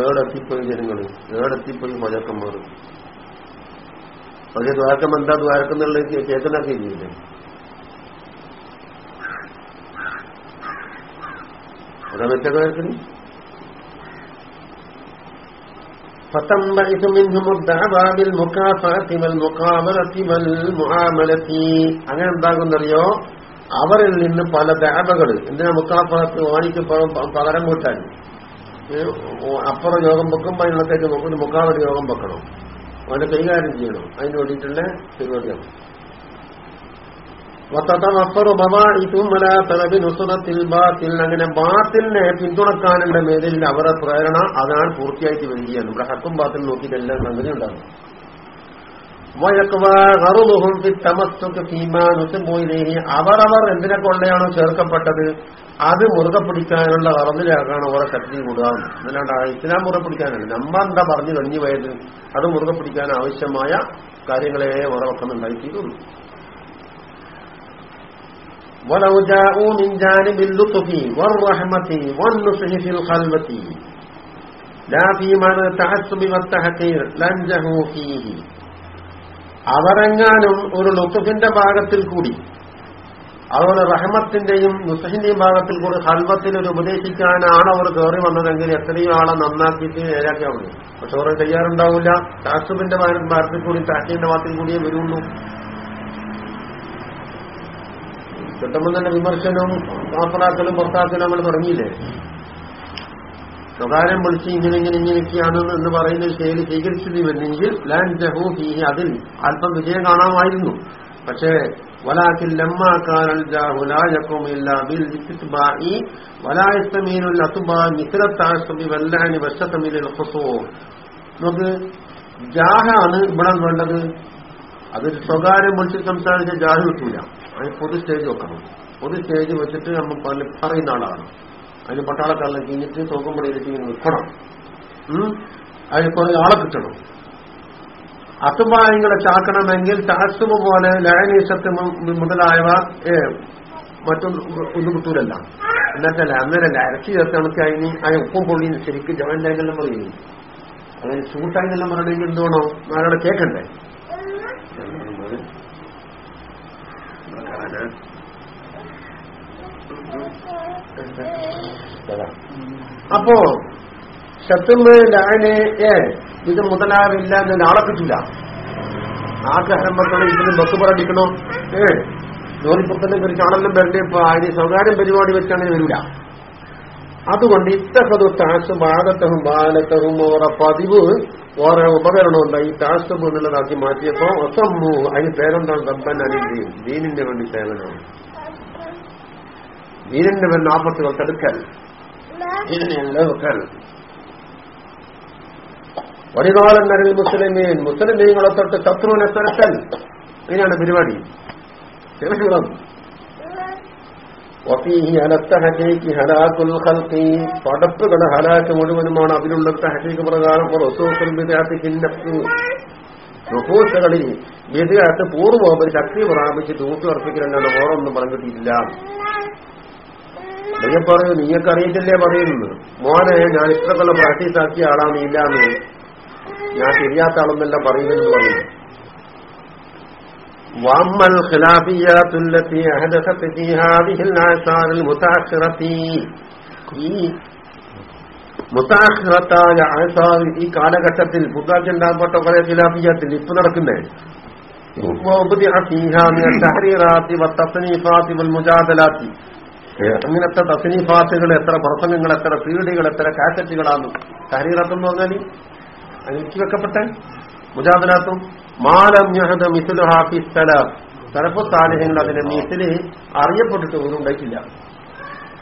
ഏടെത്തിപ്പോയി ജനങ്ങൾ. ഏടെത്തിപ്പോയി മഴക്കന്മാർ പക്ഷെ ദ്വാരക്കം എന്താ ദ്വാരക്കുന്നുള്ള ചേതനാക്കി ചെയ്യില്ലേ അതാ വെച്ചക്കാര്യത്തിന് فتنبعث منهم الدعوى بالمكافأة والمقابلة والمعاملة അങ്ങനെ എന്താകുന്നറിയോ അവരിൽ നിന്ന് പല ദഅബകൾ എന്തിനാ മുക്കാഫത്ത് വാണിക്ക് പകരം കൂട്ടാൻ ഏ, അപ്പുറം യോഗം വെക്കുമ്പോൾ അതിനകത്തേക്ക് നോക്കും മുക്കാവല യോഗം വെക്കണം അവനെ കൈകാര്യം ചെയ്യണം അതിന് വേണ്ടിയിട്ടുള്ള പരിപാടിയാണ് അങ്ങനെ ബാത്തിലിനെ പിന്തുണക്കാനുള്ള മേലിൽ അവരുടെ പ്രേരണ അതാണ് പൂർത്തിയായിട്ട് വരികയാണ് നമ്മുടെ ഹക്കും ബാത്തിൽ നോക്കിയിട്ട് എല്ലാം സംഗതി ഉണ്ടാകും. അവരവർ എന്തിനെ കൊണ്ടയാണോ ചേർക്കപ്പെട്ടത്? അത് മുറുകെ പിടിക്കാനുള്ള അറന്നിലാക്കാണ് അവരെ ശക്തി കൂടുക എന്നല്ലാണ്ട് ഇസ്ലാം മുറുകെ പിടിക്കാനല്ല. നമ്മ എന്താ പറഞ്ഞു കഴിഞ്ഞു പോയത്? അത് മുറുകെ പിടിക്കാൻ ആവശ്യമായ കാര്യങ്ങളെ ഉറവെക്കുന്നുണ്ടായിത്തീരുന്നു ولو جاءوا من جانب اللطف والرحمة والنصح في الخلوة لا في من التعصب والتحقير لنجحوا فيه അവരെങ്ങാനും ഒരു ലുത്തുഫിന്റെ ഭാഗത്തിൽ കൂടി അതുപോലെ റഹമത്തിന്റെയും നുസഹിന്റെയും ഭാഗത്തിൽ കൂടി ഹൽവത്തിൽ ഒരു ഉപദേശിക്കാനാണ് അവർ കയറി വന്നതെങ്കിൽ എത്രയോ ആളെ നന്നാക്കിയിട്ട് നേരാക്കിയാൽ മതി പക്ഷെ അവർ തയ്യാറുണ്ടാവില്ല താസുബിന്റെ ഭാഗത്തിൽ കൂടി താക്കിന്റെ ഭാഗത്തിൽ കൂടിയേ വരുള്ളൂ കിട്ടുമ്പോൾ തന്നെ വിമർശനവും പാപ്പറാക്കലും പുറത്താക്കലും നമ്മൾ തുടങ്ങിയില്ലേ? സ്വകാര്യം വിളിച്ച് ഇങ്ങനെ ഇങ്ങനെ ഇങ്ങനെയൊക്കെയാണ് എന്ന് പറയുന്ന ശൈലി വരുന്നെങ്കിൽ ലാൻഡ് ജഹു ഹീ അതിൽ അല്പം വിജയം കാണാമായിരുന്നു. പക്ഷേ വലാക്കിൽ ലമ്മാക്കാനൽ ജാഹുലായക്കുമില്ല ബിൽ ഇസ്തിത്ബാഇ വലായസ്തമീനുൽ അത്തുബാ മിത്രത്താസ്തമി വല്ലാനി വശത്തമിൽ ഹുസൂ നമുക്ക് ജാഹാണ് ഇവിടെ വേണ്ടത്. അതൊരു സ്വകാര്യം വിളിച്ച് സംസാരിച്ച ജാഹ് കിട്ടൂല. അതിന് പൊതു സ്റ്റേജ് വെക്കണം. പൊതു സ്റ്റേജ് വെച്ചിട്ട് നമ്മൾ പല പറയുന്ന ആളാണ്. അതിന് പട്ടാളക്കാരിലെ കഴിഞ്ഞിട്ട് തോക്കുമ്പടിയിലിട്ട് ഇങ്ങനെ നിൽക്കണം. അതിന് കുറെ ആളെ കിട്ടണം. അത്തുബായങ്ങളെ ചാക്കണമെങ്കിൽ താസുമ പോലെ ലയനീശത്ത് മുതലായവ മറ്റൊന്നും ഒന്നും കിട്ടൂലല്ല. എന്നിട്ടല്ല അന്നേരം അരച്ചു ചേർത്ത് നമുക്ക് അതിന് ആ ഉപ്പും പൊള്ളിന് ശരിക്കും ജവന്റെല്ലാം പറയുന്നു അതിന് ചൂട്ടായിന്നെല്ലാം പറയണമെങ്കിൽ എന്തുവേണോ നാളെ കേൾക്കണ്ടേ അപ്പോ ശത്രുമ് ലാനെ ഏ ഇത് മുതലാവില്ല എന്ന് ആളപ്പിച്ചില്ല കിട്ടില്ല. ആക്ക് ഹരം വെക്കണം ഇതിന് ബസ് പറഞ്ഞിരിക്കണോ ഏ ജോലിപ്പുറത്തിനെ കുറിച്ച് ആണെല്ലാം വരണ്ടേ ഇപ്പൊ അതിന് സ്വകാര്യം പരിപാടി വെച്ചാണെങ്കിൽ വരില്ല അതുകൊണ്ട് ഇത്തഹതു താസും ബാധത്തവും ബാലത്തവും ഓരോ പതിവ് ഓരോ ഉപകരണമുണ്ടായി താസ്തം എന്നുള്ളതാക്കി മാറ്റിയപ്പോ ഒസമ്മു അതിന് പേരെന്താണ്? തമ്പൻ അനിന്റെയും ദീനിന്റെ വേണ്ടി സേവനമാണ്. ദീനിന്റെ വേണ്ടി ആപത്തുകൾ തടുക്കൽ ദീനിനെ വെക്കൽ. വടികാലം നരൽ മുസ്ലിമീൻ. മുസ്ലിമീങ്ങളെ തൊട്ട് ശത്രുവിനെ തുരത്തൽ ഇങ്ങനെയാണ് പരിപാടി. സേവനം വഫീഹി അലത്ത ഹജീക്ക് ഹലാഖുൽ ഖൽഖി പടപ്പുകളെ ഹലാക്ക് മുഴുവനുമാണ് അതിലുള്ള ഹജീക്ക് പ്രകാരം റുഹൂസുകളിൽ ബിദഅത്ത് പൂർവം ശക്തി പ്രാപിച്ച് തൂക്കി ഉറപ്പിക്കലല്ലാണ്ട് വേറൊന്നും പറഞ്ഞിട്ടില്ല നീ പറയൂ നീയൊക്കെ അറിയിച്ചില്ലേ പറയുന്നു മോനെ ഞാൻ ഇത്ര കൊല്ലം പ്രാക്ടീസ് ആക്കിയ ആളാണ് ഇല്ലാന്ന് ഞാൻ ശരിയാത്ത ആളെന്നല്ല പറയുന്നെന്ന് പറയുന്നു واما الخلافيات التي احدثت في هذه الاثار المتاخره ഈ മുത്താഖിറത്തായ ആസാർ ഈ കാലഘട്ടത്തിൽ പുതുതായിട്ടുണ്ടാകപ്പെട്ട കുറെ ഖിലാഫിയത്തിൽ ഇപ്പൊ നടക്കുന്നേ ووضع فيها من التحريرات والتصنيفات والمجادلات അങ്ങനത്തെ തസ്നീഫാത്തുകൾ എത്ര പ്രസംഗങ്ങൾ എത്ര പീഡികൾ എത്ര കാസറ്റുകളാണ് തഹരീറത്ത് എന്ന് പറഞ്ഞാൽ അനുവദിച്ചു വെക്കപ്പെട്ട മുജാദലാത്തും മാലം യഹദ മിസുൽ ഹാഫിസ് സലാഫ് സലഫു സാലിഹ്യങ്ങൾ അതിന്റെ മിസിൽ അറിയപ്പെട്ടിട്ട് ഉണ്ടായിട്ടില്ല.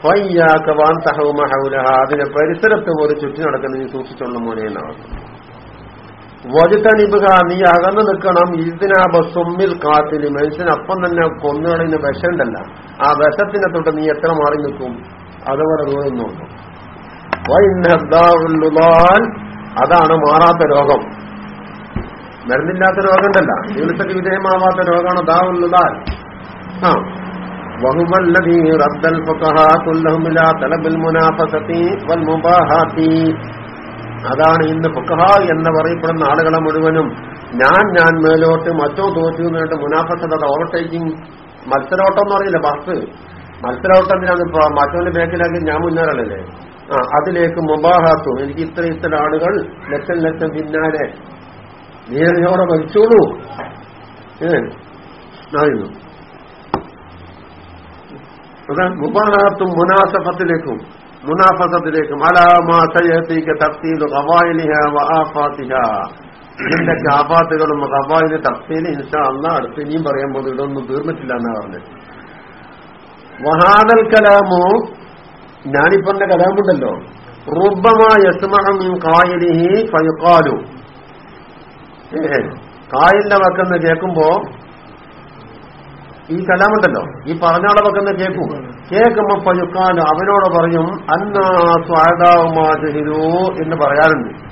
ഫയ്യാക്കവാൻ തഹവുമ ഹൗലഹ അതിനെ പരിസരത്ത് പോലെ ചുറ്റി നടക്കുന്ന നീ സൂക്ഷിച്ചോളും മോനെ എന്നാണ്. വജുത്തണിബുക നീ അകന്നു നിൽക്കണം. ഇതിനാബ സുമ്മിൽ കാത്തിൽ മനുഷ്യനപ്പം തന്നെ കൊന്നുകളിന് വിഷമുണ്ടല്ല ആ വിഷത്തിനെ തൊട്ട് നീ എത്ര മാറി നിൽക്കും? അതുപോലെ തോന്നുന്നുണ്ട് വൈൻഹദ്ദാഉല്ലുദാൻ അതാണ് മാറാത്ത രോഗം. മരുന്നില്ലാത്ത രോഗമുണ്ടല്ല ചികിത്സക്ക് വിധേയമാവാത്ത രോഗമാണ് ദാവുല്ലുദാൻ ആ وهو الذي رد الفقهاء كلهم الى طلب المنافسه والمباهات അതാണ് ഇന്ന് ഫുഖഹ എന്ന് പറയപ്പെടുന്ന ആളുകളെ മുഴുവനും ഞാൻ ഞാൻ മേലോട്ട് മറ്റോ തോറ്റു എന്നിട്ട് മുനാഫസത ഓവർടേക്കിംഗ് മത്സരോട്ടം എന്ന് പറയില്ല ബസ് മത്സരോട്ടത്തിനാണ് ഇപ്പൊ മറ്റോന്റെ ബാക്കിലാക്കി ഞാൻ മുന്നേറല്ലേ ആ അതിലേക്ക് മുബാഹാത്തും എനിക്ക് ഇത്ര ഇത്ര ആളുകൾ ലക്ഷം ലക്ഷം പിന്നാലെ നീറിയോടെ മരിച്ചോളൂ. ഏ? ആയിരുന്നു അതാ മുബാഹാത്തും മുനാസഫത്തിലേക്കും മുനാഫസത്തിലേക്കും. അലാമാസയത്തേക്ക് തഫ്സീൽ ഖവായിലിഹ വആഫാത്തിഹ ഇതിന്റെ ആഫാത്തുകളും ഖവായിലെ തഫ്സീൽ ഇൻഷാ അല്ലാ അടുത്ത് ഇനിയും പറയാൻ പോകുന്നത് ഇതൊന്നും തീർന്നിട്ടില്ല എന്നാ പറഞ്ഞത്. വഹാദൽ കലാമോ ഞാനിപ്പോ എന്റെ കലാമുണ്ടല്ലോ. റുബമാ യസ്മഹം കായലിഹി ഫയുക്കാലു കായലിന്റെ വക്കെന്ന് കേൾക്കുമ്പോ ഈ കലാമുണ്ടല്ലോ ഈ പറഞ്ഞാളെ വക്കെന്ന് കേൾക്കും. കേൾക്കുമ്പോ പഴുക്കാൻ അവനോട് പറയും അന്നാസ്വാദാവുമാതിരൂ എന്ന് പറയാറുണ്ട്.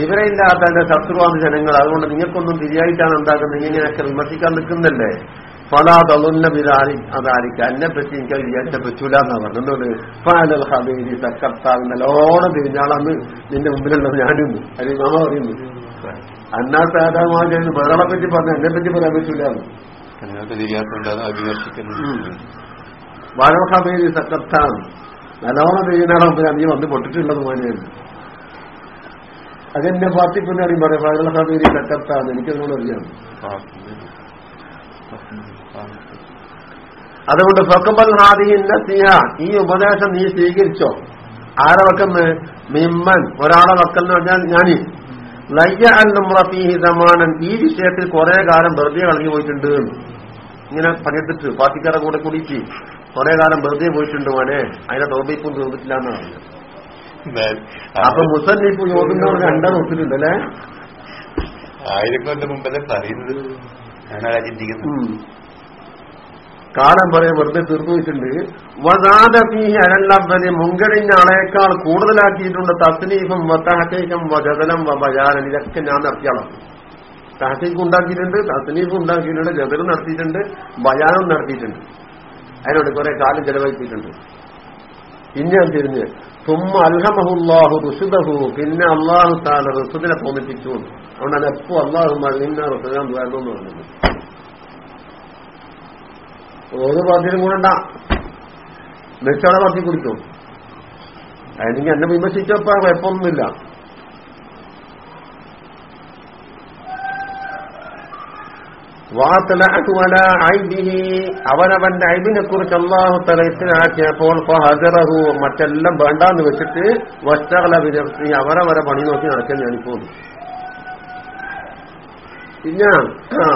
വിവരമില്ലാത്ത എന്റെ ശത്രുവാണ് ജനങ്ങൾ. അതുകൊണ്ട് നിങ്ങൾക്കൊന്നും തിരിയായിട്ടാണ് ഉണ്ടാക്കുന്നത് ഇങ്ങനെയൊക്കെ വിമർശിക്കാൻ നിൽക്കുന്നല്ലേ? ഫലാ തളുന്ന വിരാരി അതായിരിക്കും. എന്നെ പറ്റി എനിക്ക് വിചാരിച്ച പറ്റൂല എന്നാ പറഞ്ഞത്. ഫാലൽ ഹബീരി സക്കത്താൽ നല്ലോണം തിരിഞ്ഞാളാന്ന് നിന്റെ മുമ്പിലുള്ളത് ഞാനും അല്ലെങ്കിൽ മാമ പറയുന്നു. അന്നാ സാധാരണ വേറെ പറ്റി പറഞ്ഞു. എന്നെ പറ്റി പറയാൻ പറ്റൂല. എന്ന് സക്കത്താണ് തിരിയാത്തുണ്ടാകും അത് പിന്നെ നല്ലോണം നീ വന്ന് പൊട്ടിട്ടുള്ളത് മോനെയാണ് അതെന്റെ പാർട്ടിക്കുന്ന അറിയും പറയാം. വാഴൽ സക്കത്താണ് എനിക്കതിനോട് അറിയാം. അതുകൊണ്ട് ഫക്കബൽ ഹാദിയില്ല സിഹ ഈ ഉപദേശം നീ സ്വീകരിച്ചോ. ആരെ വക്കെന്ന് മിമ്മൻ. ഒരാളെ വക്കെന്ന് പറഞ്ഞാൽ ഞാനി. ലയ്യ അല്ലുംറഫീഹി സമാനൻ. ഈ വിഷയത്തിൽ കുറെ കാലം വെറുതെ കളഞ്ഞു പോയിട്ടുണ്ട്. ഇങ്ങനെ പണിയെടുത്തിട്ട് പാർട്ടിക്കാരെ കൂടെ കൂടിയിട്ട് കുറെ കാലം വെറുതെ പോയിട്ടുണ്ട് മോനെ. അതിനെ തോന്നിപ്പും തോന്നിട്ടില്ല എന്നാണ് അപ്പൊ മുസന്നിപ്പ് യോജിനോട് രണ്ടാം ഒത്തിട്ടുണ്ട് അല്ലേ? ആയിരം കൊല്ലം മുമ്പല്ലേ പറയുന്നത്? ഞാനാ ചിന്തിക്കുന്നത് ഉം. കാലം പറയാൻ വെറുതെ തീർന്നു വെച്ചിട്ടുണ്ട്. മുൻകഴിഞ്ഞ ആളേക്കാൾ കൂടുതലാക്കിയിട്ടുണ്ട് തസ്നീഫും വത്തഹത്തേക്കും വജതലം വബയാലൻ ഇതൊക്കെ ഞാൻ നടത്തിയാളാം. തഹത്തേക്ക് ഉണ്ടാക്കിയിട്ടുണ്ട് തസ്നീഫ് ഉണ്ടാക്കിയിട്ടുണ്ട് ജതലും നടത്തിയിട്ടുണ്ട് ബയാനും നടത്തിയിട്ടുണ്ട്. അതിനോട് കുറെ കാലം ചെലവഴിച്ചിട്ടുണ്ട്. പിന്നെ തിരിഞ്ഞ് തുമ്മ അൽഹമഹുല്ലാഹു ഋഷുദഹു പിന്നെ അള്ളാഹു താല ഋസുദിനെ തോന്നിപ്പിച്ചു. അതുകൊണ്ടാണ് എപ്പോ അള്ളാഹു മലിന്ന റുസുദാൻ വേണമെന്ന് പറഞ്ഞത് ഒരു പാർട്ടിയിലും കൂടണ്ട. മെച്ചോടെ പാർട്ടി കുടിക്കും. അതിനെങ്കിൽ എന്നെ വിമർശിച്ചപ്പോ കുഴപ്പമൊന്നുമില്ല. അവനവന്റെ ഐബിനെ കുറിച്ച് അള്ളാഹു തല ഇത്തിനാക്കിയപ്പോൾ ഫഹജറഹു മറ്റെല്ലാം വേണ്ടാന്ന് വെച്ചിട്ട് വസ്തകള വിരക്തി അവരവരെ പണി നോക്കി നടക്കാൻ ഞാനിപ്പോ പിന്നെ ആ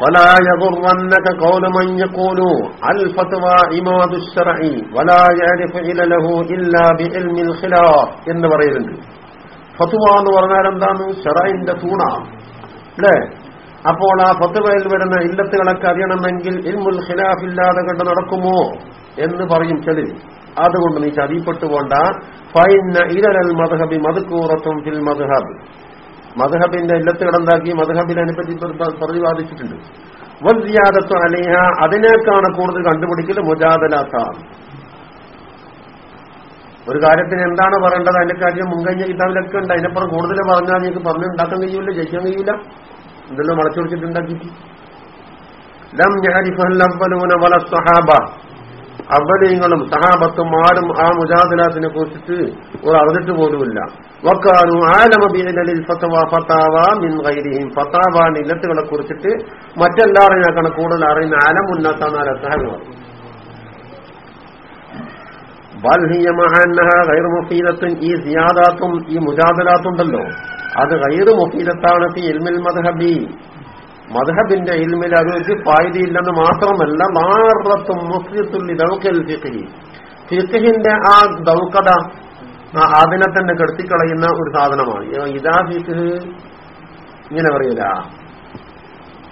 ولا يغرنك قول من يقول الفتوى عماد الشرع ولا يعرف علله إلا بعلم الخلاف എന്ന് പറയുന്നുണ്ട് ഫത്വ എന്ന് പറഞ്ഞാൽ എന്താണ് ഷറൈന്റെ തൂണാണ് അല്ലേ അപ്പോൾ ആ ഫത്തുവയിൽ വരുന്ന ഇല്ലത്തുകളൊക്കെ അറിയണമെങ്കിൽ ഇൽമുൽ ഖിലാഫില്ലാതെ കണ്ട് നടക്കുമോ എന്ന് പറയും ചെലി അതുകൊണ്ട് നീ ചതിപ്പെട്ടു പോണ്ട ഫൈന ഇരൽ മദ്ഹബി മധുക്കൂറത്തും ഫിൽ മദ്ഹബ് മദ്ഹബിന്റെ ഇല്ലത്ത് എന്താക്കി മദ്ഹബിനെ അതിനെപ്പറ്റി പ്ര- പ്രതിപാദിച്ചിട്ടുണ്ട്. വസ്യാദത്വ അലിഹ അതിനേക്കാണ് കൂടുതൽ കണ്ടുപിടിക്കൽ മുജാദലാത്താണ് ഒരു കാര്യത്തിന് എന്താണ് പറയേണ്ടത്? അതിന്റെ കാര്യം മുൻകഴിഞ്ഞ കിതാബിലൊക്കെ ഉണ്ട്. അതിനപ്പുറം കൂടുതൽ പറഞ്ഞാൽ നിങ്ങൾക്ക് പറഞ്ഞുണ്ടാക്കാൻ കഴിയൂല ജയിക്കാൻ കഴിയൂല. എന്തെല്ലാം വളച്ചു കൊടുത്തിട്ടുണ്ടാക്കിയിട്ട് ലം സഹാബ അവലീങ്ങളും സഹാബത്തുമാരും ആ മുജാദിലാത്തിനെ കുറിച്ചിട്ട് ഒരു അറിഞ്ഞിട്ട് പോലുമില്ല. വക്കാനു ആലമബീനലിൽ ഫത്തവ ഫത്താവ മിൻ കൈരിയും ഫത്താവ നിലത്തുകളെ കുറിച്ചിട്ട് മറ്റെല്ലാവരെയും കൂടുതൽ അറിയുന്ന ആലമുന്നത്താന്നാണ് സഹാബി പറഞ്ഞു ബൽ ഹിയ മഅന്നഹ ഗൈറു മുഫീദത്തുൻ. ഈ സിയാദാത്തും ഈ മുജാദലാത്തുണ്ടല്ലോ അത് ഗൈറു മുഫീദത്താണ് മദ്ഹബി. മദ്ഹബിന്റെ ഇൽമിൽ അതൊരു ഫായതയില്ലെന്ന് മാത്രമല്ല മാറത്തും മുസ്ലിത്തുള്ളി ദൗക്കൽ ഫിഖ്ഹി. ഫിഖിന്റെ ആ ദൗക്കത അതിനെ തന്നെ കെടുത്തിക്കളയുന്ന ഒരു സാധനമാണ്. ഇതാ ഫിഖ് ഇങ്ങനെ പറയൂല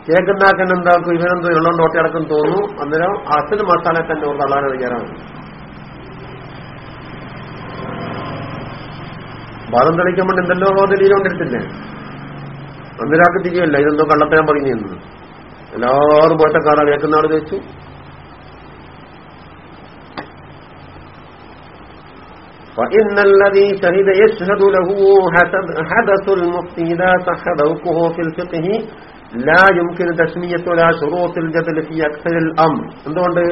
കേക്കുണ്ടാക്കാൻ എന്താക്കും? ഇവനെന്തോ തോട്ടി അടക്കം തോന്നുന്നു. അന്നേരം അസൽ മസാല തന്നെ ഒരു തള്ളാൻ തയ്യാറാണ് വാദം തെളിക്കുമ്പോൾ എന്തെല്ലോ ദലീലുകൊണ്ടിരുത്തില്ലേ അന്നൊരാൾക്ക് തിരിയല്ല ഇതെന്തോ കള്ളത്തരം പറയുന്നു എല്ലാവരും പോയിട്ട് കാണാൻ കേൾക്കുന്ന ആൾ വെച്ചു فإن الذي شهد يشهد له حدث المفتي لا صح ذوقه في الفقه لا يمكن تسمية لا شروط الجدل في أكثر الأمر എന്തുകൊണ്ട്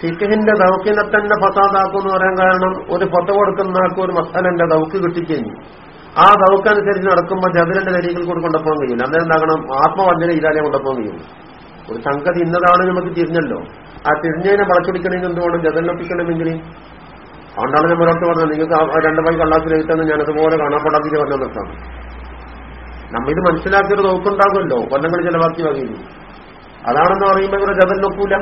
ഫിഖഹിന്റെ ദൗക്കിനെ തന്നെ ഫസാദാക്കും എന്ന് പറയാൻ കാരണം ഒരു ഫത്ത കൊടുക്കുന്ന ആൾക്ക് ഒരു മസാലന്റെ ദൗക്ക് കിട്ടിക്കഴിഞ്ഞു ആ ദൗക്കനുസരിച്ച് നടക്കുമ്പോൾ ചതുരന്റെ കരികൾ കൂടെ കൊണ്ടുപോകാൻ കഴിയില്ല അന്നേരം എന്താകണം ആത്മവഞ്ചന ഇല്ലാതെ കൊണ്ടുപോകാൻ കഴിയും. ഒരു സംഗതി ഇന്നതാണ് നമുക്ക് തിരിഞ്ഞല്ലോ. ആ തിരിഞ്ഞതിനെ വളച്ചൊടിക്കണമെങ്കിൽ എന്തുകൊണ്ട്? ജതലൊപ്പിക്കണമെങ്കിൽ അതുകൊണ്ടാണ് ഞാൻ ഒരാൾക്ക് പറഞ്ഞത്. നിങ്ങൾക്ക് രണ്ട് വൈ കള്ളാത്തിൽ എഴുത്തുന്നത് ഞാൻ അതുപോലെ കാണാപ്പെടാതിരി പറഞ്ഞ നിർത്താം. നമ്മ ഇത് മനസ്സിലാക്കിയൊരു നോക്കുണ്ടാകുമല്ലോ കൊല്ലങ്ങൾ ചിലവാക്കി വകയില്ല അതാണെന്ന് പറയുമ്പോൾ ഇവിടെ ജബലിനൊക്കൂല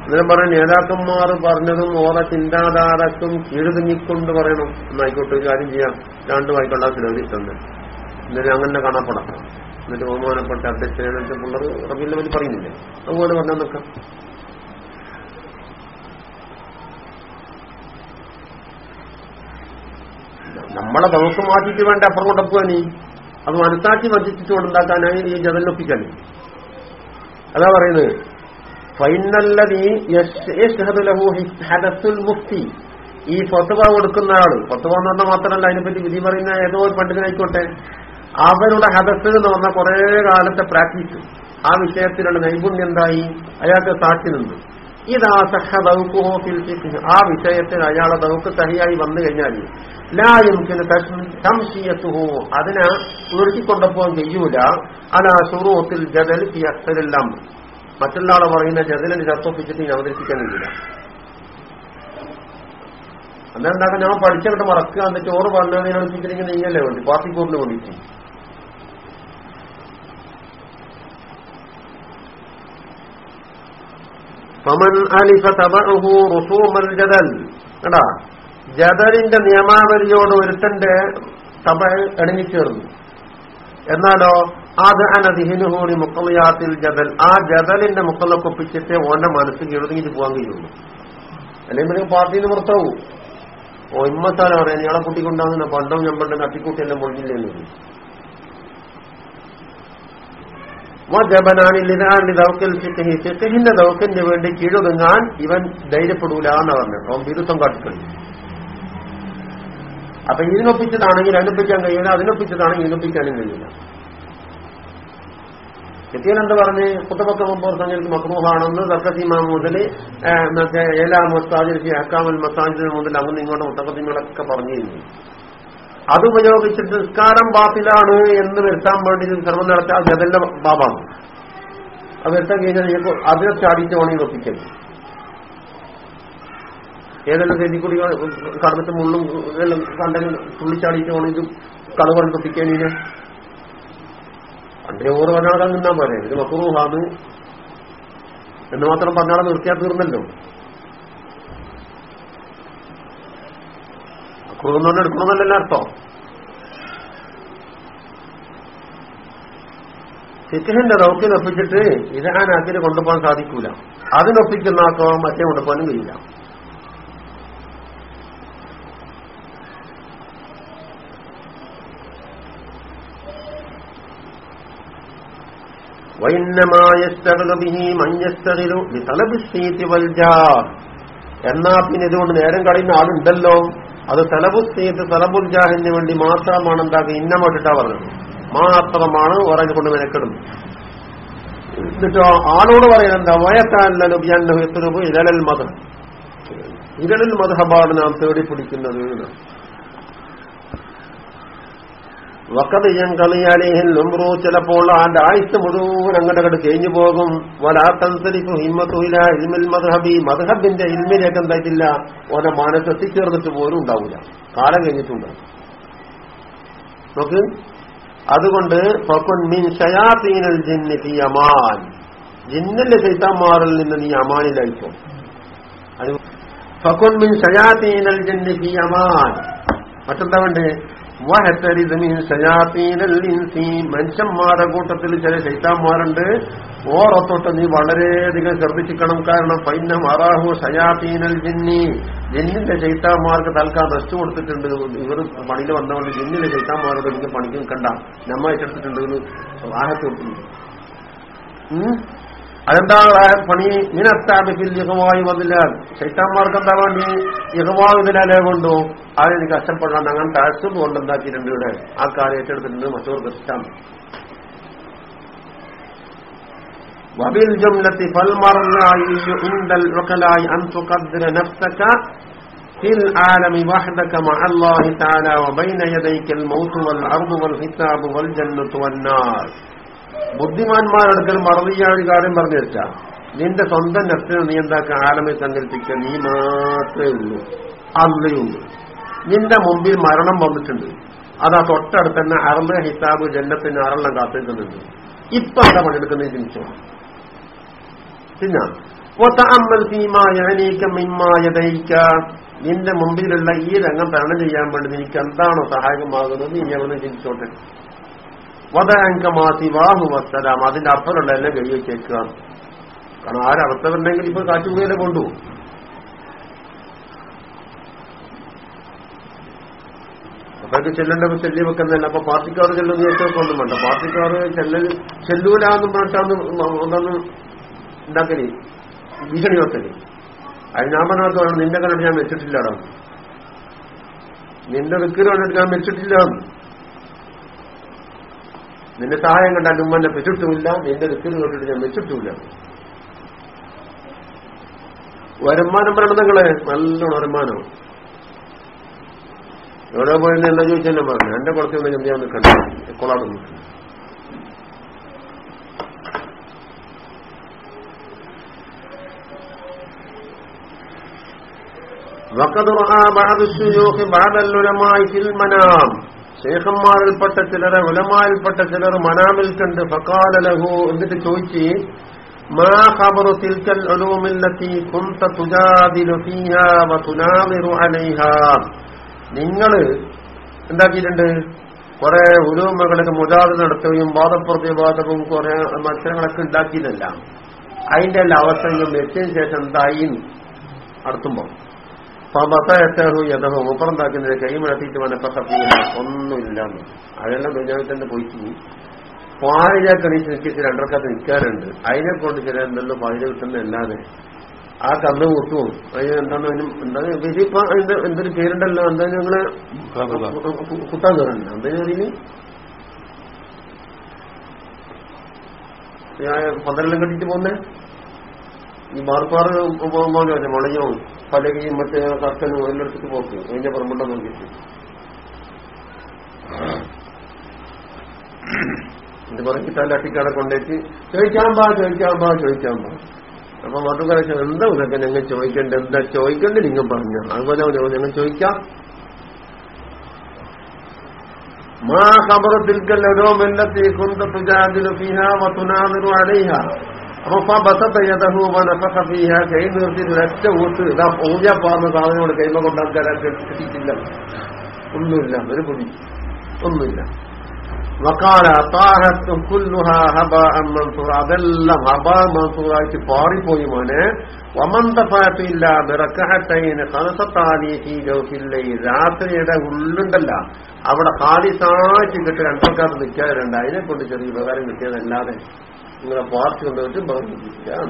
അന്നേരം പറയാൻ നേതാക്കന്മാർ പറഞ്ഞതും ഓരോ ചിന്താധാരക്കും കീഴുതിങ്ങിക്കൊണ്ട് പറയണം. എന്നായിക്കോട്ടെ ഒരു കാര്യം ചെയ്യാം. രണ്ടു വായിക്കൊണ്ടാ എഴുതി തന്നെ എന്നിട്ട് അങ്ങനെ കാണപ്പെടാം. എന്നിട്ട് ബഹുമാനപ്പെട്ട അധ്യക്ഷനെ പിള്ളേർ റബീലിനെ പറ്റി പറയുന്നില്ലേ? അതുപോലെ പറഞ്ഞാൽ നിൽക്കാം. നമ്മളെ ദിവസം മാറ്റിയിട്ട് വേണ്ട അപ്പുറം കൊണ്ടപ്പോ നീ. അത് മനസ്സാക്കി വഞ്ചിച്ചിട്ട് കൊണ്ടുണ്ടാക്കാനായി ഈ ജതലിനൊപ്പിക്കാൻ അതാ പറയുന്നത് ഫൈനല്ലതി യഷ്ഹദു ലഹു ഹദസുൽ മുഫ്തി. ഈ ഫത്വ കൊടുക്കുന്ന ആൾ. ഫത്വ എന്ന് പറഞ്ഞാൽ മാത്രമല്ല അതിനെപ്പറ്റി വിധി പറയുന്ന ഏതോ ഒരു പണ്ഡിതനായിക്കോട്ടെ അവരുടെ ഹദസ് എന്ന് പറഞ്ഞ കുറെ കാലത്തെ പ്രാക്ടീസ്. ആ വിഷയത്തിലുള്ള നൈപുണ്യം എന്തായി? അയാൾക്ക് സാക്ഷി നിന്നു ഇതാ സഹ ദൗക്കുഹോ. ആ വിഷയത്തിൽ അയാളെ ദൗക്ക് സഹിയായി വന്നു കഴിഞ്ഞാൽ ലായുക്കിന് സംശയത്തുഹോ അതിനെ ഉയർത്തിക്കൊണ്ടപ്പോൾ ചെയ്യൂല അലാ ഷുറൂത്തിൽ ജതൽ ഫി അക്സലെല്ലാം മറ്റുള്ള ആളെ പറയുന്ന ജദലിന് ചർച്ചൊപ്പിച്ചിട്ട് ഞാൻ അവതരിപ്പിക്കാൻ കഴിയില്ല അന്നെന്താ ഞാൻ പഠിച്ചിട്ട് മറക്കുക. എന്നിട്ട് ഓറ് പറഞ്ഞതിനനുസരിച്ചിരിക്കുന്ന നീങ്ങല്ലേ വേണ്ടി പാർട്ടി കോറിന് വേണ്ടിയിട്ട്. ഫമൻ അലിഫ തബഅഹു റുസൂമൽ ജദൽ. കണ്ടാ? ജദലിന്റെ നിയമാവലിയോട് ഒരുത്തന്റെ തബ ഇണങ്ങിച്ചേർന്നു. എന്നാലോ? അത് അനദിഹിനുഹൂണി മുക്കലിയാത്തിൽ ജബൽ. ആ ജദലിന്റെ മുക്കലൊക്കെ ഒപ്പിച്ചിട്ട് ഓന്റെ മനസ്സിൽ എഴുതിയിട്ട് പോകാൻ കഴിയുള്ളൂ. അല്ലെങ്കിൽ പിന്നെ പാർട്ടിയിൽ നിന്ന് പുറത്താവും ഓ ഇമ്മത്താല പറയാൻ ഇയാളെ കൂട്ടിക്കൊണ്ടാകുന്ന പണ്ടവും ഞമ്മളുടെ തട്ടിക്കൂട്ടി എല്ലാം പൊളിഞ്ഞില്ലേ എന്ന് പറയും. വജബനാനിൽ ദൗക്കൽ ഫിഖഹി ഫിഖഹിന്റെ ദൗക്കിന് വേണ്ടി കീഴൊതുങ്ങാൻ ഇവൻ ധൈര്യപ്പെടൂല എന്ന് പറഞ്ഞു അവൻ വിരുദ്ധം കാട്ടിക്കളി അപ്പൊ ഇതിനൊപ്പിച്ചതാണെങ്കിൽ അതിനൊപ്പിക്കാൻ കഴിയില്ല അതിനൊപ്പിച്ചതാണെങ്കിൽ ഇതിനൊപ്പിക്കാനും കഴിയില്ല. കെട്ടിയൻ എന്താ പറഞ്ഞ് കുത്തബക്ക മുമ്പോർ സംഘടിച്ച് മക്രൂഹാണെന്ന് തർക്കസീമ മുതൽ ഏലാ മസാജിൽ ഹക്കാമൽ മസ്താജിന് മുതൽ അങ്ങനെ ഇങ്ങോട്ട് മുത്തക്കത്തിങ്ങളൊക്കെ പറഞ്ഞിരുന്നു. അത് ഉപയോഗിച്ച് നിസ്കാരം ബാത്തിലാണ് എന്ന് വരുത്താൻ വേണ്ടി സർവം നടത്തിയ ഗതന്റെ ബാബാണ്. അത് വരുത്താൻ കഴിഞ്ഞാൽ നിങ്ങൾക്ക് അതിനെ ചാടിച്ച് വേണമെങ്കിൽ ഒപ്പിക്കരുത് ഏതെല്ലാം ചെടി കൂടി കടന്നിട്ട് മുള്ളും ഇതെല്ലാം കണ്ടെങ്കിൽ തുള്ളിച്ചാടിയിട്ട് വേണമെങ്കിൽ കളവ് ഒപ്പിക്കാൻ ഇങ്ങനെ ഓർ പറഞ്ഞാൽ നിന്നാ പോലെ ഇത് മക്കുറൂഹാന്ന് എന്ന് മാത്രം പറഞ്ഞാൽ നിർത്തിയാൽ തീർന്നല്ലോ. മക്രൂഹ് എന്ന് പറഞ്ഞാൽ എടുക്കണമെന്നല്ല അർത്ഥം. ഫിഖഹിന്റെ ദൗത്യം ഒപ്പിച്ചിട്ട് ഇരഹാനാക്കിന് കൊണ്ടുപോകാൻ സാധിക്കൂല. അതിനൊപ്പിക്കുന്ന ആക്കോ മറ്റേ കൊണ്ടുപോകാനും കഴിയില്ല. എന്നാ പിന്നെ ഇതുകൊണ്ട് നേരം കളയുന്ന ആളുണ്ടല്ലോ. അത് തലബുസ്തീത്ത് തലബുൽ ജാഹിന് വേണ്ടി മാത്രമാണ് എന്താക്കുക? ഇന്നമോട്ടിട്ടാ പറഞ്ഞത്. മാത്രമാണ് ഒരാൾ കൊണ്ട് മെനക്കെടും. എന്നിട്ടോ ആളോട് പറയുന്നത് എന്താ? വയക്കാനല്ലോ ഇരലൽ മത ഇരലൽ മതഹബാണ് നാം തേടി പിടിക്കുന്നത്. എന്നാണ്. വക്കത് ഞാൻ കളിയാലേഹിൽ നുമ്രു ചിലപ്പോൾ ആന്റെ ആയുസ് മുഴുവൻ അങ്ങോട്ട് അങ്ങോട്ട് കഴിഞ്ഞു പോകും. വലാത്തൻസരിക്കും ഹിമ്മത്തുയില ഇൽമിൽ മദ്ഹബി. മദ്ഹബിന്റെ ഇൽമിലേക്ക് എന്തായിട്ടില്ല. ഓനെ മനസ്സ് എത്തിച്ചേർന്നിട്ട് പോലും ഉണ്ടാവില്ല കാലം കഴിഞ്ഞിട്ടുണ്ട്. നോക്ക്. അതുകൊണ്ട് മിൻ ഷയാത്തീനൽ ജിന്നി ചൈത്താന്മാരിൽ നിന്ന് നീ അമാനിലായിപ്പോ മിൻ ജിന്നി മറ്റെന്താ വേണ്ടേ? മനുഷ്യന്മാരുടെ കൂട്ടത്തിൽ ചില ശൈത്താന്മാരുണ്ട്. ഓറത്തൊട്ട് നീ വളരെയധികം ശ്രദ്ധിച്ചിക്കണം. കാരണം പൈന മറാഹു സയാത്തീനൽ ജിന്നി. ജിന്നിന്റെ ചൈത്താന്മാർക്ക് തൽക്കാൻ റെസ്റ്റ് കൊടുത്തിട്ടുണ്ട്. ഇവർ പണിയിൽ വന്നവരുടെ ജിന്നിന്റെ ചൈത്താന്മാരോട് എനിക്ക് പണിക്ക് നിൽക്കണ്ട നമ്മ ഏറ്റെടുത്തിട്ടുണ്ട് ആഹത്ത് ഉം? അതെന്താണ് ആ പണി മിനത്താബിൽ യഹവായി വന്നില്ല ചൈത്താന്മാർക്ക് എന്താ വേണ്ടി യഹവാവിതിലെ കൊണ്ടു അതിന് കഷ്ടപ്പെടാൻ അങ്ങനെ താഴ്സും കൊണ്ട് എന്താക്കിയിട്ടുണ്ട് ഇവിടെ ആ കാര്യം ഏറ്റെടുത്തിട്ടുണ്ട് മറ്റവർക്ക് ഇഷ്ടം وبالجملة فالمرعي عند العقلاء أن تقدر نفسك في العالم وحدك مع الله تعالى وبين يديك الموت والعرض والحساب والجنة والنار ബുദ്ധിമാന്മാരെടുക്കൽ ഒരു കാര്യം പറഞ്ഞു വെച്ചാ നിന്റെ സ്വന്തം നഫ്സിനെ നീ എന്താക്കുക ആലമെ സങ്കല്പിക്കുക നീ മാത്രമേ ഉള്ളൂ. അല്ലയുള്ളൂ നിന്റെ മുമ്പിൽ മരണം വന്നിട്ടുണ്ട്. അതാ തൊട്ടടുത്ത് തന്നെ അറൾ ഹിസാബ് ജന്നത്തിന് അറളം കാത്തിരിക്കുന്നുണ്ട്. ഇപ്പൊ എന്താ പണിയെടുക്കുന്നത് ചിന്തിച്ചോ? പിന്നെ നിന്റെ മുമ്പിലുള്ള ഈ രംഗം തരണം ചെയ്യാൻ വേണ്ടി നിനക്ക് എന്താണോ സഹായകമാകുന്നത് നീ എവിടെ ചിന്തിച്ചോട്ടെ. വദഅങ്കമാസി വാഹു വസ്സലാം അതിന്റെ അപ്പനുള്ള എല്ലാം കൈ വെച്ചേക്കുക കാരണം ആരവസ്ഥ ഉണ്ടെങ്കിൽ ഇപ്പൊ കാറ്റുകൂടിയെ കൊണ്ടുപോകും അതൊക്കെ ചെല്ലേണ്ടപ്പോ ചെല്ലി വെക്കുന്നതല്ല. അപ്പൊ പാർട്ടിക്കാർ ചെല്ലുന്ന ഒന്നും വേണ്ട. പാർട്ടിക്കാർ ചെല്ലൽ ചെല്ലൂലാന്നും പറഞ്ഞിട്ടാന്ന് ഒന്നൊന്ന് ഉണ്ടാക്കൽ. ഭീഷണി വെക്കൽ അത് ഞാൻ പറഞ്ഞാൽ നിന്റെ കണ്ടിട്ട് ഞാൻ വെച്ചിട്ടില്ലടാ നിന്റെ വിക്കര് കണ്ടിട്ട് ഞാൻ വെച്ചിട്ടില്ല. നിന്റെ സഹായം കണ്ടാൽ ഉമ്മനെ വെച്ചിട്ടുമില്ല നിന്റെ വിക്കര് കണ്ടിട്ട് ഞാൻ വെച്ചിട്ടുമില്ല വരുമാനം പറയണം നിങ്ങളെ നല്ലോണം വരുമാനം എവിടെ പോയെന്ന് എന്താ ചോദിച്ചാൽ പറഞ്ഞു എന്റെ കുറച്ചൊന്നും ഞാൻ നിൽക്കണ്ട കൊളാടുന്നു وقد رأى بعض الشيوخ بعض العلماء في المنام ശേഖന്മാരിൽപ്പെട്ട ചിലരെ ഉലമാരിൽപ്പെട്ട ചിലർ മനാമിൽ കണ്ട് ഫക്കാല ലഹു എന്നിട്ട് ചോദിച്ച് മാ ഖബറു തിൽക്കൽ ഉലൂമില്ലത്തി കുന്ത തുജാദിലു ഫീഹാ വ തുനാദിറു അലൈഹാ. നിങ്ങൾ എന്താക്കിയിട്ടുണ്ട്? കുറെ ഉലൂമകളൊക്കെ മുജാദ് നടത്തുകയും വാദപ്രതിവാദവും കുറെ മത്സരങ്ങളൊക്കെ ഉണ്ടാക്കിയതല്ല. അതിന്റെ എല്ലാ അവസരങ്ങളും എത്തിയതിനു ശേഷം എന്തായി നടത്തുമ്പോ പമതയത്തേഹു കൈ മുപ്പറന്താക്കുന്നത് കൈമഴത്തിയിട്ട് വനപ്പീന ഒന്നുമില്ല അതെല്ലാം ദുഞ്ഞാവിൽ തന്നെ പോയിട്ട് പാഴിജാക്കണീച്ച് നിൽക്കിച്ച് രണ്ടരക്കത്ത് നിൽക്കാറുണ്ട് അതിനെ കൊണ്ട് ചില എന്തെല്ലാം പാഴിജ കിട്ടുന്നതല്ലാതെ ആ കന്ന് കൂട്ടും അതിന് എന്താണ് എന്താ എന്താണ് ഇപ്പൊ അതിന്റെ എന്തൊരു പേരുണ്ടല്ലോ എന്താ ഞങ്ങൾ കുട്ടാൻ കയറുന്നുണ്ട് എന്താ പന്ത്രണ്ടെല്ലാം പന്തലെല്ലാം കെട്ടിട്ട് പോന്നേ ഈ മാർപ്പാറ് മുളയോ പലകയും മറ്റേ കർക്കനും എല്ലായിടത്തേക്ക് പോക്ക്. അതിന്റെ പറമ്പുണ്ട നോക്കിയിട്ട് ഇത് പറഞ്ഞ് അട്ടിക്കാടെ കൊണ്ടേച്ച് ചോദിക്കാൻ പാ ചോദിക്കാൻ പാ ചോദിക്കാൻ പാ. അപ്പൊ മധുക്കര എന്താ ഇതൊക്കെ ഞങ്ങൾ ചോദിക്കണ്ട എന്താ ചോദിക്കണ്ട നിങ്ങൾ പറഞ്ഞു. അതുപോലെ ഞങ്ങൾ ചോദിക്കാം. മാ ഖബറ കല്ലോ മെല്ലത്തി കുന്ത തുജാദിലു ഫീഹാ വ തുനാദിറു അലൈഹാ. വനഫഖ ഫീഹാ കൈ നിർത്തിയിട്ട് ഒറ്റ ഊത്ത് ഇതാ പൂജ പാർന്ന സാധനങ്ങൾ കൈമ കൊണ്ടാക്കാൻ കിട്ടിയിട്ടില്ല ഒന്നുമില്ല ഒരു പൊടി ഒന്നുമില്ല വക്കാല താഹത്തും അതെല്ലാം ഹബ മൻസൂറായിട്ട് പാറിപ്പോയി മോനെ രാത്രിയുടെ ഉള്ളുണ്ടല്ല. അവിടെ ഖാലിസായിട്ട് കിട്ടി രണ്ടക്കാർ നിൽക്കാറുണ്ട് അതിനെ കൊണ്ട് ചെറിയ ഉപകാരം കിട്ടിയതല്ലാതെ നിങ്ങളെ പാർട്ടി കൊണ്ടുപോയിട്ട് ബഹുമിക്കാം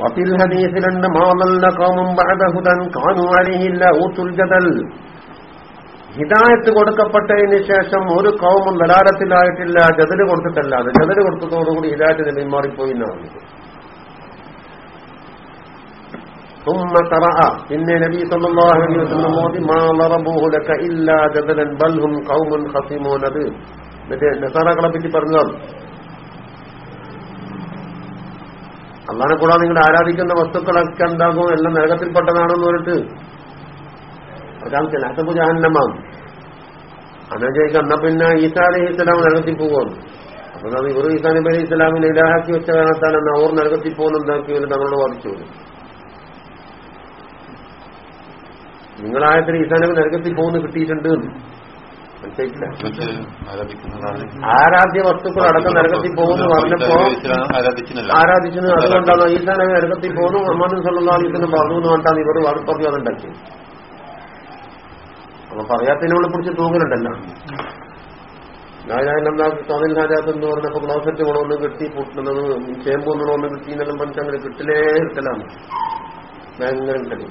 വഫിൽ ഹദീസിലുണ്ട് മാമല്ല കോമും ബഅദഹുദൻ കാനു അലിഹില്ല ഊത്തുൽ ജദൽ ഹിദായത്ത് കൊടുക്കപ്പെട്ടതിന് ശേഷം ഒരു കൗമും ദലാലത്തിലായിട്ടില്ല ജതല് കൊടുത്തിട്ടല്ല അത് ജതല് കൊടുത്തതോടുകൂടി ഹിദായത്തിന് പിന്മാറിപ്പോയി എന്നാണ് ثم قرأ പിന്നെ നബി സല്ലല്ലാഹു അലൈഹി വസല്ലം മോദി മാ ളറബൂഹു ലക ഇല്ലാ ജദലൻ ബൽ ഹും ഖൗമുൻ ഖസിമൂൻ അത് മറ്റേ നസാറകളെ പറ്റി പറഞ്ഞതാണ്. അള്ളാനെ കൂടാതെ നിങ്ങൾ ആരാധിക്കുന്ന വസ്തുക്കളൊക്കെ എന്താകും? എല്ലാം നരകത്തിൽപ്പെട്ടതാണെന്ന് പറഞ്ഞിട്ട്. അതാണ് അസബു ജാഹന്നമാണ്. അങ്ങനെ ചോദിക്കാം എന്നാ പിന്നെ ഈസാ അലഹി ഇസ്ലാം നരകത്തിൽ പോകുന്നു അപ്പൊ അത് ഇവർ ഈസാ നബി അലഹി ഇസ്ലാമിനെ ഇലാഹാക്കി വെച്ച കാരണത്താണ് എന്നാ അവർ നരകത്തിൽ പോകുന്ന എന്താക്കി തങ്ങളോട് വാദിച്ചു. നിങ്ങളായത്തിന് ഈസാ നബി നരകത്തിൽ പോകുന്നു കിട്ടിയിട്ടുണ്ട് എന്ന്. മനസ്സിലായിട്ടില്ല മറ്റ് ആരാധിക്കുന്നതാണ് ആരാധ്യ വസ്തുക്കൾ അടക്കം നരകത്തിൽ പോകുന്നു പറഞ്ഞപ്പോ ആരാധിച്ചു ആരാധിച്ചത് അതുകൊണ്ടാണ്? ഈസാ നബി നരകത്തിൽ പോകുന്നു മുഹമ്മദ് സല്ലാ അലൈഹിനും പറഞ്ഞു എന്ന് പറഞ്ഞാണ് ഇവർ പറഞ്ഞു അതുണ്ടാക്കി അപ്പൊ പറയാത്തതിനോട് പിടിച്ച് തൂങ്ങലുണ്ടല്ലോ. എന്താ തോന്നൽ രാജാത്ത് എന്ന് പറഞ്ഞപ്പോ ക്ലോസറ്റ് ഗുണമൊന്ന് കിട്ടി പൊട്ടുന്നത് ചേമ്പ് ഒന്ന് കിട്ടി എന്നെല്ലാം പറഞ്ഞാൽ അങ്ങനെ കിട്ടിലേ കിട്ടലാണ്. ഭയങ്കര കിട്ടൽ.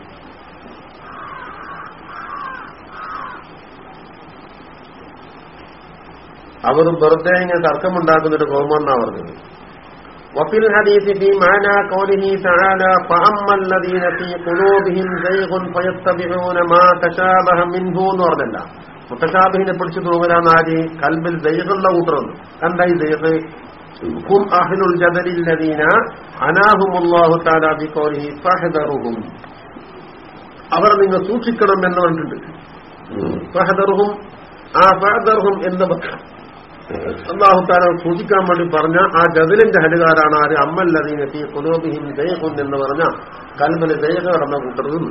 അവർ വെറുതെ ഇങ്ങനെ തർക്കമുണ്ടാക്കുന്നൊരു കോമെന്നാ പറഞ്ഞത് وفي الحديث في معنى قوله تعالى فأما الذين في قلوبهم زيغ فيتبعون ما تشابه منه എന്ന് പറഞ്ഞല്ല മുത്തശാബിഹിനെ പിടിച്ചു തൂങ്ങലാന്ന് ആര് കൽബിൽ ദൈഹുള്ള കൂട്ടറുന്നു എന്താ ഈ ദൈഹ് ഹും അഹ്ലുൽ ജദലില്ലദീന അനാഹുമുല്ലാഹു തആല ബിഖൗലിഹി ഫഹദറുഹും അവർ നിങ്ങൾ സൂക്ഷിക്കണം എന്ന് പറഞ്ഞിട്ടുണ്ട് ഫഹദറുഹും ആ ഫഹദറുഹും എന്ന് അള്ളാഹു താല സൂചിക്കാൻ വേണ്ടി പറഞ്ഞ ആ ജതിലിന്റെ ഹലുകാരാണ് ആര് അമ്മല്ലതീനെത്തി കുലോബിഹിം ദയഹുൻ എന്ന് പറഞ്ഞ കൽബിന് ദയഹ കടന്ന കൂട്ടറും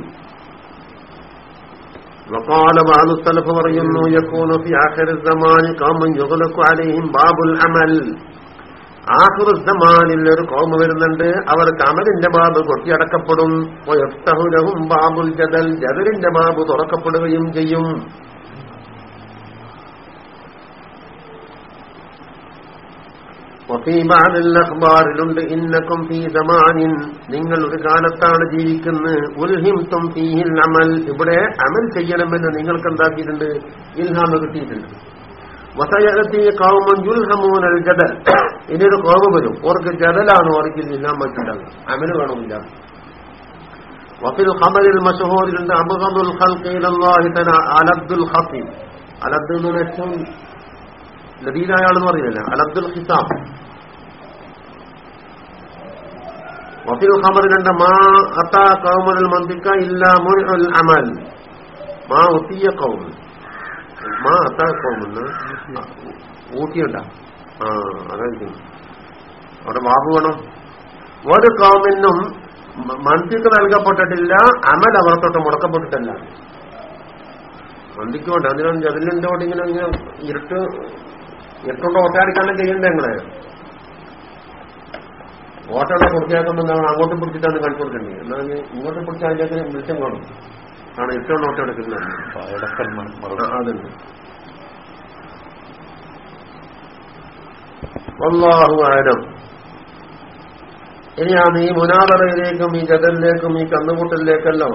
وقال بعض السلف പറയുന്നു يكون في آخر الزمان قوم يغلق عليهم باب العمل ആഖിറ സമാനിൽ ഒരു കോമ വരുന്നുണ്ട് അവർക്ക് അമലിന്റെ ബാബ് കൊട്ടിയടക്കപ്പെടും വയഫ്തഹു ലഹും ബാബുൽ ജദൽ ജദലിന്റെ ബാബ് തുറക്കപ്പെടുകയും ചെയ്യും അഖ്ബാറിലുണ്ട് ഇന്നക്കും ഫീ സമാനിൻ നിങ്ങൾ ഒരു കാലത്താണ് ജീവിക്കുന്നത്. ഉൽഹിംത്തും ഫീഹിൽ അമൽ. ഇവിടെ അമൽ ചെയ്യണമെന്ന് നിങ്ങൾക്ക് എന്താക്കിയിട്ടുണ്ട് ഇൽഹാമ കിട്ടിയിട്ടുണ്ട്. വസയത്തി കൗമൻ യുൽഹമൂനൽ ജദൽ ഇനിയൊരു കോമ വരും. ഓർക്ക് ജദലാണ് ഓർക്ക് ഇല്ലാൻ വെച്ചിട്ടുണ്ടാകുക അമൽ വേണമില്ല വഫിൽ ഖമറിൽ മഷഹൂറിലുണ്ട് അബ്ഗദുൽ ഖൽഖി ഇലല്ലാഹി തആല അലബ്ദുൽ ഖസീം അലബ്ദ് എന്ന് പറഞ്ഞാൽ ഏറ്റവും ലദീനായ ആളെന്ന് പറയുന്നില്ല. അലബ്ദുൽ ഹിസാം വഫിൽ ഖബറിലുണ്ട് മാ അതാ കൗമുൽ മന്തിക്ക ഇല്ലാ മുൻഉൽ അമൽ. മാ ഉതിയ കൗം മാ അതാ കൗമെന്ന് ഊട്ടിയുണ്ട. ആ അതായിരിക്കും അവിടെ ബാബു വേണം. ഒരു കൗമിനും മന്തിക്ക് നൽകപ്പെട്ടിട്ടില്ല അമൽ അവർക്കൊട്ട് തൊട്ട് മുടക്കപ്പെട്ടിട്ടല്ല. മന്തിക്ക് വേണ്ട അതിനാണ് ജതിലിന്റെ ഇങ്ങനെ ഇങ്ങനെ ഇരുട്ട് ഇരുട്ടുകൊണ്ട് ഓട്ടാടിക്കാനും ചെയ്യണ്ടേ നിങ്ങളെ? ഓട്ടോടെ പൂർത്തിയാക്കുമ്പോൾ എന്താണ്? അങ്ങോട്ടും പിടിച്ചിട്ടാണ് കണ്ടു കൊടുക്കേണ്ടത്. എന്നാൽ ഇങ്ങോട്ടും പിടിച്ചാൽ അതിന്റെ വെളിച്ചം കാണും. ആണ് ഏറ്റവും ഓട്ടം എടുക്കുന്നത്. പായടക്കന്മാർ അതുണ്ട് വല്ലാഹു ആരം ഇനിയാണ് ഈ മുനാദറയിലേക്കും ഈ ജതലിലേക്കും ഈ കന്നുകൂട്ടലിലേക്കെല്ലാം